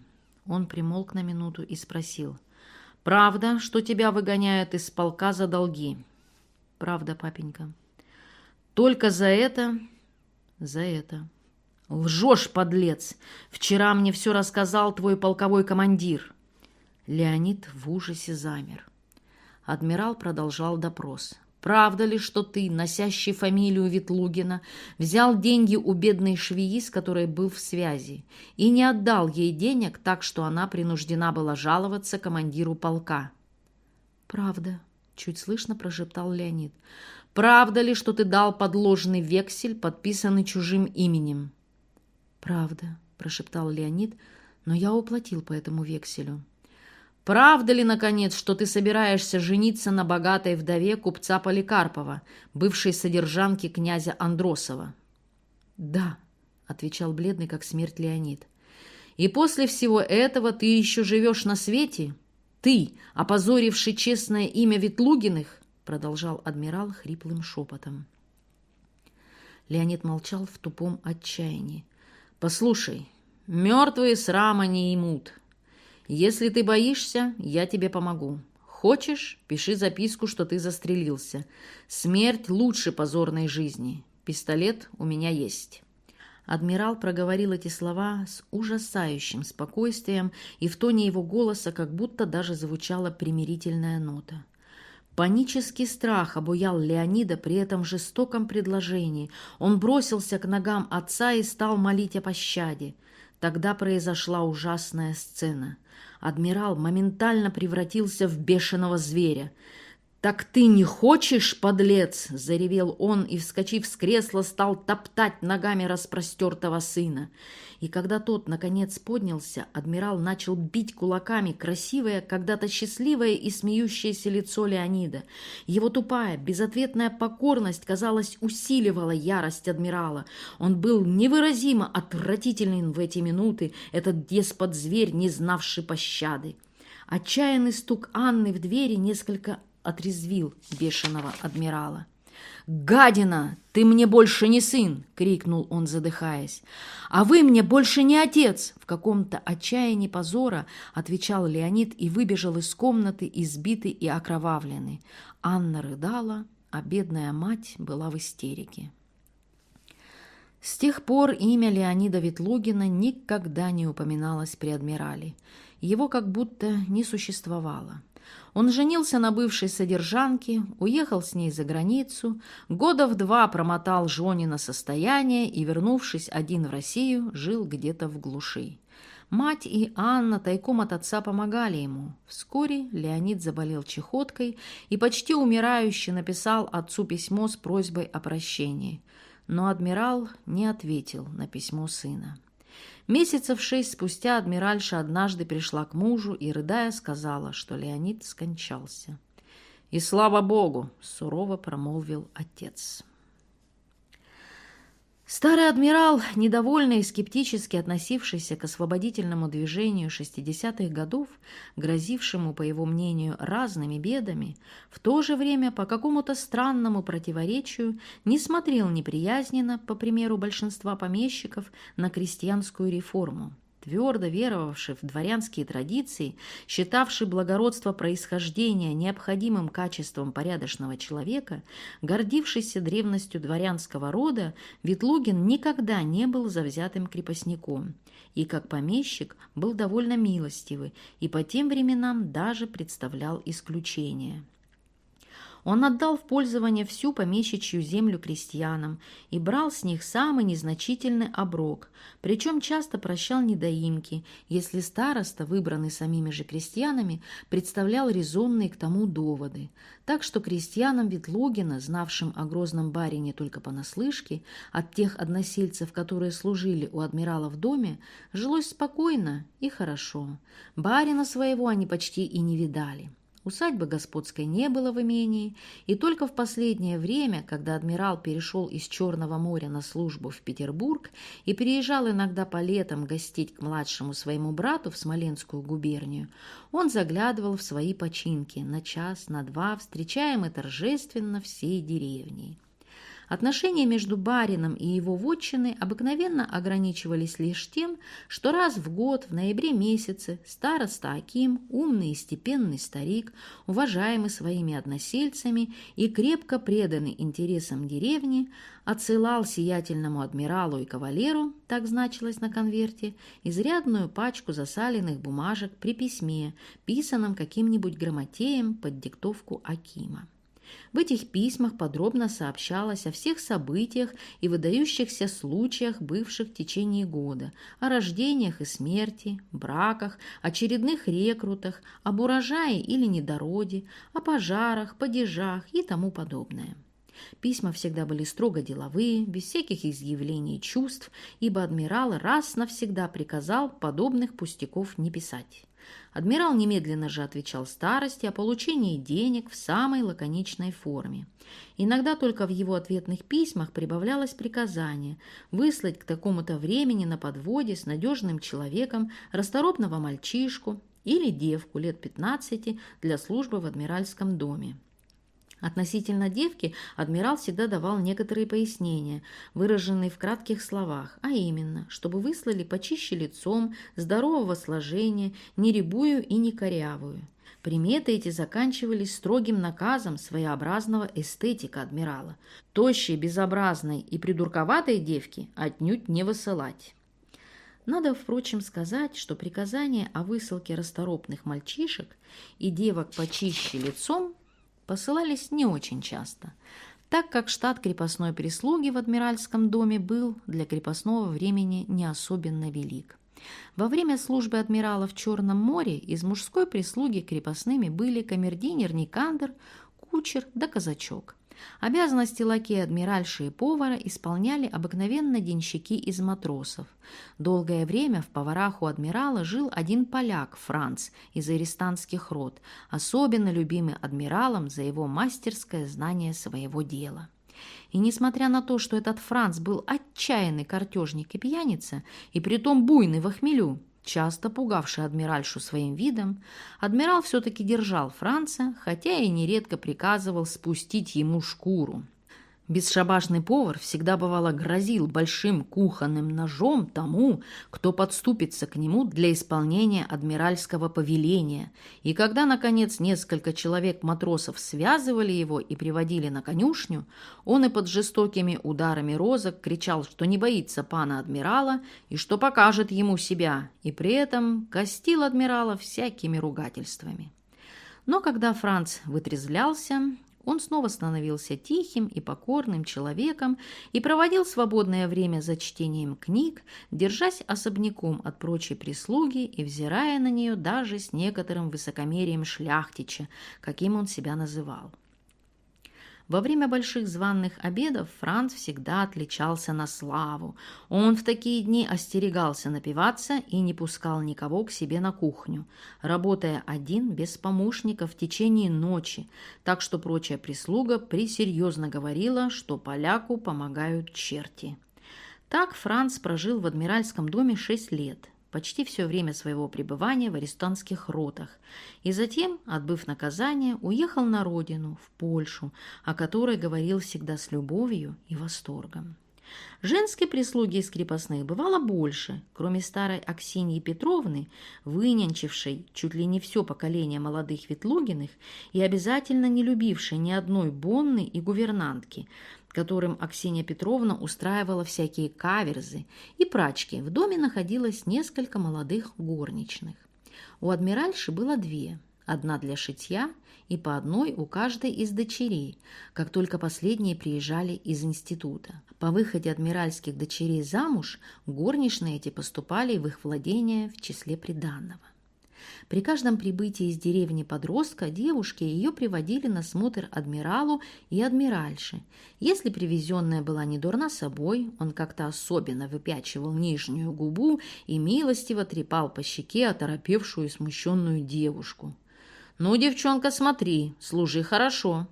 Он примолк на минуту и спросил. «Правда, что тебя выгоняют из полка за долги?» «Правда, папенька». «Только за это?» «За это». «Лжешь, подлец! Вчера мне все рассказал твой полковой командир». Леонид в ужасе замер. Адмирал продолжал допрос. «Правда ли, что ты, носящий фамилию Ветлугина, взял деньги у бедной швеи, с которой был в связи, и не отдал ей денег, так что она принуждена была жаловаться командиру полка?» «Правда», — чуть слышно прошептал Леонид. «Правда ли, что ты дал подложный вексель, подписанный чужим именем?» «Правда», — прошептал Леонид, — «но я уплатил по этому векселю». Правда ли, наконец, что ты собираешься жениться на богатой вдове купца Поликарпова, бывшей содержанки князя Андросова? Да, отвечал бледный, как смерть Леонид. И после всего этого ты еще живешь на свете? Ты, опозоривший честное имя Ветлугиных? — продолжал адмирал хриплым шепотом. Леонид молчал в тупом отчаянии. «Послушай, мертвые срама не имут. Если ты боишься, я тебе помогу. Хочешь, пиши записку, что ты застрелился. Смерть лучше позорной жизни. Пистолет у меня есть». Адмирал проговорил эти слова с ужасающим спокойствием, и в тоне его голоса как будто даже звучала примирительная нота. Панический страх обуял Леонида при этом жестоком предложении. Он бросился к ногам отца и стал молить о пощаде. Тогда произошла ужасная сцена. Адмирал моментально превратился в бешеного зверя. «Так ты не хочешь, подлец?» – заревел он и, вскочив с кресла, стал топтать ногами распростертого сына. И когда тот, наконец, поднялся, адмирал начал бить кулаками красивое, когда-то счастливое и смеющееся лицо Леонида. Его тупая, безответная покорность, казалось, усиливала ярость адмирала. Он был невыразимо отвратителен в эти минуты, этот деспот-зверь, не знавший пощады. Отчаянный стук Анны в двери несколько отрезвил бешеного адмирала. «Гадина! Ты мне больше не сын!» — крикнул он, задыхаясь. «А вы мне больше не отец!» В каком-то отчаянии позора отвечал Леонид и выбежал из комнаты, избитый и окровавленный. Анна рыдала, а бедная мать была в истерике. С тех пор имя Леонида Ветлугина никогда не упоминалось при адмирале. Его как будто не существовало. Он женился на бывшей содержанке, уехал с ней за границу, года в два промотал Жонина состояние и, вернувшись один в Россию, жил где-то в глуши. Мать и Анна тайком от отца помогали ему. Вскоре Леонид заболел чехоткой и почти умирающий написал отцу письмо с просьбой о прощении. Но адмирал не ответил на письмо сына. Месяцев шесть спустя адмиральша однажды пришла к мужу и, рыдая, сказала, что Леонид скончался. «И слава Богу!» — сурово промолвил отец. Старый адмирал, недовольный и скептически относившийся к освободительному движению 60-х годов, грозившему, по его мнению, разными бедами, в то же время по какому-то странному противоречию не смотрел неприязненно, по примеру большинства помещиков, на крестьянскую реформу твердо веровавший в дворянские традиции, считавший благородство происхождения необходимым качеством порядочного человека, гордившийся древностью дворянского рода, Ветлугин никогда не был завзятым крепостником и, как помещик, был довольно милостивый и по тем временам даже представлял исключение. Он отдал в пользование всю помещичью землю крестьянам и брал с них самый незначительный оброк, причем часто прощал недоимки, если староста, выбранный самими же крестьянами, представлял резонные к тому доводы. Так что крестьянам Ветлугина, знавшим о грозном барине только понаслышке, от тех односельцев, которые служили у адмирала в доме, жилось спокойно и хорошо. Барина своего они почти и не видали. Усадьбы господской не было в имении, и только в последнее время, когда адмирал перешел из Черного моря на службу в Петербург и переезжал иногда по летам гостить к младшему своему брату в Смоленскую губернию, он заглядывал в свои починки на час, на два, встречаемый торжественно всей деревней. Отношения между барином и его вотчиной обыкновенно ограничивались лишь тем, что раз в год, в ноябре месяце, староста Аким, умный и степенный старик, уважаемый своими односельцами и крепко преданный интересам деревни, отсылал сиятельному адмиралу и кавалеру, так значилось на конверте, изрядную пачку засаленных бумажек при письме, писанном каким-нибудь грамотеем под диктовку Акима. В этих письмах подробно сообщалось о всех событиях и выдающихся случаях, бывших в течение года, о рождениях и смерти, браках, очередных рекрутах, об урожае или недороде, о пожарах, падежах и тому подобное. Письма всегда были строго деловые, без всяких изъявлений чувств, ибо адмирал раз навсегда приказал подобных пустяков не писать. Адмирал немедленно же отвечал старости о получении денег в самой лаконичной форме. Иногда только в его ответных письмах прибавлялось приказание выслать к такому-то времени на подводе с надежным человеком расторопного мальчишку или девку лет 15 для службы в адмиральском доме. Относительно девки адмирал всегда давал некоторые пояснения, выраженные в кратких словах, а именно, чтобы выслали почище лицом, здорового сложения, не рябую и не корявую. Приметы эти заканчивались строгим наказом своеобразного эстетика адмирала. Тощей, безобразной и придурковатой девки отнюдь не высылать. Надо, впрочем, сказать, что приказания о высылке расторопных мальчишек и девок почище лицом посылались не очень часто, так как штат крепостной прислуги в Адмиральском доме был для крепостного времени не особенно велик. Во время службы адмирала в Черном море из мужской прислуги крепостными были камердинер Никандр, кучер да казачок. Обязанности лакея, адмиральши и повара исполняли обыкновенно денщики из матросов. Долгое время в поварах у адмирала жил один поляк, Франц, из арестантских род, особенно любимый адмиралом за его мастерское знание своего дела. И несмотря на то, что этот Франц был отчаянный картежник и пьяница, и притом буйный в охмелю, часто пугавший адмиральшу своим видом, адмирал все-таки держал Франца, хотя и нередко приказывал спустить ему шкуру. Бесшабашный повар всегда бывало грозил большим кухонным ножом тому, кто подступится к нему для исполнения адмиральского повеления, и когда, наконец, несколько человек-матросов связывали его и приводили на конюшню, он и под жестокими ударами розок кричал, что не боится пана адмирала и что покажет ему себя, и при этом костил адмирала всякими ругательствами. Но когда Франц вытрезвлялся, он снова становился тихим и покорным человеком и проводил свободное время за чтением книг, держась особняком от прочей прислуги и взирая на нее даже с некоторым высокомерием шляхтича, каким он себя называл. Во время больших званных обедов Франц всегда отличался на славу. Он в такие дни остерегался напиваться и не пускал никого к себе на кухню, работая один без помощника в течение ночи, так что прочая прислуга присерьезно говорила, что поляку помогают черти. Так Франц прожил в Адмиральском доме шесть лет, почти все время своего пребывания в арестантских ротах, и затем, отбыв наказание, уехал на родину, в Польшу, о которой говорил всегда с любовью и восторгом. Женской прислуги из крепостных бывало больше, кроме старой Аксиньи Петровны, вынянчившей чуть ли не все поколение молодых Ветлугиных и обязательно не любившей ни одной бонны и гувернантки – которым Аксинья Петровна устраивала всякие каверзы, и прачки, в доме находилось несколько молодых горничных. У адмиральши было две, одна для шитья и по одной у каждой из дочерей, как только последние приезжали из института. По выходе адмиральских дочерей замуж горничные эти поступали в их владение в числе приданного. При каждом прибытии из деревни подростка девушки ее приводили на смотр адмиралу и адмиральше. Если привезенная была не дурна собой, он как-то особенно выпячивал нижнюю губу и милостиво трепал по щеке оторопевшую и смущенную девушку. «Ну, девчонка, смотри, служи хорошо»,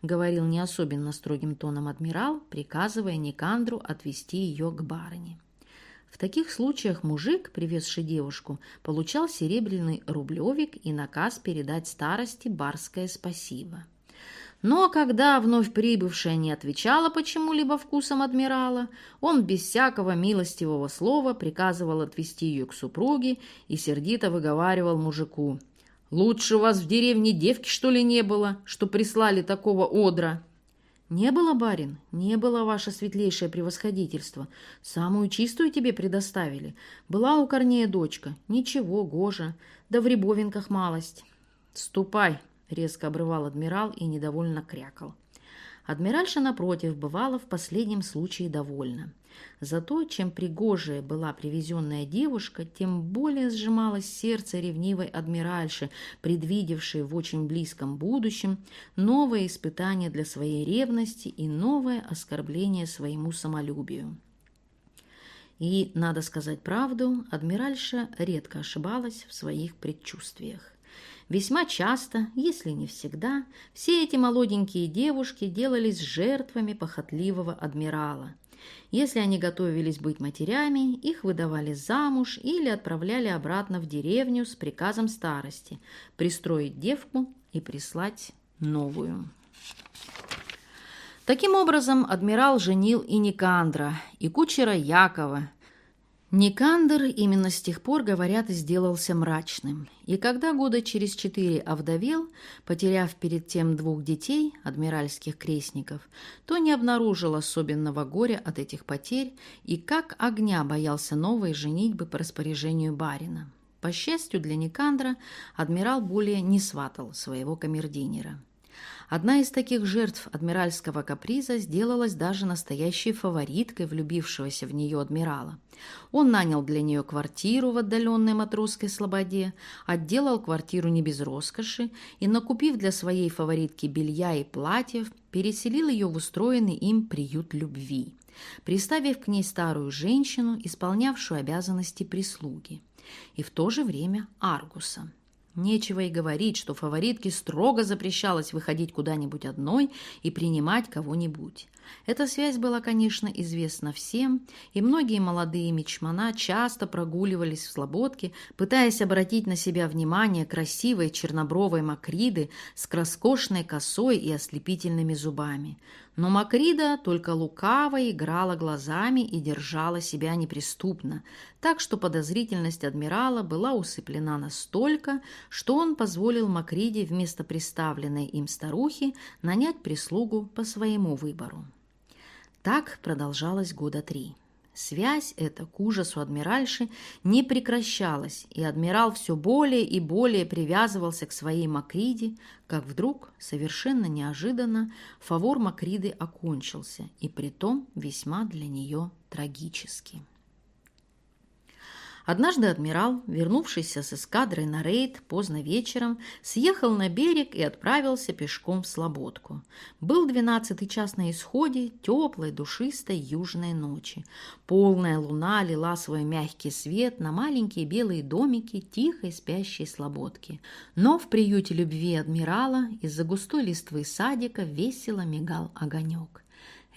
— говорил не особенно строгим тоном адмирал, приказывая Никандру отвести ее к барыне. В таких случаях мужик, привезший девушку, получал серебряный рублевик и наказ передать старости барское спасибо. Но когда вновь прибывшая не отвечала почему-либо вкусом адмирала, он без всякого милостивого слова приказывал отвести ее к супруге и сердито выговаривал мужику. «Лучше вас в деревне девки, что ли, не было, что прислали такого одра?» «Не было, барин, не было ваше светлейшее превосходительство. Самую чистую тебе предоставили. Была у Корнея дочка. Ничего, гожа. Да в рябовинках малость». «Ступай!» — резко обрывал адмирал и недовольно крякал. Адмиральша, напротив, бывала в последнем случае довольна. Зато, чем пригожая была привезенная девушка, тем более сжималось сердце ревнивой адмиральши, предвидевшей в очень близком будущем новое испытание для своей ревности и новое оскорбление своему самолюбию. И, надо сказать правду, адмиральша редко ошибалась в своих предчувствиях. Весьма часто, если не всегда, все эти молоденькие девушки делались жертвами похотливого адмирала. Если они готовились быть матерями, их выдавали замуж или отправляли обратно в деревню с приказом старости пристроить девку и прислать новую. Таким образом, адмирал женил и Никандра, и кучера Якова. Никандр именно с тех пор, говорят, сделался мрачным. И когда года через четыре овдовел, потеряв перед тем двух детей, адмиральских крестников, то не обнаружил особенного горя от этих потерь и как огня боялся новой женитьбы по распоряжению барина. По счастью для Никандра, адмирал более не сватал своего камердинера. Одна из таких жертв адмиральского каприза сделалась даже настоящей фавориткой влюбившегося в нее адмирала. Он нанял для нее квартиру в отдаленной матросской слободе, отделал квартиру не без роскоши и, накупив для своей фаворитки белья и платьев, переселил ее в устроенный им приют любви, приставив к ней старую женщину, исполнявшую обязанности прислуги, и в то же время Аргуса – Нечего и говорить, что фаворитке строго запрещалось выходить куда-нибудь одной и принимать кого-нибудь. Эта связь была, конечно, известна всем, и многие молодые мечмана часто прогуливались в слободке, пытаясь обратить на себя внимание красивой чернобровой Макриды с роскошной косой и ослепительными зубами. Но Макрида только лукаво играла глазами и держала себя неприступно, так что подозрительность адмирала была усыплена настолько, что он позволил Макриде вместо представленной им старухи нанять прислугу по своему выбору. Так продолжалось года три. Связь эта к ужасу адмиральши не прекращалась, и адмирал все более и более привязывался к своей Макриде, как вдруг, совершенно неожиданно, фавор Макриды окончился, и притом весьма для нее трагически. Однажды адмирал, вернувшийся с эскадрой на рейд поздно вечером, съехал на берег и отправился пешком в Слободку. Был двенадцатый час на исходе теплой, душистой южной ночи. Полная луна лила свой мягкий свет на маленькие белые домики тихой спящей Слободки. Но в приюте любви адмирала из-за густой листвы садика весело мигал огонек.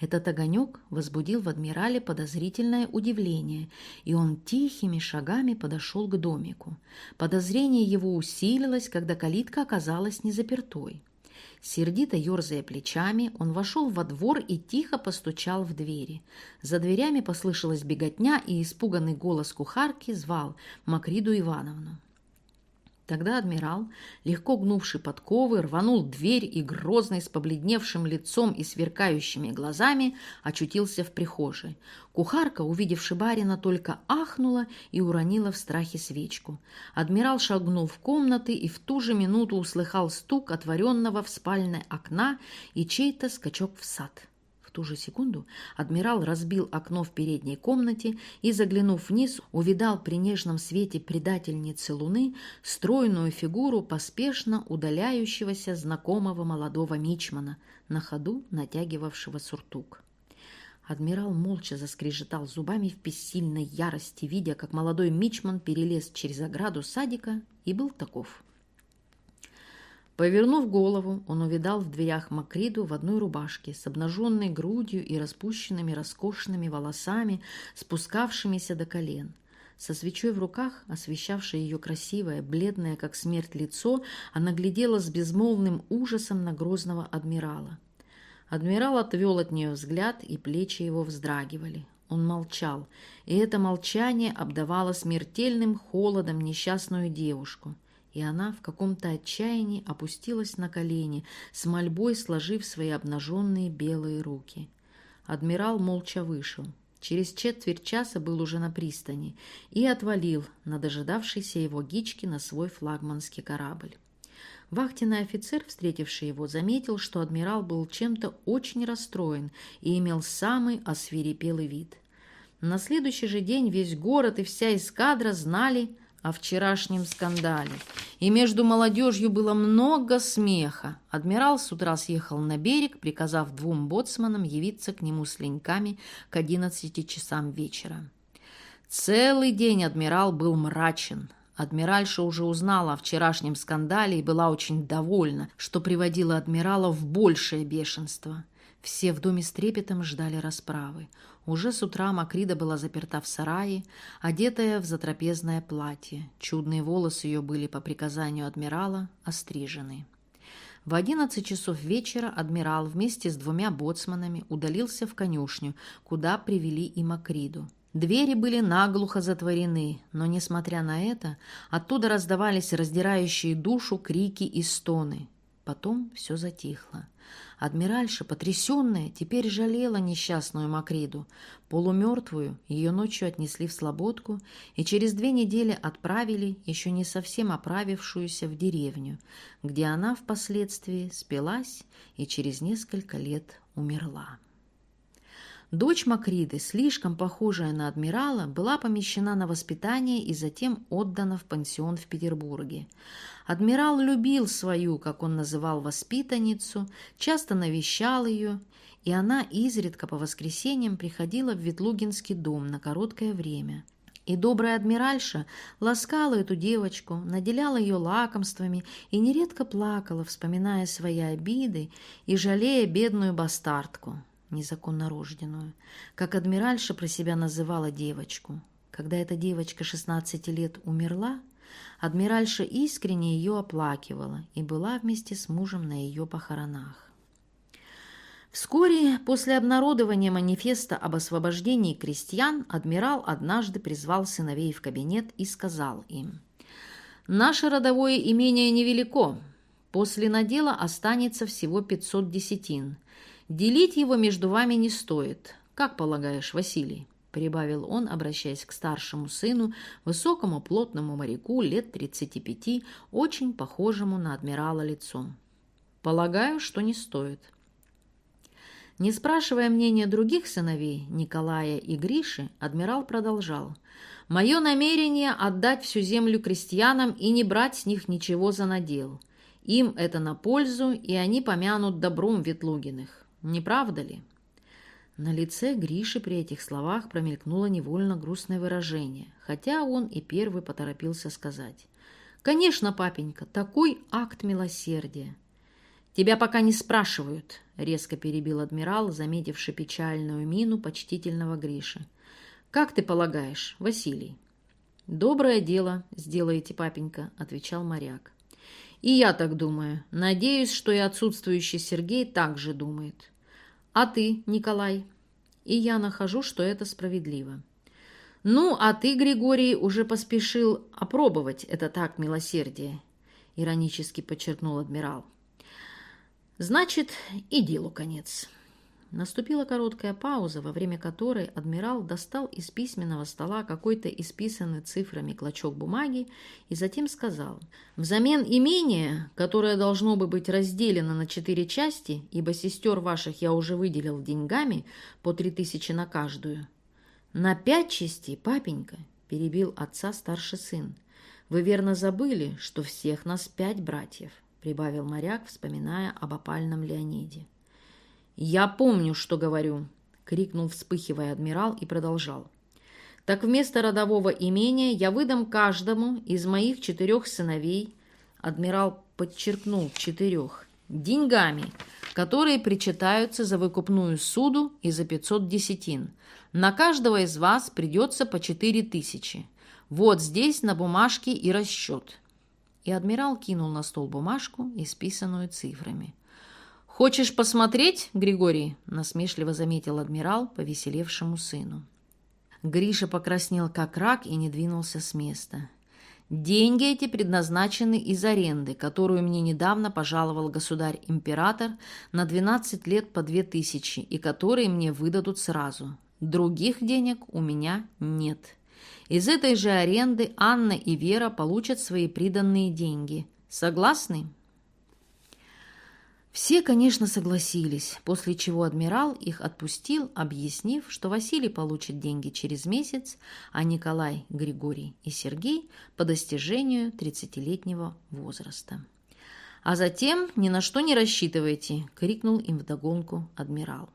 Этот огонек возбудил в адмирале подозрительное удивление, и он тихими шагами подошел к домику. Подозрение его усилилось, когда калитка оказалась незапертой. Сердито ерзая плечами, он вошел во двор и тихо постучал в двери. За дверями послышалась беготня, и испуганный голос кухарки звал Макриду Ивановну. Тогда адмирал, легко гнувший подковы, рванул дверь и грозный, с побледневшим лицом и сверкающими глазами, очутился в прихожей. Кухарка, увидевши барина, только ахнула и уронила в страхе свечку. Адмирал шагнул в комнаты и в ту же минуту услыхал стук отворенного в спальное окна и чей-то скачок в сад ту же секунду адмирал разбил окно в передней комнате и, заглянув вниз, увидал при нежном свете предательницы луны стройную фигуру поспешно удаляющегося знакомого молодого мичмана, на ходу натягивавшего суртук. Адмирал молча заскрежетал зубами в бессильной ярости, видя, как молодой мичман перелез через ограду садика и был таков. Повернув голову, он увидал в дверях Макриду в одной рубашке с обнаженной грудью и распущенными роскошными волосами, спускавшимися до колен. Со свечой в руках, освещавшей ее красивое, бледное, как смерть, лицо, она глядела с безмолвным ужасом на грозного адмирала. Адмирал отвел от нее взгляд, и плечи его вздрагивали. Он молчал, и это молчание обдавало смертельным холодом несчастную девушку и она в каком-то отчаянии опустилась на колени, с мольбой сложив свои обнаженные белые руки. Адмирал молча вышел. Через четверть часа был уже на пристани и отвалил на дожидавшийся его гички на свой флагманский корабль. Вахтенный офицер, встретивший его, заметил, что адмирал был чем-то очень расстроен и имел самый освирепелый вид. На следующий же день весь город и вся эскадра знали о вчерашнем скандале. И между молодежью было много смеха. Адмирал с утра съехал на берег, приказав двум боцманам явиться к нему с леньками к одиннадцати часам вечера. Целый день адмирал был мрачен. Адмиральша уже узнала о вчерашнем скандале и была очень довольна, что приводило адмирала в большее бешенство. Все в доме с трепетом ждали расправы. Уже с утра Макрида была заперта в сарае, одетая в затрапезное платье. Чудные волосы ее были по приказанию адмирала острижены. В одиннадцать часов вечера адмирал вместе с двумя боцманами удалился в конюшню, куда привели и Макриду. Двери были наглухо затворены, но, несмотря на это, оттуда раздавались раздирающие душу крики и стоны. Потом все затихло. Адмиральша, потрясенная, теперь жалела несчастную Макриду. Полумертвую ее ночью отнесли в слободку и через две недели отправили, еще не совсем оправившуюся, в деревню, где она впоследствии спилась и через несколько лет умерла. Дочь Макриды, слишком похожая на адмирала, была помещена на воспитание и затем отдана в пансион в Петербурге. Адмирал любил свою, как он называл, воспитанницу, часто навещал ее, и она изредка по воскресеньям приходила в Ветлугинский дом на короткое время. И добрая адмиральша ласкала эту девочку, наделяла ее лакомствами и нередко плакала, вспоминая свои обиды и жалея бедную бастардку незаконно рожденную, как адмиральша про себя называла девочку. Когда эта девочка 16 лет умерла, адмиральша искренне ее оплакивала и была вместе с мужем на ее похоронах. Вскоре после обнародования манифеста об освобождении крестьян адмирал однажды призвал сыновей в кабинет и сказал им «Наше родовое имение невелико, после надела останется всего 500 десятин, Делить его между вами не стоит. Как полагаешь, Василий?» прибавил он, обращаясь к старшему сыну, высокому плотному моряку лет 35, очень похожему на адмирала лицом. «Полагаю, что не стоит». Не спрашивая мнения других сыновей, Николая и Гриши, адмирал продолжал. «Мое намерение – отдать всю землю крестьянам и не брать с них ничего за надел. Им это на пользу, и они помянут добром Ветлугиных. Не правда ли?» На лице Гриши при этих словах промелькнуло невольно грустное выражение, хотя он и первый поторопился сказать. «Конечно, папенька, такой акт милосердия!» «Тебя пока не спрашивают», — резко перебил адмирал, заметивший печальную мину почтительного Гриши. «Как ты полагаешь, Василий?» «Доброе дело сделаете, папенька», — отвечал моряк. «И я так думаю. Надеюсь, что и отсутствующий Сергей также думает. А ты, Николай? И я нахожу, что это справедливо. Ну, а ты, Григорий, уже поспешил опробовать это так милосердие, иронически подчеркнул адмирал. Значит, и делу конец. Наступила короткая пауза, во время которой адмирал достал из письменного стола какой-то исписанный цифрами клочок бумаги и затем сказал, «Взамен имения, которое должно бы быть разделено на четыре части, ибо сестер ваших я уже выделил деньгами по три тысячи на каждую». «На пять частей, папенька», – перебил отца старший сын. «Вы верно забыли, что всех нас пять братьев», – прибавил моряк, вспоминая об опальном Леониде. «Я помню, что говорю», — крикнул, вспыхивая адмирал, и продолжал. «Так вместо родового имения я выдам каждому из моих четырех сыновей, адмирал подчеркнул четырех, деньгами, которые причитаются за выкупную суду и за 500 десятин. На каждого из вас придется по четыре тысячи. Вот здесь на бумажке и расчет». И адмирал кинул на стол бумажку, исписанную цифрами. «Хочешь посмотреть, Григорий?» – насмешливо заметил адмирал повеселевшему сыну. Гриша покраснел как рак и не двинулся с места. «Деньги эти предназначены из аренды, которую мне недавно пожаловал государь-император на 12 лет по 2000 и которые мне выдадут сразу. Других денег у меня нет. Из этой же аренды Анна и Вера получат свои приданные деньги. Согласны?» Все, конечно, согласились, после чего адмирал их отпустил, объяснив, что Василий получит деньги через месяц, а Николай, Григорий и Сергей по достижению 30-летнего возраста. «А затем ни на что не рассчитывайте!» – крикнул им вдогонку адмирал.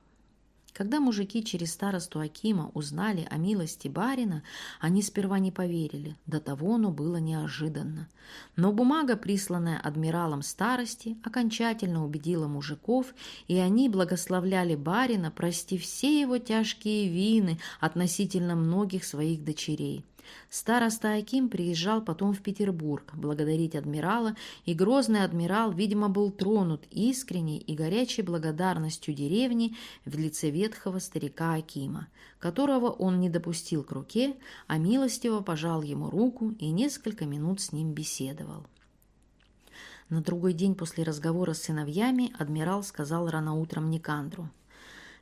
Когда мужики через старосту Акима узнали о милости барина, они сперва не поверили, до того оно было неожиданно. Но бумага, присланная адмиралом старости, окончательно убедила мужиков, и они благословляли барина, простив все его тяжкие вины относительно многих своих дочерей. Староста Аким приезжал потом в Петербург благодарить адмирала, и грозный адмирал, видимо, был тронут искренней и горячей благодарностью деревни в лице ветхого старика Акима, которого он не допустил к руке, а милостиво пожал ему руку и несколько минут с ним беседовал. На другой день после разговора с сыновьями адмирал сказал рано утром Никандру.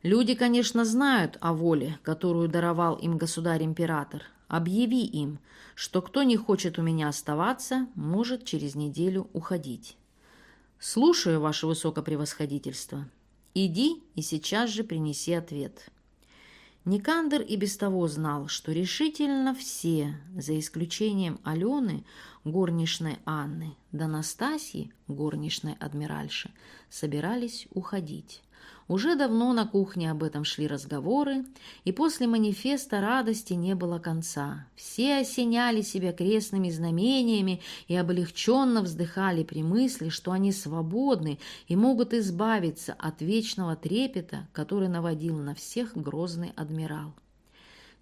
«Люди, конечно, знают о воле, которую даровал им государь-император, Объяви им, что кто не хочет у меня оставаться, может через неделю уходить. Слушаю, ваше высокопревосходительство. Иди и сейчас же принеси ответ. Никандр и без того знал, что решительно все, за исключением Алены, горничной Анны, да Настасьи, горничной адмиральши, собирались уходить. Уже давно на кухне об этом шли разговоры, и после манифеста радости не было конца. Все осеняли себя крестными знамениями и облегченно вздыхали при мысли, что они свободны и могут избавиться от вечного трепета, который наводил на всех грозный адмирал.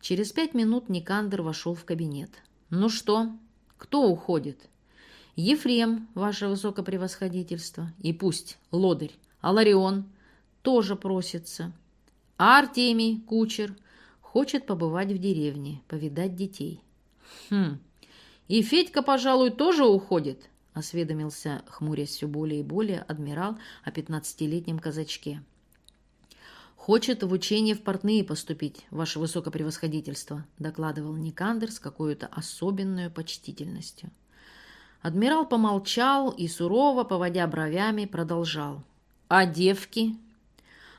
Через пять минут Никандр вошел в кабинет. «Ну что, кто уходит?» «Ефрем, ваше высокопревосходительство, и пусть, лодырь, Аларион, тоже просится. Артемий, кучер, хочет побывать в деревне, повидать детей. Хм, и Федька, пожалуй, тоже уходит, осведомился, хмурясь все более и более, адмирал о пятнадцатилетнем казачке. «Хочет в учение в портные поступить, ваше высокопревосходительство», докладывал Никандр с какой-то особенной почтительностью. Адмирал помолчал и, сурово, поводя бровями, продолжал. «А девки?»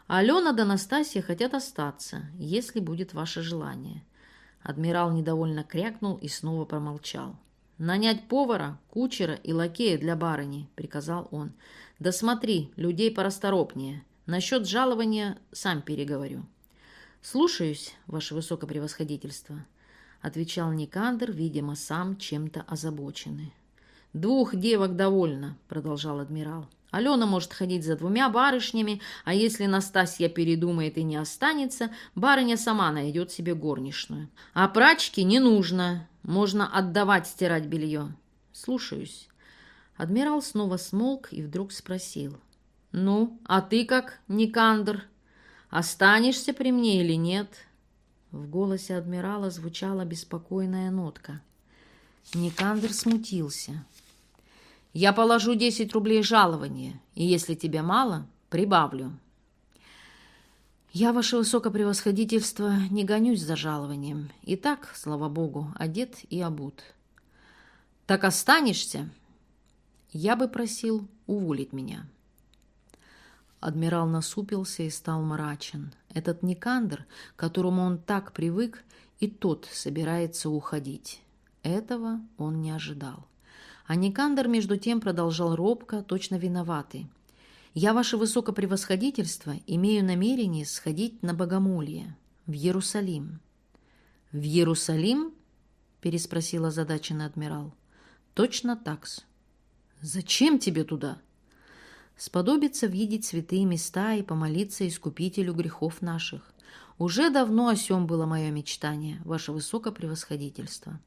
Алена да Настасья хотят остаться, если будет ваше желание. Адмирал недовольно крякнул и снова промолчал. «Нанять повара, кучера и лакея для барыни», — приказал он. «Да смотри, людей порасторопнее. Насчет жалования сам переговорю». «Слушаюсь, ваше высокопревосходительство», — отвечал Никандр, видимо, сам чем-то озабоченный. «Двух девок довольно», — продолжал адмирал. Алена может ходить за двумя барышнями, а если Настасья передумает и не останется, барыня сама найдет себе горничную. А прачки не нужно, можно отдавать стирать белье. Слушаюсь. Адмирал снова смолк и вдруг спросил. «Ну, а ты как, Никандр? Останешься при мне или нет?» В голосе адмирала звучала беспокойная нотка. Никандр смутился. Я положу 10 рублей жалования, и если тебе мало, прибавлю. Я, ваше высокопревосходительство, не гонюсь за жалованием. И так, слава богу, одет и обут. Так останешься? Я бы просил уволить меня. Адмирал насупился и стал мрачен. Этот Никандр, к которому он так привык, и тот собирается уходить. Этого он не ожидал. А Никандр, между тем, продолжал робко, точно виноватый. «Я, ваше высокопревосходительство, имею намерение сходить на богомолье, в Иерусалим». «В Иерусалим?» – переспросил озадаченный адмирал. «Точно такс». «Зачем тебе туда?» «Сподобиться видеть святые места и помолиться искупителю грехов наших. Уже давно о сем было мое мечтание, ваше высокопревосходительство».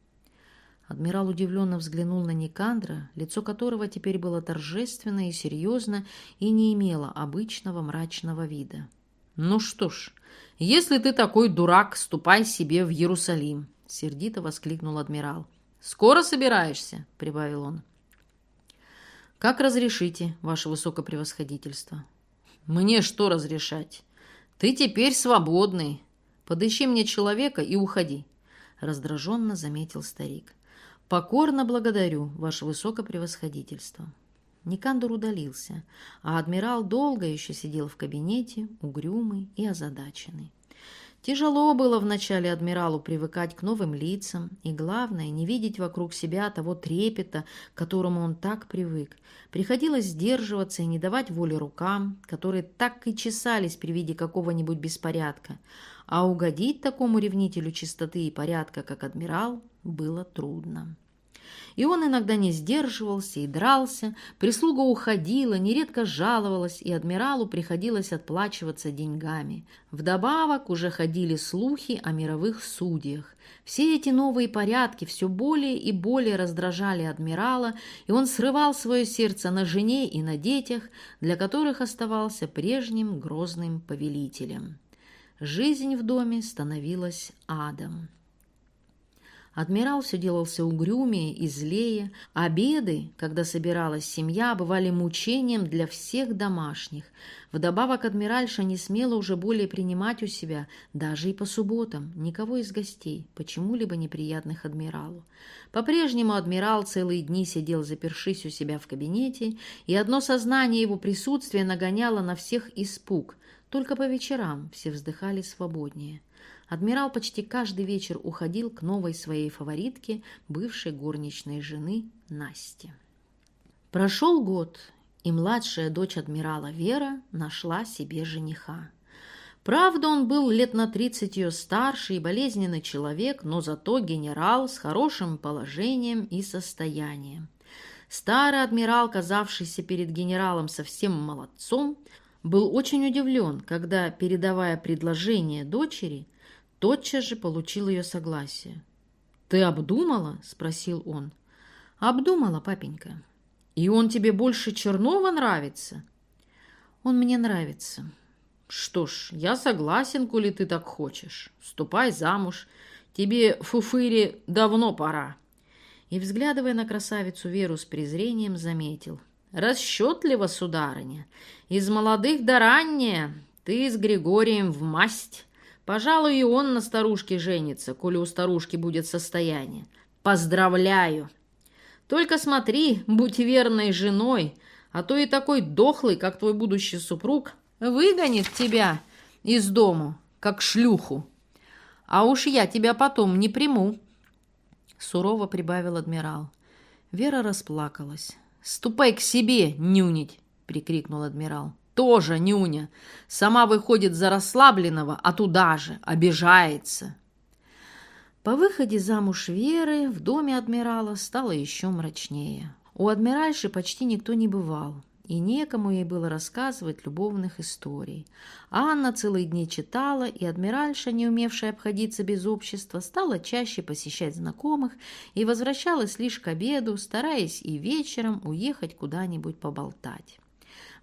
Адмирал удивленно взглянул на Никандра, лицо которого теперь было торжественно и серьезно и не имело обычного мрачного вида. «Ну что ж, если ты такой дурак, ступай себе в Иерусалим!» — сердито воскликнул адмирал. «Скоро собираешься?» — прибавил он. «Как разрешите, ваше высокопревосходительство?» «Мне что разрешать? Ты теперь свободный. Подыщи мне человека и уходи», — раздраженно заметил старик. «Покорно благодарю, ваше высокопревосходительство». Никандор удалился, а адмирал долго еще сидел в кабинете, угрюмый и озадаченный. Тяжело было вначале адмиралу привыкать к новым лицам, и, главное, не видеть вокруг себя того трепета, к которому он так привык. Приходилось сдерживаться и не давать воли рукам, которые так и чесались при виде какого-нибудь беспорядка. А угодить такому ревнителю чистоты и порядка, как адмирал, было трудно. И он иногда не сдерживался и дрался, прислуга уходила, нередко жаловалась, и адмиралу приходилось отплачиваться деньгами. Вдобавок уже ходили слухи о мировых судьях. Все эти новые порядки все более и более раздражали адмирала, и он срывал свое сердце на жене и на детях, для которых оставался прежним грозным повелителем. Жизнь в доме становилась адом. Адмирал все делался угрюмее и злее. Обеды, когда собиралась семья, бывали мучением для всех домашних. Вдобавок адмиральша не смела уже более принимать у себя, даже и по субботам, никого из гостей, почему-либо неприятных адмиралу. По-прежнему адмирал целые дни сидел запершись у себя в кабинете, и одно сознание его присутствия нагоняло на всех испуг. Только по вечерам все вздыхали свободнее. Адмирал почти каждый вечер уходил к новой своей фаворитке, бывшей горничной жены Насте. Прошел год, и младшая дочь адмирала Вера нашла себе жениха. Правда, он был лет на тридцать ее старше и болезненный человек, но зато генерал с хорошим положением и состоянием. Старый адмирал, казавшийся перед генералом совсем молодцом, был очень удивлен, когда, передавая предложение дочери, тотчас же получил ее согласие. «Ты обдумала?» – спросил он. «Обдумала, папенька. И он тебе больше Чернова нравится?» «Он мне нравится». «Что ж, я согласен, коли ты так хочешь. Ступай замуж. Тебе, фуфыре, давно пора». И, взглядывая на красавицу Веру с презрением, заметил. «Расчетлива, сударыня. Из молодых до ранняя. Ты с Григорием в масть». Пожалуй, и он на старушке женится, коли у старушки будет состояние. Поздравляю! Только смотри, будь верной женой, а то и такой дохлый, как твой будущий супруг, выгонит тебя из дому, как шлюху. А уж я тебя потом не приму. Сурово прибавил адмирал. Вера расплакалась. «Ступай к себе, нюнить!» — прикрикнул адмирал тоже нюня. Сама выходит за расслабленного, а туда же обижается. По выходе замуж Веры в доме адмирала стало еще мрачнее. У адмиральши почти никто не бывал, и некому ей было рассказывать любовных историй. Анна целые дни читала, и адмиральша, не умевшая обходиться без общества, стала чаще посещать знакомых и возвращалась лишь к обеду, стараясь и вечером уехать куда-нибудь поболтать.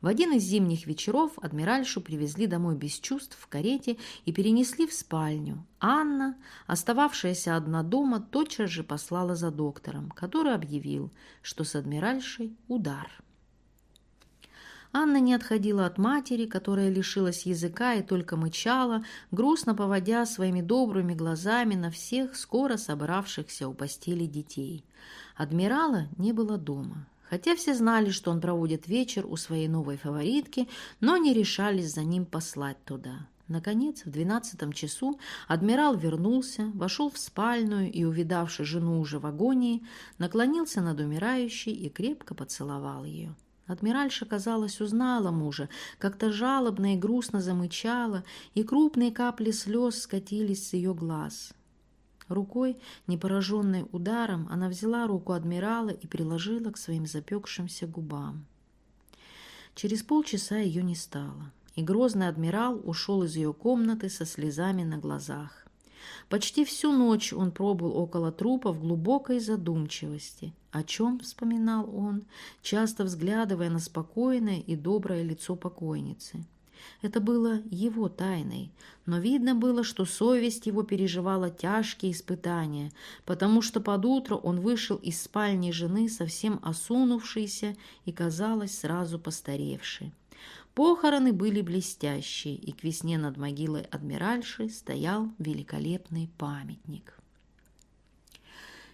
В один из зимних вечеров адмиральшу привезли домой без чувств в карете и перенесли в спальню. Анна, остававшаяся одна дома, тотчас же послала за доктором, который объявил, что с адмиральшей удар. Анна не отходила от матери, которая лишилась языка и только мычала, грустно поводя своими добрыми глазами на всех скоро собравшихся у постели детей. Адмирала не было дома. Хотя все знали, что он проводит вечер у своей новой фаворитки, но не решались за ним послать туда. Наконец, в двенадцатом часу адмирал вернулся, вошел в спальную и, увидавши жену уже в агонии, наклонился над умирающей и крепко поцеловал ее. Адмиральша, казалось, узнала мужа, как-то жалобно и грустно замычала, и крупные капли слез скатились с ее глаз. Рукой, не пораженной ударом, она взяла руку адмирала и приложила к своим запекшимся губам. Через полчаса ее не стало, и грозный адмирал ушел из ее комнаты со слезами на глазах. Почти всю ночь он пробыл около трупа в глубокой задумчивости. О чем вспоминал он, часто взглядывая на спокойное и доброе лицо покойницы. Это было его тайной, но видно было, что совесть его переживала тяжкие испытания, потому что под утро он вышел из спальни жены совсем осунувшийся и, казалось, сразу постаревший. Похороны были блестящие, и к весне над могилой адмиральши стоял великолепный памятник.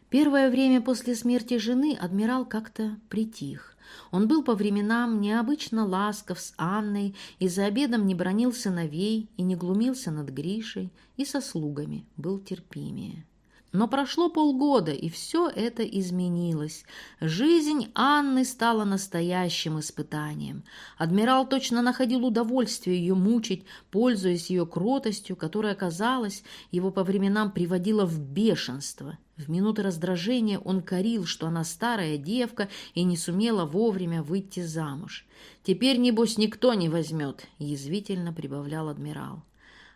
Первое время после смерти жены адмирал как-то притих. Он был по временам необычно ласков с Анной и за обедом не бронил сыновей и не глумился над Гришей, и со слугами был терпимее. Но прошло полгода, и все это изменилось. Жизнь Анны стала настоящим испытанием. Адмирал точно находил удовольствие ее мучить, пользуясь ее кротостью, которая, казалось, его по временам приводила в бешенство. В минуты раздражения он корил, что она старая девка и не сумела вовремя выйти замуж. «Теперь, небось, никто не возьмет», — язвительно прибавлял адмирал.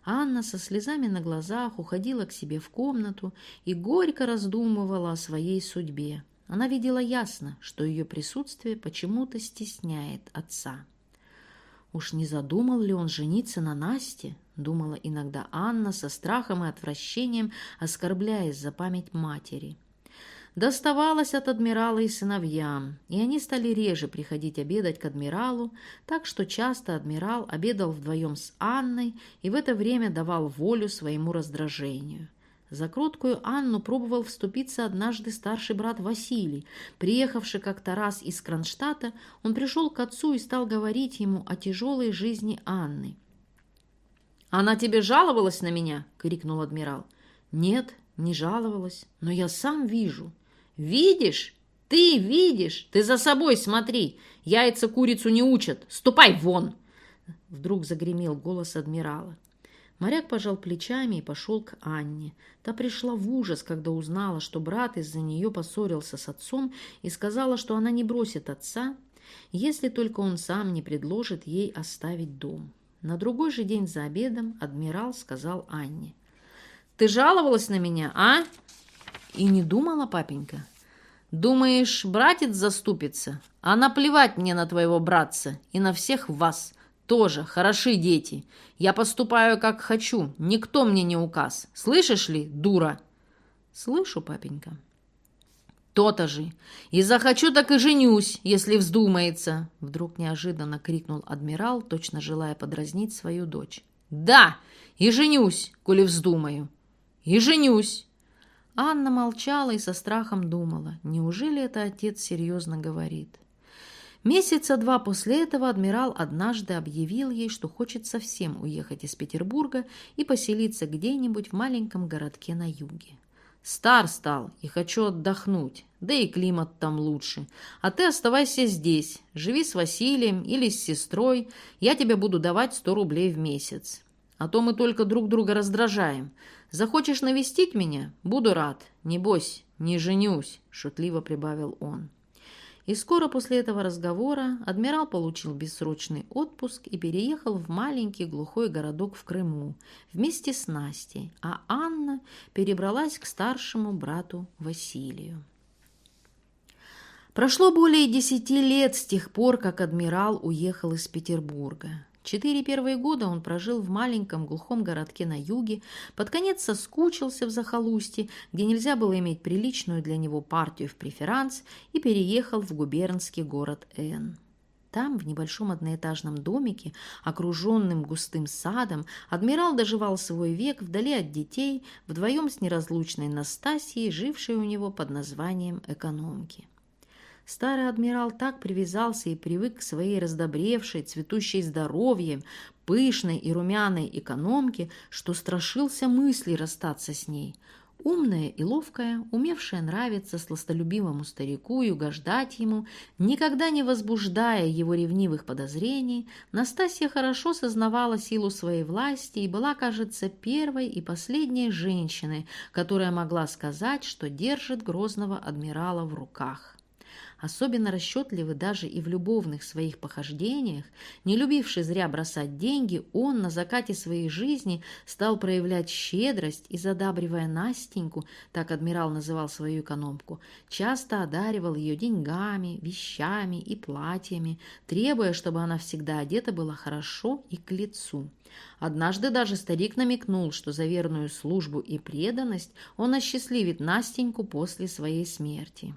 Анна со слезами на глазах уходила к себе в комнату и горько раздумывала о своей судьбе. Она видела ясно, что ее присутствие почему-то стесняет отца. «Уж не задумал ли он жениться на Насте?» — думала иногда Анна со страхом и отвращением, оскорбляясь за память матери доставалось от адмирала и сыновьям, и они стали реже приходить обедать к адмиралу, так что часто адмирал обедал вдвоем с Анной и в это время давал волю своему раздражению. За кроткую Анну пробовал вступиться однажды старший брат Василий. Приехавший как-то раз из Кронштадта, он пришел к отцу и стал говорить ему о тяжелой жизни Анны. «Она тебе жаловалась на меня?» — крикнул адмирал. «Нет, не жаловалась, но я сам вижу». «Видишь? Ты видишь? Ты за собой смотри! Яйца курицу не учат! Ступай вон!» Вдруг загремел голос адмирала. Моряк пожал плечами и пошел к Анне. Та пришла в ужас, когда узнала, что брат из-за нее поссорился с отцом и сказала, что она не бросит отца, если только он сам не предложит ей оставить дом. На другой же день за обедом адмирал сказал Анне. «Ты жаловалась на меня, а?» И не думала, папенька. Думаешь, братец заступится? А наплевать мне на твоего братца и на всех вас. Тоже хороши дети. Я поступаю, как хочу. Никто мне не указ. Слышишь ли, дура? Слышу, папенька. То-то же. И захочу, так и женюсь, если вздумается. Вдруг неожиданно крикнул адмирал, точно желая подразнить свою дочь. Да, и женюсь, коли вздумаю. И женюсь. Анна молчала и со страхом думала, неужели это отец серьезно говорит. Месяца два после этого адмирал однажды объявил ей, что хочет совсем уехать из Петербурга и поселиться где-нибудь в маленьком городке на юге. «Стар стал и хочу отдохнуть, да и климат там лучше. А ты оставайся здесь, живи с Василием или с сестрой, я тебе буду давать сто рублей в месяц. А то мы только друг друга раздражаем. Захочешь навестить меня? Буду рад. Не бойся, не женюсь», — шутливо прибавил он. И скоро после этого разговора адмирал получил бессрочный отпуск и переехал в маленький глухой городок в Крыму вместе с Настей, а Анна перебралась к старшему брату Василию. Прошло более десяти лет с тех пор, как адмирал уехал из Петербурга. Четыре первые года он прожил в маленьком глухом городке на юге, под конец соскучился в захолустье, где нельзя было иметь приличную для него партию в преферанс, и переехал в губернский город Н. Там, в небольшом одноэтажном домике, окруженным густым садом, адмирал доживал свой век вдали от детей, вдвоем с неразлучной Настасьей, жившей у него под названием «экономки». Старый адмирал так привязался и привык к своей раздобревшей, цветущей здоровьем, пышной и румяной экономке, что страшился мысли расстаться с ней. Умная и ловкая, умевшая нравиться сластолюбивому старику и угождать ему, никогда не возбуждая его ревнивых подозрений, Настасья хорошо сознавала силу своей власти и была, кажется, первой и последней женщиной, которая могла сказать, что держит грозного адмирала в руках особенно расчетливый даже и в любовных своих похождениях, не любивший зря бросать деньги, он на закате своей жизни стал проявлять щедрость и, задабривая Настеньку, так адмирал называл свою экономку, часто одаривал ее деньгами, вещами и платьями, требуя, чтобы она всегда одета была хорошо и к лицу. Однажды даже старик намекнул, что за верную службу и преданность он осчастливит Настеньку после своей смерти.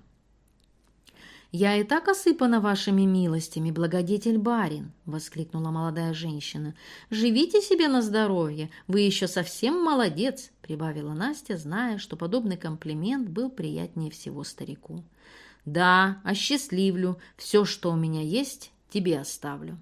«Я и так осыпана вашими милостями, благодетель барин!» — воскликнула молодая женщина. «Живите себе на здоровье, вы еще совсем молодец!» — прибавила Настя, зная, что подобный комплимент был приятнее всего старику. Да, осчастливлю. Все, что у меня есть, тебе оставлю.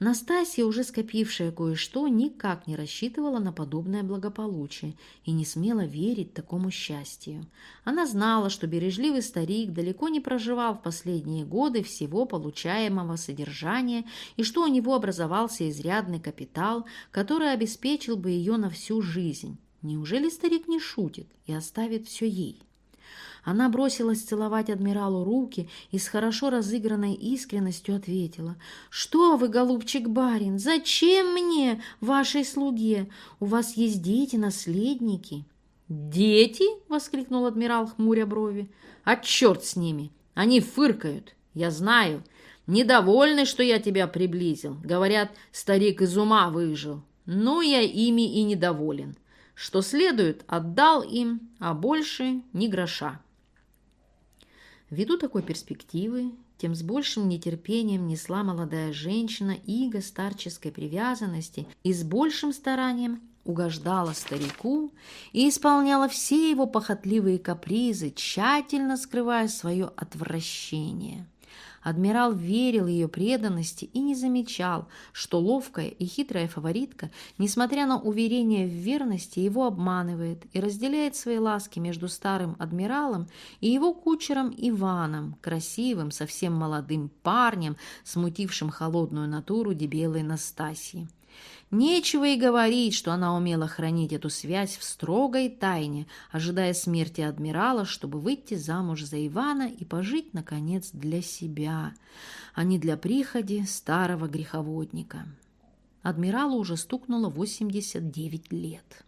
Настасья, уже скопившая кое-что, никак не рассчитывала на подобное благополучие и не смела верить такому счастью. Она знала, что бережливый старик далеко не проживал в последние годы всего получаемого содержания и что у него образовался изрядный капитал, который обеспечил бы ее на всю жизнь. Неужели старик не шутит и оставит все ей? Она бросилась целовать адмиралу руки и с хорошо разыгранной искренностью ответила. «Что вы, голубчик барин, зачем мне, вашей слуге? У вас есть дети, наследники». «Дети?» — воскликнул адмирал, хмуря брови. «А черт с ними! Они фыркают, я знаю. Недовольны, что я тебя приблизил. Говорят, старик из ума выжил. Ну, я ими и недоволен. Что следует, отдал им, а больше ни гроша». Ввиду такой перспективы, тем с большим нетерпением несла молодая женщина иго старческой привязанности и с большим старанием угождала старику и исполняла все его похотливые капризы, тщательно скрывая свое отвращение. Адмирал верил ее преданности и не замечал, что ловкая и хитрая фаворитка, несмотря на уверение в верности, его обманывает и разделяет свои ласки между старым адмиралом и его кучером Иваном, красивым, совсем молодым парнем, смутившим холодную натуру дебелой Настасии. Нечего и говорить, что она умела хранить эту связь в строгой тайне, ожидая смерти адмирала, чтобы выйти замуж за Ивана и пожить, наконец, для себя, а не для приходи старого греховодника. Адмиралу уже стукнуло 89 лет.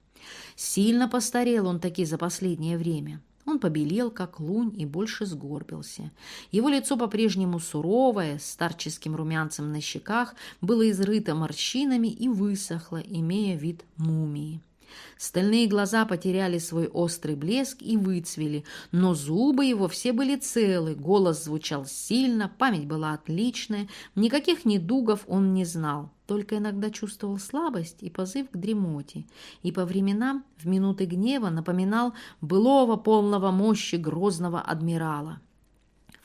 Сильно постарел он таки за последнее время. Он побелел, как лунь, и больше сгорбился. Его лицо по-прежнему суровое, с старческим румянцем на щеках, было изрыто морщинами и высохло, имея вид мумии. Стальные глаза потеряли свой острый блеск и выцвели, но зубы его все были целы, голос звучал сильно, память была отличная, никаких недугов он не знал, только иногда чувствовал слабость и позыв к дремоте, и по временам в минуты гнева напоминал былого полного мощи грозного адмирала.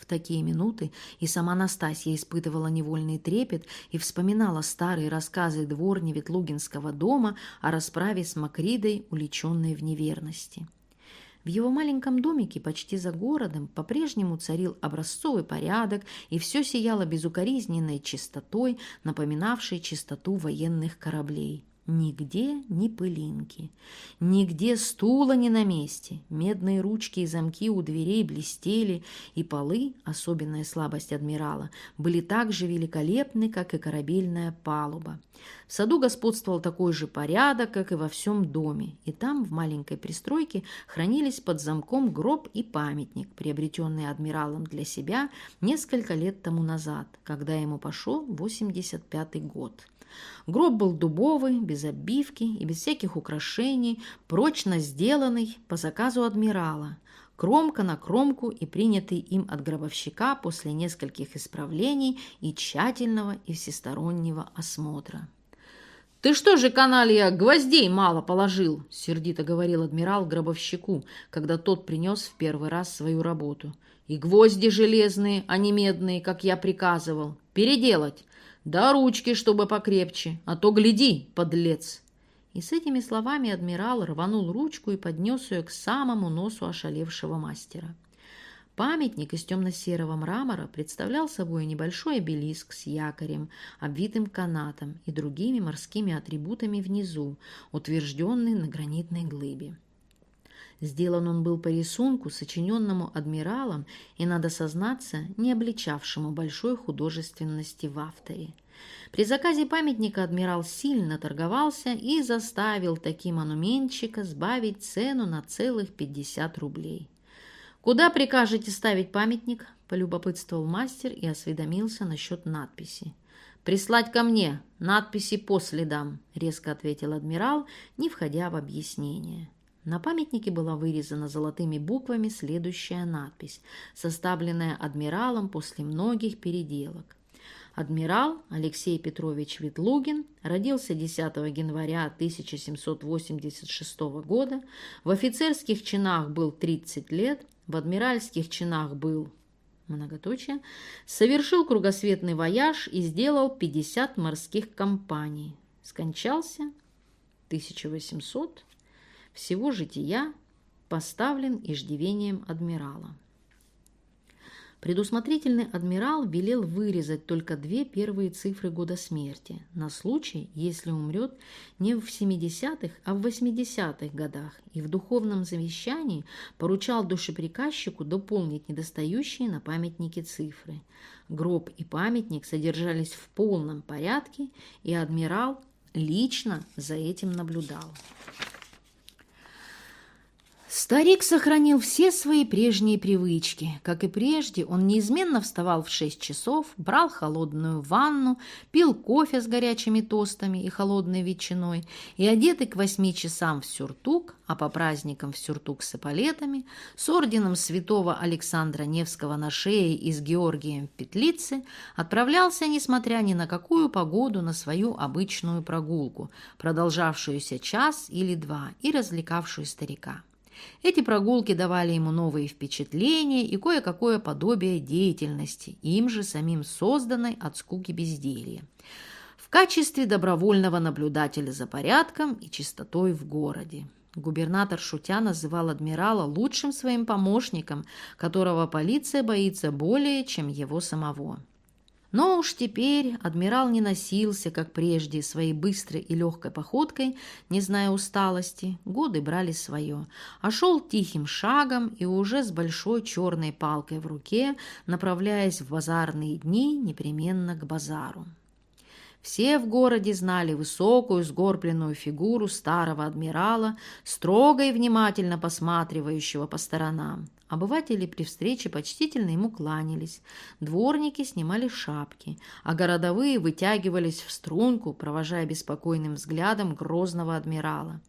В такие минуты и сама Настасья испытывала невольный трепет и вспоминала старые рассказы дворни Ветлугинского дома о расправе с Макридой, уличенной в неверности. В его маленьком домике почти за городом по-прежнему царил образцовый порядок, и все сияло безукоризненной чистотой, напоминавшей чистоту военных кораблей. Нигде ни пылинки, нигде стула не на месте. Медные ручки и замки у дверей блестели, и полы, особенная слабость адмирала, были так же великолепны, как и корабельная палуба. В саду господствовал такой же порядок, как и во всем доме, и там, в маленькой пристройке, хранились под замком гроб и памятник, приобретенный адмиралом для себя несколько лет тому назад, когда ему пошел 85-й год. Гроб был дубовый, без обивки и без всяких украшений, прочно сделанный по заказу адмирала, кромка на кромку и принятый им от гробовщика после нескольких исправлений и тщательного и всестороннего осмотра. «Ты что же, каналья, гвоздей мало положил?» — сердито говорил адмирал гробовщику, когда тот принес в первый раз свою работу. «И гвозди железные, а не медные, как я приказывал. Переделать. Да ручки, чтобы покрепче, а то гляди, подлец!» И с этими словами адмирал рванул ручку и поднес ее к самому носу ошалевшего мастера. Памятник из темно-серого мрамора представлял собой небольшой обелиск с якорем, обвитым канатом и другими морскими атрибутами внизу, утвержденный на гранитной глыбе. Сделан он был по рисунку, сочиненному адмиралом и, надо сознаться, не обличавшему большой художественности в авторе. При заказе памятника адмирал сильно торговался и заставил таки монументчика сбавить цену на целых 50 рублей. «Куда прикажете ставить памятник?» – полюбопытствовал мастер и осведомился насчет надписи. «Прислать ко мне. Надписи по следам», – резко ответил адмирал, не входя в объяснение. На памятнике была вырезана золотыми буквами следующая надпись, составленная адмиралом после многих переделок. Адмирал Алексей Петрович Ветлугин родился 10 января 1786 года, в офицерских чинах был 30 лет, в адмиральских чинах был многоточие, совершил кругосветный вояж и сделал 50 морских компаний. Скончался 1800, всего жития, поставлен иждивением адмирала. Предусмотрительный адмирал велел вырезать только две первые цифры года смерти, на случай, если умрет не в 70-х, а в 80-х годах, и в духовном завещании поручал душеприказчику дополнить недостающие на памятнике цифры. Гроб и памятник содержались в полном порядке, и адмирал лично за этим наблюдал. Старик сохранил все свои прежние привычки. Как и прежде, он неизменно вставал в шесть часов, брал холодную ванну, пил кофе с горячими тостами и холодной ветчиной и, одетый к восьми часам в сюртук, а по праздникам в сюртук с эполетами, с орденом святого Александра Невского на шее и с Георгием в петлице, отправлялся, несмотря ни на какую погоду, на свою обычную прогулку, продолжавшуюся час или два и развлекавшую старика. Эти прогулки давали ему новые впечатления и кое-какое подобие деятельности, им же самим созданной от скуки безделья. В качестве добровольного наблюдателя за порядком и чистотой в городе. Губернатор шутя называл адмирала лучшим своим помощником, которого полиция боится более, чем его самого. Но уж теперь адмирал не носился, как прежде, своей быстрой и легкой походкой, не зная усталости, годы брали свое, а шел тихим шагом и уже с большой черной палкой в руке, направляясь в базарные дни непременно к базару. Все в городе знали высокую сгорбленную фигуру старого адмирала, строго и внимательно посматривающего по сторонам. Обыватели при встрече почтительно ему кланялись, дворники снимали шапки, а городовые вытягивались в струнку, провожая беспокойным взглядом грозного адмирала.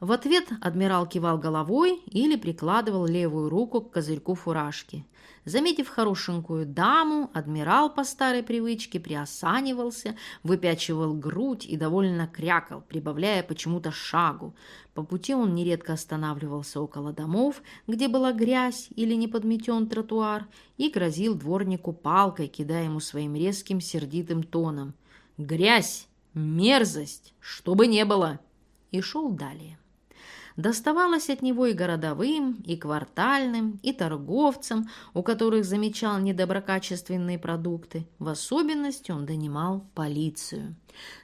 В ответ адмирал кивал головой или прикладывал левую руку к козырьку фуражки. Заметив хорошенькую даму, адмирал по старой привычке приосанивался, выпячивал грудь и довольно крякал, прибавляя почему-то шагу. По пути он нередко останавливался около домов, где была грязь или не подметен тротуар, и грозил дворнику палкой, кидая ему своим резким сердитым тоном. «Грязь! Мерзость! Чтобы не было!» И шел далее. Доставалось от него и городовым, и квартальным, и торговцам, у которых замечал недоброкачественные продукты. В особенности он донимал полицию.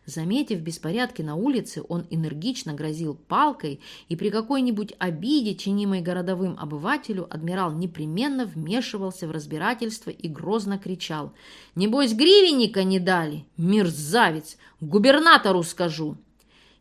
Заметив беспорядки на улице, он энергично грозил палкой, и при какой-нибудь обиде, чинимой городовым обывателю, адмирал непременно вмешивался в разбирательство и грозно кричал «Небось, гривенника не дали? Мерзавец! Губернатору скажу!»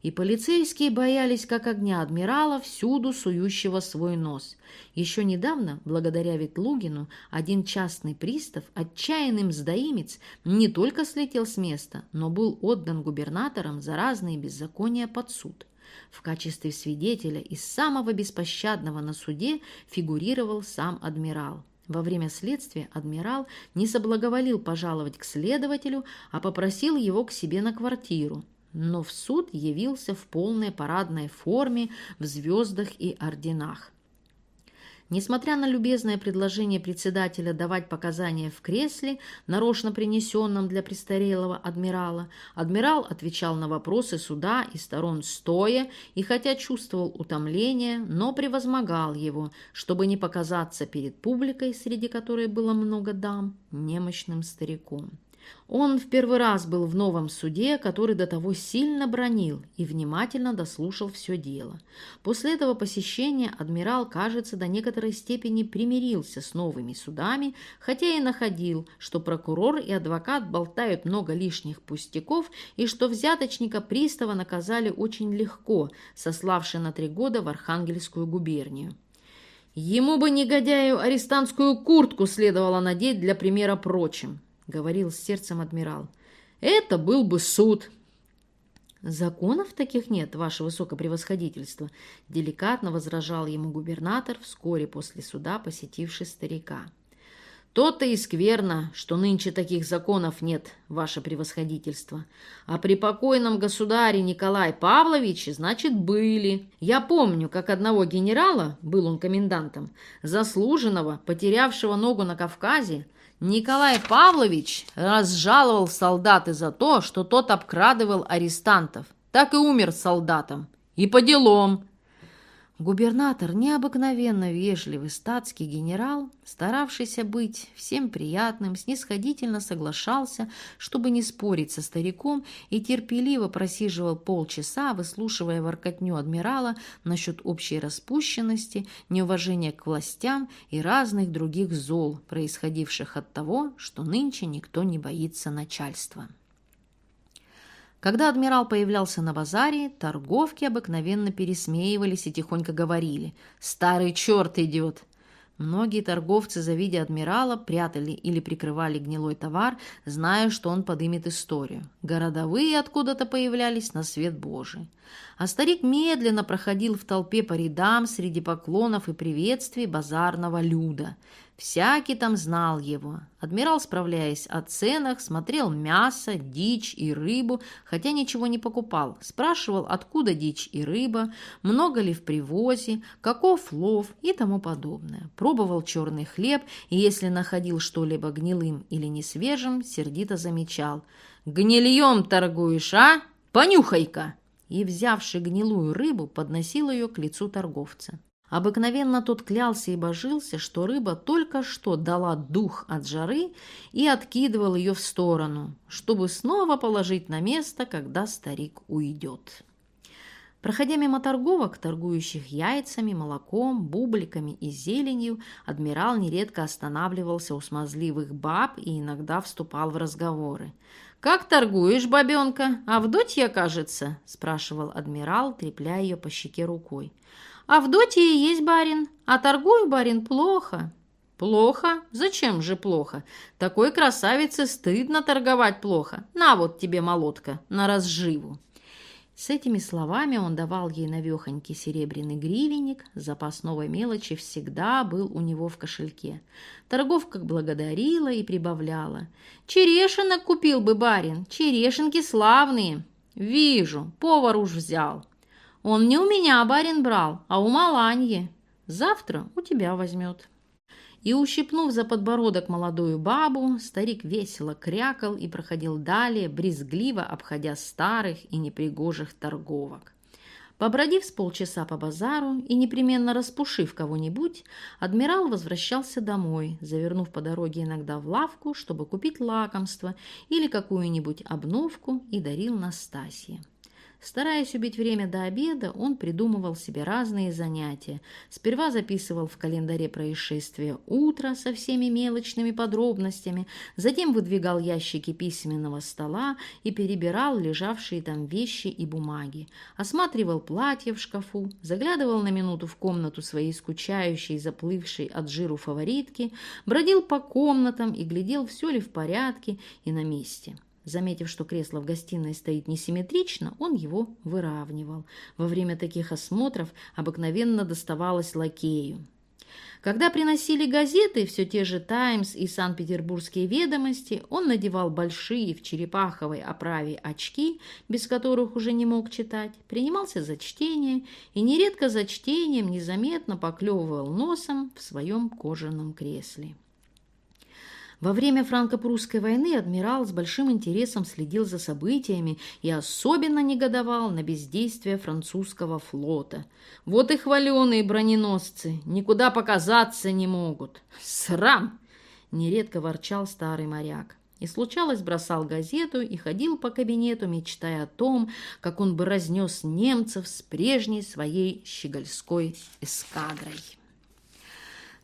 И полицейские боялись как огня адмирала, всюду сующего свой нос. Еще недавно, благодаря Ветлугину, один частный пристав, отчаянный мздоимец, не только слетел с места, но был отдан губернаторам за разные беззакония под суд. В качестве свидетеля из самого беспощадного на суде фигурировал сам адмирал. Во время следствия адмирал не соблаговолил пожаловать к следователю, а попросил его к себе на квартиру, но в суд явился в полной парадной форме, в звездах и орденах. Несмотря на любезное предложение председателя давать показания в кресле, нарочно принесенном для престарелого адмирала, адмирал отвечал на вопросы суда и сторон стоя, и хотя чувствовал утомление, но превозмогал его, чтобы не показаться перед публикой, среди которой было много дам, немощным стариком. Он в первый раз был в новом суде, который до того сильно бронил и внимательно дослушал все дело. После этого посещения адмирал, кажется, до некоторой степени примирился с новыми судами, хотя и находил, что прокурор и адвокат болтают много лишних пустяков и что взяточника пристава наказали очень легко, сославши на три года в Архангельскую губернию. Ему бы, негодяю, арестантскую куртку следовало надеть для примера прочим. — говорил с сердцем адмирал. «Это был бы суд!» «Законов таких нет, ваше высокопревосходительство», — деликатно возражал ему губернатор, вскоре после суда посетивший старика. То-то и скверно, что нынче таких законов нет, ваше превосходительство. А при покойном государе Николае Павловиче, значит, были. Я помню, как одного генерала, был он комендантом, заслуженного, потерявшего ногу на Кавказе, Николай Павлович разжаловал солдаты за то, что тот обкрадывал арестантов. Так и умер солдатом. И по делам. Губернатор, необыкновенно вежливый статский генерал, старавшийся быть всем приятным, снисходительно соглашался, чтобы не спорить со стариком, и терпеливо просиживал полчаса, выслушивая воркотню адмирала насчет общей распущенности, неуважения к властям и разных других зол, происходивших от того, что нынче никто не боится начальства. Когда адмирал появлялся на базаре, торговки обыкновенно пересмеивались и тихонько говорили «Старый черт идет!». Многие торговцы, завидя адмирала, прятали или прикрывали гнилой товар, зная, что он подымет историю. Городовые откуда-то появлялись на свет Божий. А старик медленно проходил в толпе по рядам среди поклонов и приветствий базарного люда – Всякий там знал его. Адмирал, справляясь о ценах, смотрел мясо, дичь и рыбу, хотя ничего не покупал. Спрашивал, откуда дичь и рыба, много ли в привозе, каков лов и тому подобное. Пробовал черный хлеб, и если находил что-либо гнилым или несвежим, сердито замечал. «Гнильем торгуешь, а? Понюхай-ка!» И, взявши гнилую рыбу, подносил ее к лицу торговца. Обыкновенно тот клялся и божился, что рыба только что дала дух от жары и откидывал ее в сторону, чтобы снова положить на место, когда старик уйдет. Проходя мимо торговок, торгующих яйцами, молоком, бубликами и зеленью, адмирал нередко останавливался у смазливых баб и иногда вступал в разговоры. «Как торгуешь, бабенка? Авдотья, кажется?» – спрашивал адмирал, трепляя ее по щеке рукой. Авдотья и есть барин, а торгую, барин, плохо». «Плохо? Зачем же плохо? Такой красавице стыдно торговать плохо. На вот тебе молотка, на разживу». С этими словами он давал ей навехонький серебряный гривенник, запас новой мелочи всегда был у него в кошельке. Торговка благодарила и прибавляла. «Черешинок купил бы барин, черешенки славные!» «Вижу, повар уж взял!» Он не у меня барин брал, а у Маланьи. Завтра у тебя возьмет». И, ущипнув за подбородок молодую бабу, старик весело крякал и проходил далее, брезгливо обходя старых и непригожих торговок. Побродив с полчаса по базару и непременно распушив кого-нибудь, адмирал возвращался домой, завернув по дороге иногда в лавку, чтобы купить лакомство или какую-нибудь обновку и дарил Настасье. Стараясь убить время до обеда, он придумывал себе разные занятия. Сперва записывал в календаре происшествия утро со всеми мелочными подробностями, затем выдвигал ящики письменного стола и перебирал лежавшие там вещи и бумаги. Осматривал платье в шкафу, заглядывал на минуту в комнату своей скучающей, заплывшей от жиру фаворитки, бродил по комнатам и глядел, все ли в порядке и на месте. Заметив, что кресло в гостиной стоит несимметрично, он его выравнивал. Во время таких осмотров обыкновенно доставалось лакею. Когда приносили газеты, все те же «Таймс» и «Санкт-Петербургские ведомости», он надевал большие в черепаховой оправе очки, без которых уже не мог читать, принимался за чтение и нередко за чтением незаметно поклевывал носом в своем кожаном кресле. Во время франко-прусской войны адмирал с большим интересом следил за событиями и особенно негодовал на бездействие французского флота. Вот и хваленые броненосцы никуда показаться не могут. Срам! Нередко ворчал старый моряк. И случалось, бросал газету и ходил по кабинету, мечтая о том, как он бы разнес немцев с прежней своей щегольской эскадрой.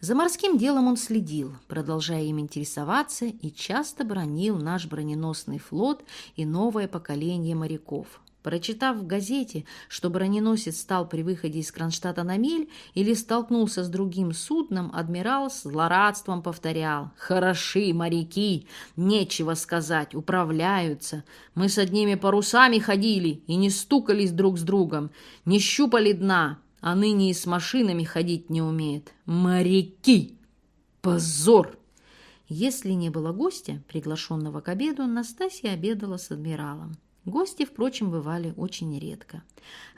За морским делом он следил, продолжая им интересоваться, и часто бронил наш броненосный флот и новое поколение моряков. Прочитав в газете, что броненосец стал при выходе из Кронштадта на мель или столкнулся с другим судном, адмирал с злорадством повторял «Хороши моряки! Нечего сказать, управляются! Мы с одними парусами ходили и не стукались друг с другом, не щупали дна, а ныне и с машинами ходить не умеет. Моряки! Позор! Если не было гостя, приглашенного к обеду, Настасья обедала с адмиралом. Гости, впрочем, бывали очень редко.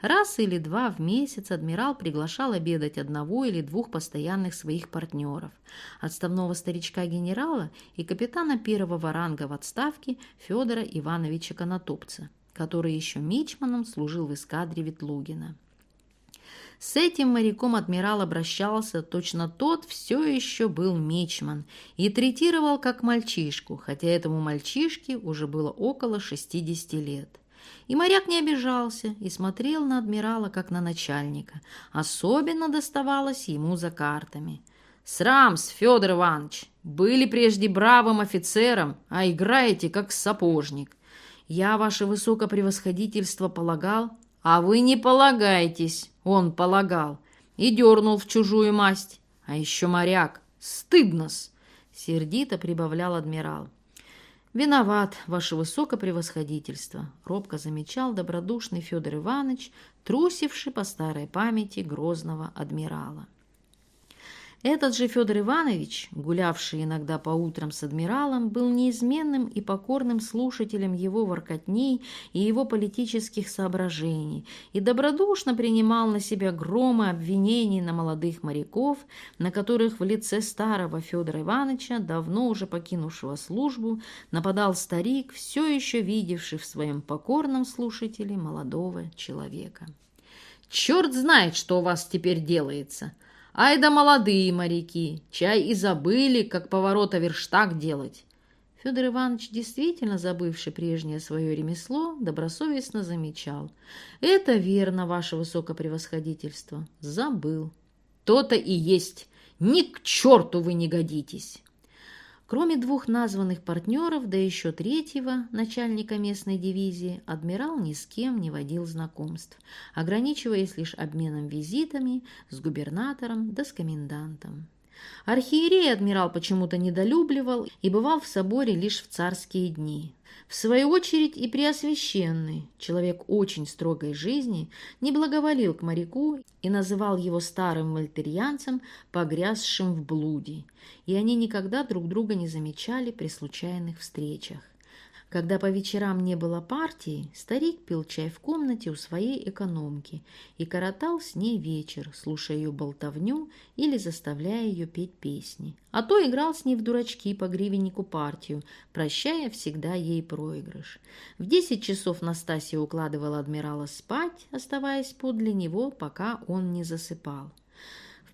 Раз или два в месяц адмирал приглашал обедать одного или двух постоянных своих партнеров, отставного старичка-генерала и капитана первого ранга в отставке Федора Ивановича Конотопца, который еще мичманом служил в эскадре Ветлугина. С этим моряком адмирал обращался, точно тот все еще был мичман и третировал как мальчишку, хотя этому мальчишке уже было около 60 лет. И моряк не обижался и смотрел на адмирала как на начальника. Особенно доставалось ему за картами. «Срамс, Федор Иванович, были прежде бравым офицером, а играете как сапожник. Я, ваше высокопревосходительство, полагал, а вы не полагаетесь». Он полагал. И дернул в чужую масть. А еще моряк. Стыдно-с! Сердито прибавлял адмирал. «Виноват, ваше высокопревосходительство», — робко замечал добродушный Федор Иванович, трусивший по старой памяти грозного адмирала. Этот же Федор Иванович, гулявший иногда по утрам с адмиралом, был неизменным и покорным слушателем его воркотней и его политических соображений и добродушно принимал на себя громы обвинений на молодых моряков, на которых в лице старого Федора Ивановича, давно уже покинувшего службу, нападал старик, все еще видевший в своем покорном слушателе молодого человека. «Черт знает, что у вас теперь делается!» Ай да молодые моряки, чай и забыли, как поворота верштаг делать. Федор Иванович, действительно забывший прежнее свое ремесло, добросовестно замечал. «Это верно, ваше высокопревосходительство. Забыл. То-то и есть. Ни к черту вы не годитесь!» Кроме двух названных партнеров, да еще третьего, начальника местной дивизии, адмирал ни с кем не водил знакомств, ограничиваясь лишь обменом визитами с губернатором да с комендантом. Архиерей адмирал почему-то недолюбливал и бывал в соборе лишь в царские дни. В свою очередь и Преосвященный, человек очень строгой жизни, не благоволил к моряку и называл его старым вольтерьянцем, погрязшим в блуде, и они никогда друг друга не замечали при случайных встречах. Когда по вечерам не было партии, старик пил чай в комнате у своей экономки и коротал с ней вечер, слушая ее болтовню или заставляя ее петь песни. А то играл с ней в дурачки по гривеннику партию, прощая всегда ей проигрыш. В десять часов Настасья укладывала адмирала спать, оставаясь подле него, пока он не засыпал.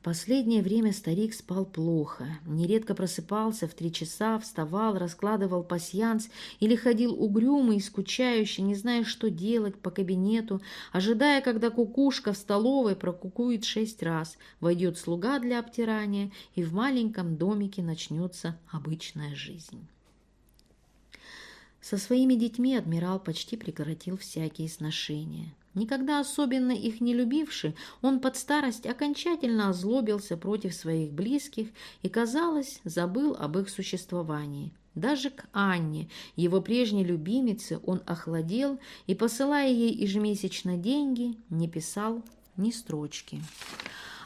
Последнее время старик спал плохо, нередко просыпался в три часа, вставал, раскладывал пасьянс или ходил угрюмый и скучающий, не зная, что делать по кабинету, ожидая, когда кукушка в столовой прокукует шесть раз, войдет слуга для обтирания, и в маленьком домике начнется обычная жизнь. Со своими детьми адмирал почти прекратил всякие сношения. Никогда особенно их не любивший, он под старость окончательно озлобился против своих близких и, казалось, забыл об их существовании. Даже к Анне, его прежней любимице, он охладел и, посылая ей ежемесячно деньги, не писал ни строчки.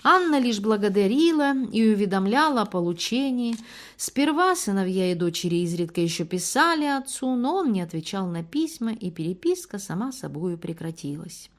Анна лишь благодарила и уведомляла о получении. Сперва сыновья и дочери изредка еще писали отцу, но он не отвечал на письма, и переписка сама собою прекратилась.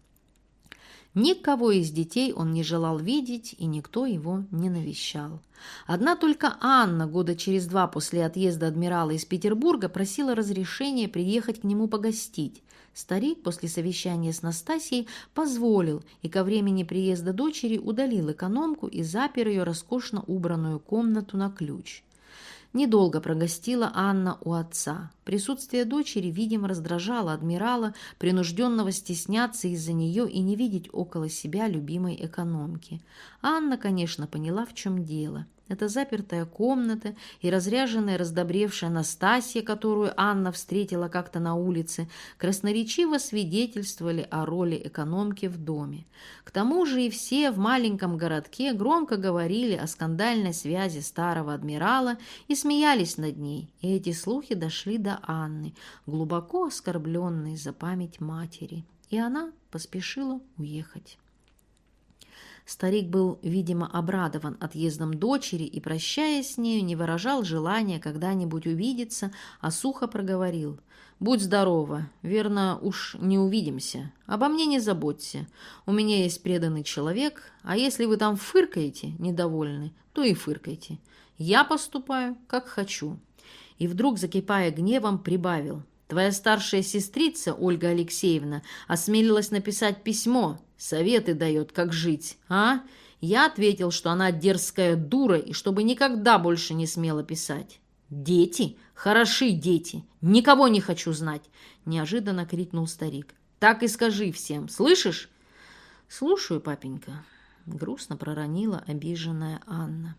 Никого из детей он не желал видеть, и никто его не навещал. Одна только Анна года через два после отъезда адмирала из Петербурга просила разрешения приехать к нему погостить. Старик после совещания с Настасьей позволил и ко времени приезда дочери удалил экономку и запер ее роскошно убранную комнату на ключ. Недолго прогостила Анна у отца. Присутствие дочери, видимо, раздражало адмирала, принужденного стесняться из-за нее и не видеть около себя любимой экономки. Анна, конечно, поняла, в чем дело. Эта запертая комната и разряженная, раздобревшая Настасья, которую Анна встретила как-то на улице, красноречиво свидетельствовали о роли экономки в доме. К тому же и все в маленьком городке громко говорили о скандальной связи старого адмирала и смеялись над ней, и эти слухи дошли до Анны, глубоко оскорбленной за память матери, и она поспешила уехать. Старик был, видимо, обрадован отъездом дочери и, прощаясь с нею, не выражал желания когда-нибудь увидеться, а сухо проговорил. «Будь здорова. Верно, уж не увидимся. Обо мне не заботься. У меня есть преданный человек, а если вы там фыркаете, недовольны, то и фыркайте. Я поступаю, как хочу». И вдруг, закипая гневом, прибавил. «Твоя старшая сестрица, Ольга Алексеевна, осмелилась написать письмо, Советы дает, как жить, а? Я ответил, что она дерзкая дура и чтобы никогда больше не смела писать. «Дети? Хороши дети! Никого не хочу знать!» Неожиданно крикнул старик. «Так и скажи всем, слышишь?» «Слушаю, папенька», — грустно проронила обиженная Анна.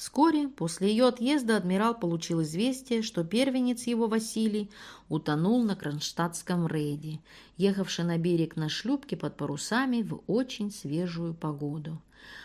Вскоре после ее отъезда адмирал получил известие, что первенец его Василий утонул на Кронштадтском рейде, ехавший на берег на шлюпке под парусами в очень свежую погоду.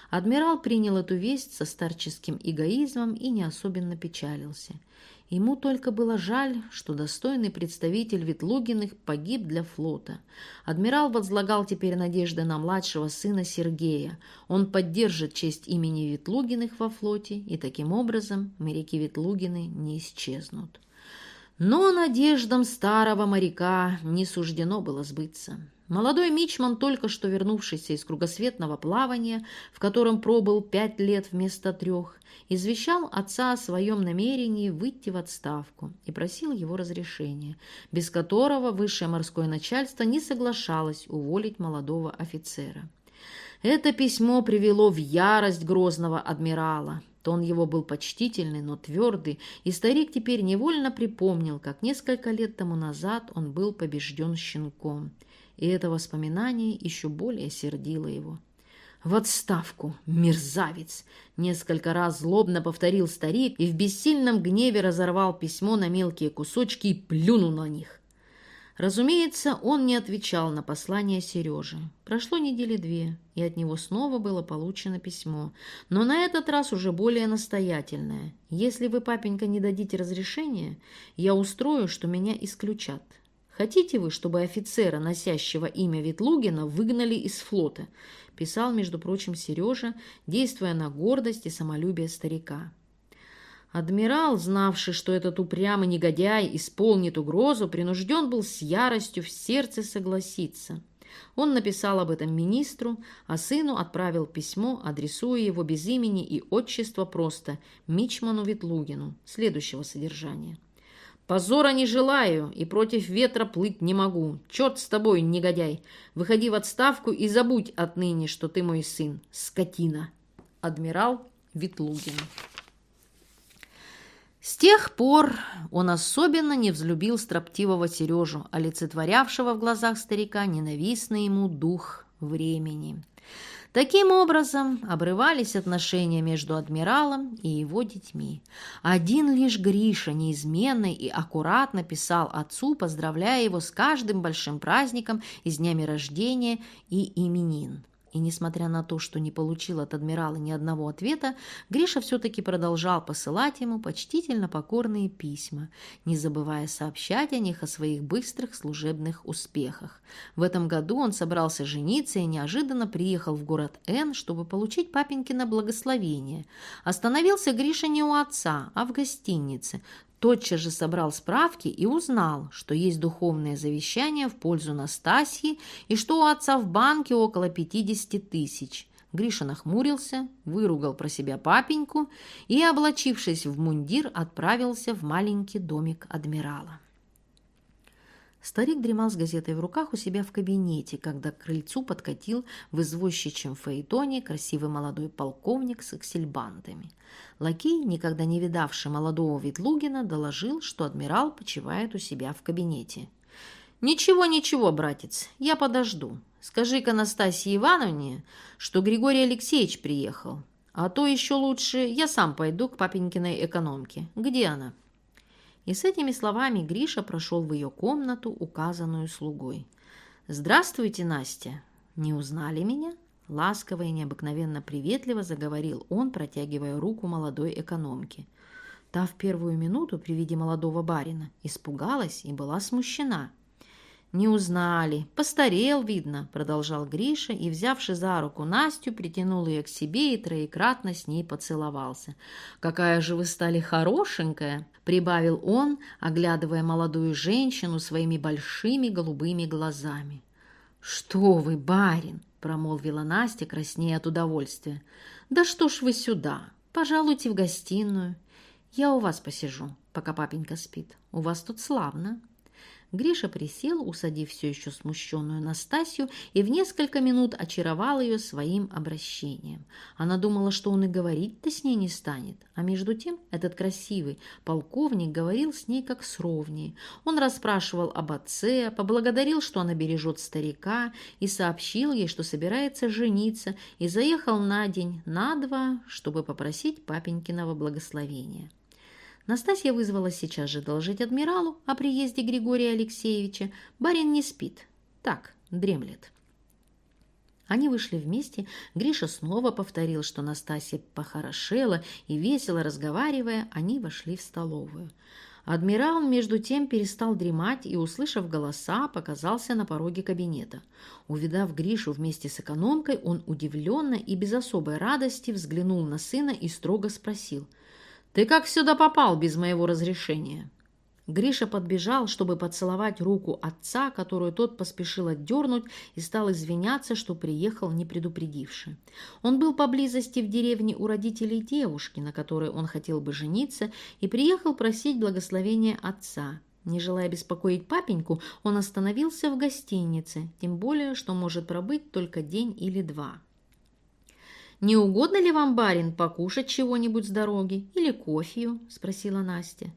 Адмирал принял эту весть со старческим эгоизмом и не особенно печалился – Ему только было жаль, что достойный представитель Ветлугиных погиб для флота. Адмирал возлагал теперь надежды на младшего сына Сергея. Он поддержит честь имени Ветлугиных во флоте, и таким образом моряки Ветлугины не исчезнут. Но надеждам старого моряка не суждено было сбыться. Молодой мичман, только что вернувшийся из кругосветного плавания, в котором пробыл пять лет вместо трех, извещал отца о своем намерении выйти в отставку и просил его разрешения, без которого высшее морское начальство не соглашалось уволить молодого офицера. Это письмо привело в ярость грозного адмирала. Тон его был почтительный, но твердый, и старик теперь невольно припомнил, как несколько лет тому назад он был побежден щенком – и это воспоминание еще более сердило его. «В отставку, мерзавец!» — несколько раз злобно повторил старик и в бессильном гневе разорвал письмо на мелкие кусочки и плюнул на них. Разумеется, он не отвечал на послание Сережи. Прошло недели две, и от него снова было получено письмо, но на этот раз уже более настоятельное. «Если вы, папенька, не дадите разрешения, я устрою, что меня исключат. Хотите вы, чтобы офицера, носящего имя Ветлугина, выгнали из флота?» писал, между прочим, Сережа, действуя на гордость и самолюбие старика. Адмирал, знавший, что этот упрямый негодяй исполнит угрозу, принужден был с яростью в сердце согласиться. Он написал об этом министру, а сыну отправил письмо, адресуя его без имени и отчества просто Мичману Ветлугину, следующего содержания. Позора не желаю и против ветра плыть не могу. Черт с тобой, негодяй. Выходи в отставку и забудь отныне, что ты мой сын. Скотина. Адмирал Ветлугин. С тех пор он особенно не взлюбил строптивого Сережу, олицетворявшего в глазах старика ненавистный ему дух времени. Таким образом, обрывались отношения между адмиралом и его детьми. Один лишь Гриша неизменно и аккуратно писал отцу, поздравляя его с каждым большим праздником и днями рождения и именин. И несмотря на то, что не получил от адмирала ни одного ответа, Гриша все-таки продолжал посылать ему почтительно покорные письма, не забывая сообщать о них о своих быстрых служебных успехах. В этом году он собрался жениться и неожиданно приехал в город Н, чтобы получить папенькино благословение. Остановился Гриша не у отца, а в гостинице, тотчас же собрал справки и узнал, что есть духовное завещание в пользу Настасьи и что у отца в банке около 50 тысяч. Гриша нахмурился, выругал про себя папеньку и, облачившись в мундир, отправился в маленький домик адмирала. Старик дремал с газетой в руках у себя в кабинете, когда к крыльцу подкатил в извозчичьем фаэтоне красивый молодой полковник с аксельбантами. Лакей, никогда не видавший молодого Ветлугина, доложил, что адмирал почивает у себя в кабинете. «Ничего, ничего, братец, я подожду. Скажи-ка Настасье Ивановне, что Григорий Алексеевич приехал. А то еще лучше я сам пойду к папенькиной экономке. Где она?» И с этими словами Гриша прошел в ее комнату, указанную слугой. «Здравствуйте, Настя! Не узнали меня?» Ласково и необыкновенно приветливо заговорил он, протягивая руку молодой экономке. Та в первую минуту при виде молодого барина испугалась и была смущена. «Не узнали. Постарел, видно», — продолжал Гриша и, взявши за руку Настю, притянул ее к себе и троекратно с ней поцеловался. «Какая же вы стали хорошенькая!» — прибавил он, оглядывая молодую женщину своими большими голубыми глазами. «Что вы, барин!» — промолвила Настя, краснея от удовольствия. «Да что ж вы сюда? Пожалуйте в гостиную. Я у вас посижу, пока папенька спит. У вас тут славно». Гриша присел, усадив все еще смущенную Настасью, и в несколько минут очаровал ее своим обращением. Она думала, что он и говорить-то с ней не станет. А между тем этот красивый полковник говорил с ней как с ровней. Он расспрашивал об отце, поблагодарил, что она бережет старика, и сообщил ей, что собирается жениться, и заехал на день, на два, чтобы попросить папенькиного благословения. Настасья вызвала сейчас же доложить адмиралу о приезде Григория Алексеевича. Барин не спит. Так, дремлет. Они вышли вместе. Гриша снова повторил, что Настасья похорошела, и, весело разговаривая, они вошли в столовую. Адмирал, между тем, перестал дремать и, услышав голоса, показался на пороге кабинета. Увидав Гришу вместе с экономкой, он удивленно и без особой радости взглянул на сына и строго спросил – «Ты как сюда попал без моего разрешения?» Гриша подбежал, чтобы поцеловать руку отца, которую тот поспешил отдернуть и стал извиняться, что приехал не предупредивши. Он был поблизости в деревне у родителей девушки, на которой он хотел бы жениться, и приехал просить благословения отца. Не желая беспокоить папеньку, он остановился в гостинице, тем более, что может пробыть только день или два. «Не угодно ли вам, барин, покушать чего-нибудь с дороги или кофею?» – спросила Настя.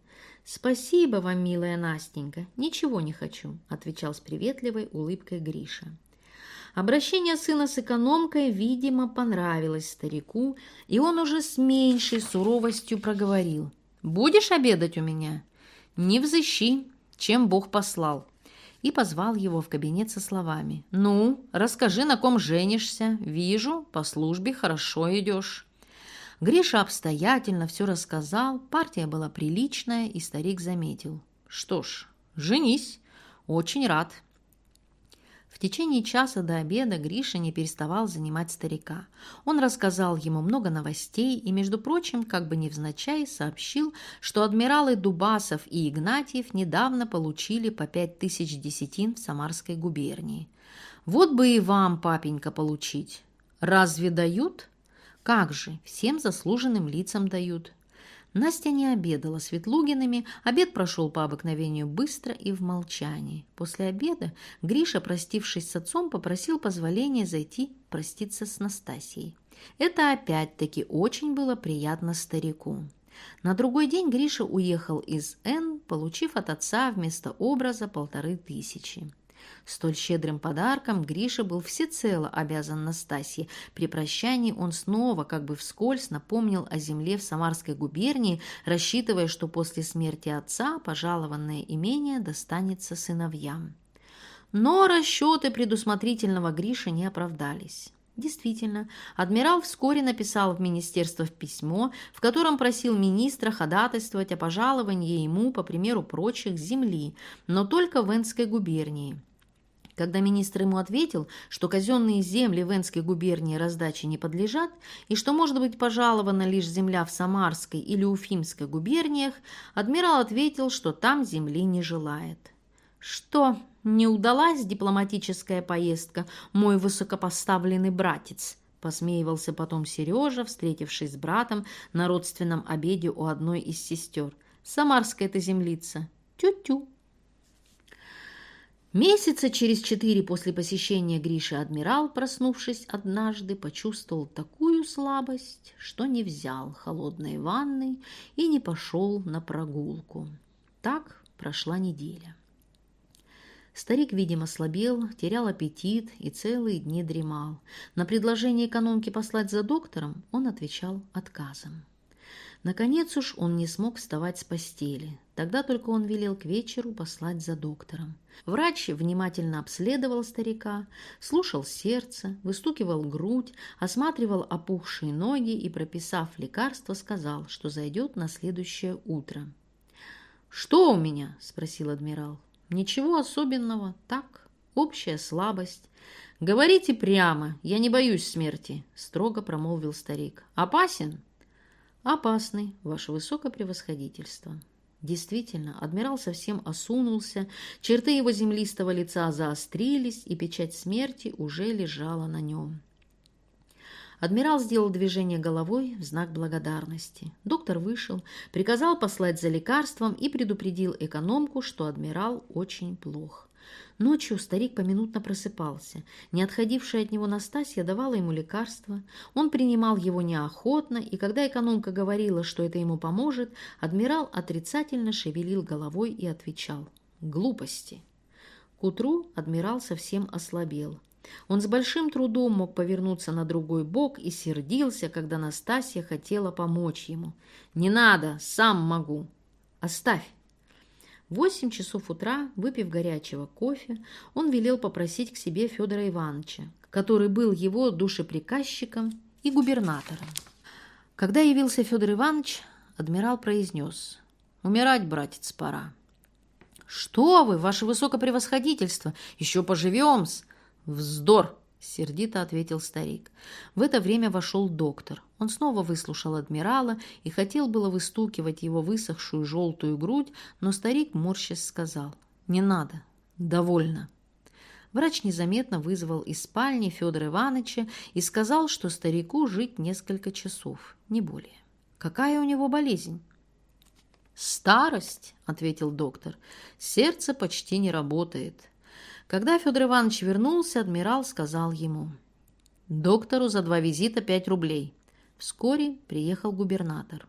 «Спасибо вам, милая Настенька, ничего не хочу», – отвечал с приветливой улыбкой Гриша. Обращение сына с экономкой, видимо, понравилось старику, и он уже с меньшей суровостью проговорил. «Будешь обедать у меня? Не взыщи, чем Бог послал» и позвал его в кабинет со словами. «Ну, расскажи, на ком женишься. Вижу, по службе хорошо идешь». Гриша обстоятельно все рассказал, партия была приличная, и старик заметил. «Что ж, женись. Очень рад. В течение часа до обеда Гриша не переставал занимать старика. Он рассказал ему много новостей и, между прочим, как бы невзначай, сообщил, что адмиралы Дубасов и Игнатьев недавно получили по пять тысяч десятин в Самарской губернии. «Вот бы и вам, папенька, получить. Разве дают?» «Как же, всем заслуженным лицам дают. Настя не обедала с Ветлугиными, обед прошел по обыкновению быстро и в молчании. После обеда Гриша, простившись с отцом, попросил позволения зайти проститься с Настасьей. Это опять-таки очень было приятно старику. На другой день Гриша уехал из Н, получив от отца вместо образа полторы тысячи. Столь щедрым подарком Гриша был всецело обязан Настасье. При прощании он снова, как бы вскользь, напомнил о земле в Самарской губернии, рассчитывая, что после смерти отца пожалованное имение достанется сыновьям. Но расчеты предусмотрительного Гриши не оправдались. Действительно, адмирал вскоре написал в министерство письмо, в котором просил министра ходатайствовать о пожаловании ему, по примеру прочих, земли, но только в Энской губернии. Когда министр ему ответил, что казенные земли в Энской губернии раздаче не подлежат и что может быть пожалована лишь земля в Самарской или Уфимской губерниях, адмирал ответил, что там земли не желает. «Что, не удалась дипломатическая поездка, мой высокопоставленный братец?» посмеивался потом Сережа, встретившись с братом на родственном обеде у одной из сестер. «Самарская это землица. Тю-тю». Месяца через четыре после посещения Гриши адмирал, проснувшись однажды, почувствовал такую слабость, что не взял холодной ванны и не пошел на прогулку. Так прошла неделя. Старик, видимо, слабел, терял аппетит и целые дни дремал. На предложение экономки послать за доктором он отвечал отказом. Наконец уж он не смог вставать с постели. Тогда только он велел к вечеру послать за доктором. Врач внимательно обследовал старика, слушал сердце, выстукивал грудь, осматривал опухшие ноги и, прописав лекарство, сказал, что зайдет на следующее утро. «Что у меня?» – спросил адмирал. Ничего особенного, так, общая слабость. Говорите прямо, я не боюсь смерти, строго промолвил старик. Опасен? Опасный, ваше высокопревосходительство. Действительно, адмирал совсем осунулся, черты его землистого лица заострились, и печать смерти уже лежала на нем. Адмирал сделал движение головой в знак благодарности. Доктор вышел, приказал послать за лекарством и предупредил экономку, что адмирал очень плох. Ночью старик поминутно просыпался. Не отходившая от него Настасья давала ему лекарство. Он принимал его неохотно, и когда экономка говорила, что это ему поможет, адмирал отрицательно шевелил головой и отвечал «Глупости». К утру адмирал совсем ослабел. Он с большим трудом мог повернуться на другой бок и сердился, когда Настасья хотела помочь ему. «Не надо, сам могу. Оставь». Восемь часов утра, выпив горячего кофе, он велел попросить к себе Федора Ивановича, который был его душеприказчиком и губернатором. Когда явился Федор Иванович, адмирал произнес «Умирать, братец, пора». «Что вы, ваше высокопревосходительство, еще поживем-с!» «Вздор!» — сердито ответил старик. В это время вошел доктор. Он снова выслушал адмирала и хотел было выстукивать его высохшую желтую грудь, но старик морщась сказал «Не надо, довольно». Врач незаметно вызвал из спальни Федора Ивановича и сказал, что старику жить несколько часов, не более. Какая у него болезнь? «Старость», — ответил доктор. «Сердце почти не работает. Когда Федор Иванович вернулся, адмирал сказал ему, «Доктору за два визита пять рублей». Вскоре приехал губернатор.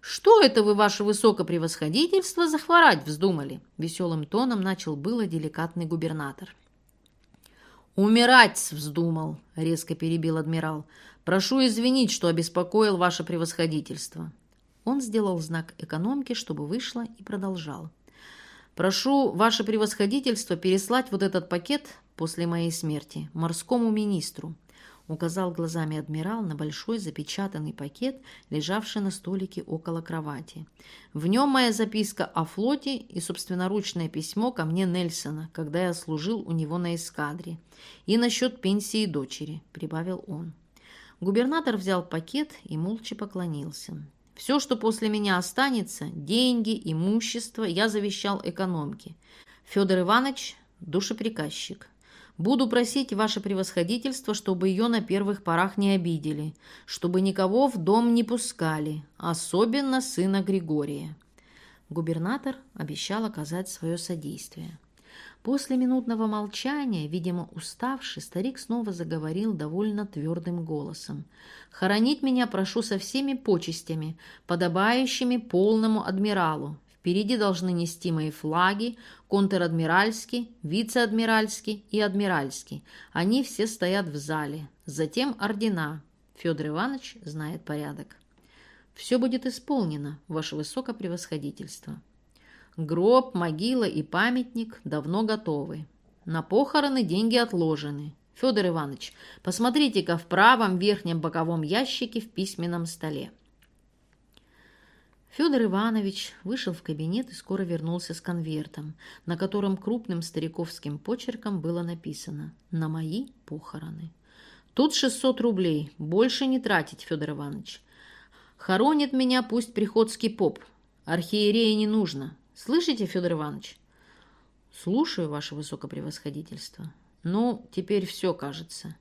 «Что это вы, ваше высокопревосходительство, захворать вздумали?» Веселым тоном начал было деликатный губернатор. «Умирать вздумал», — резко перебил адмирал. «Прошу извинить, что обеспокоил ваше превосходительство». Он сделал знак экономки, чтобы вышла, и продолжал. Прошу ваше превосходительство переслать вот этот пакет после моей смерти морскому министру. Указал глазами адмирал на большой запечатанный пакет, лежавший на столике около кровати. В нем моя записка о флоте и собственноручное письмо ко мне Нельсона, когда я служил у него на эскадре. И насчет пенсии дочери, прибавил он. Губернатор взял пакет и молча поклонился. Все, что после меня останется, деньги, имущество, я завещал экономке. Федор Иванович – душеприказчик. Буду просить ваше превосходительство, чтобы ее на первых порах не обидели, чтобы никого в дом не пускали, особенно сына Григория. Губернатор обещал оказать свое содействие. После минутного молчания, видимо, уставший, старик снова заговорил довольно твердым голосом. «Хоронить меня прошу со всеми почестями, подобающими полному адмиралу. Впереди должны нести мои флаги, контр-адмиральский, вице-адмиральский и адмиральский. Они все стоят в зале. Затем ордена. Федор Иванович знает порядок. Все будет исполнено, ваше высокопревосходительство». Гроб, могила и памятник давно готовы. На похороны деньги отложены. Федор Иванович, посмотрите-ка в правом верхнем боковом ящике в письменном столе. Федор Иванович вышел в кабинет и скоро вернулся с конвертом, на котором крупным стариковским почерком было написано «На мои похороны». Тут 600 рублей, больше не тратить, Федор Иванович. Хоронит меня пусть приходский поп, архиерея не нужно, Слышите, Федор Иванович? Слушаю, ваше высокопревосходительство. Ну, теперь все, кажется.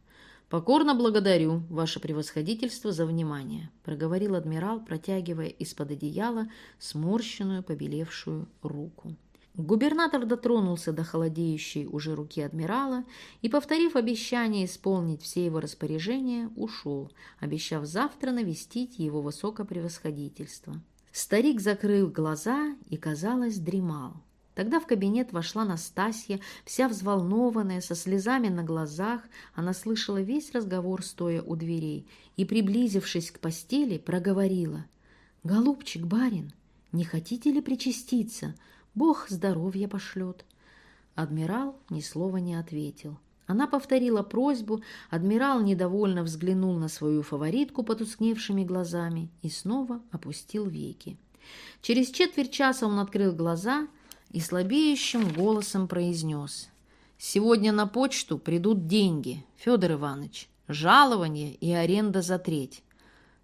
Покорно благодарю, ваше превосходительство, за внимание, проговорил адмирал, протягивая из-под одеяла сморщенную, побелевшую руку. Губернатор дотронулся до холодеющей уже руки адмирала и, повторив обещание исполнить все его распоряжения, ушел, обещав завтра навестить его высокопревосходительство. Старик закрыл глаза и, казалось, дремал. Тогда в кабинет вошла Настасья, вся взволнованная, со слезами на глазах. Она слышала весь разговор, стоя у дверей, и, приблизившись к постели, проговорила. «Голубчик, барин, не хотите ли причаститься? Бог здоровья пошлет». Адмирал ни слова не ответил. Она повторила просьбу, адмирал недовольно взглянул на свою фаворитку потускневшими глазами и снова опустил веки. Через четверть часа он открыл глаза и слабеющим голосом произнес. «Сегодня на почту придут деньги, Федор Иванович, жалование и аренда за треть».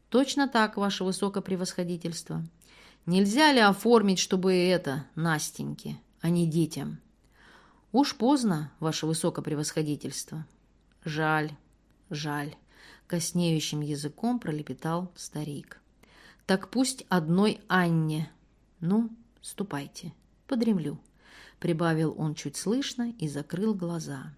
«Точно так, ваше высокопревосходительство. Нельзя ли оформить, чтобы это Настеньке, а не детям?» «Уж поздно, ваше высокопревосходительство». «Жаль, жаль», — коснеющим языком пролепетал старик. «Так пусть одной Анне. Ну, ступайте» подремлю», — прибавил он чуть слышно и закрыл глаза.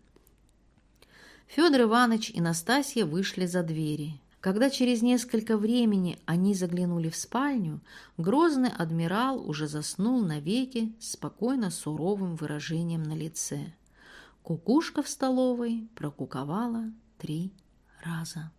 Федор Иванович и Настасья вышли за двери. Когда через несколько времени они заглянули в спальню, грозный адмирал уже заснул навеки спокойно суровым выражением на лице. Кукушка в столовой прокуковала три раза.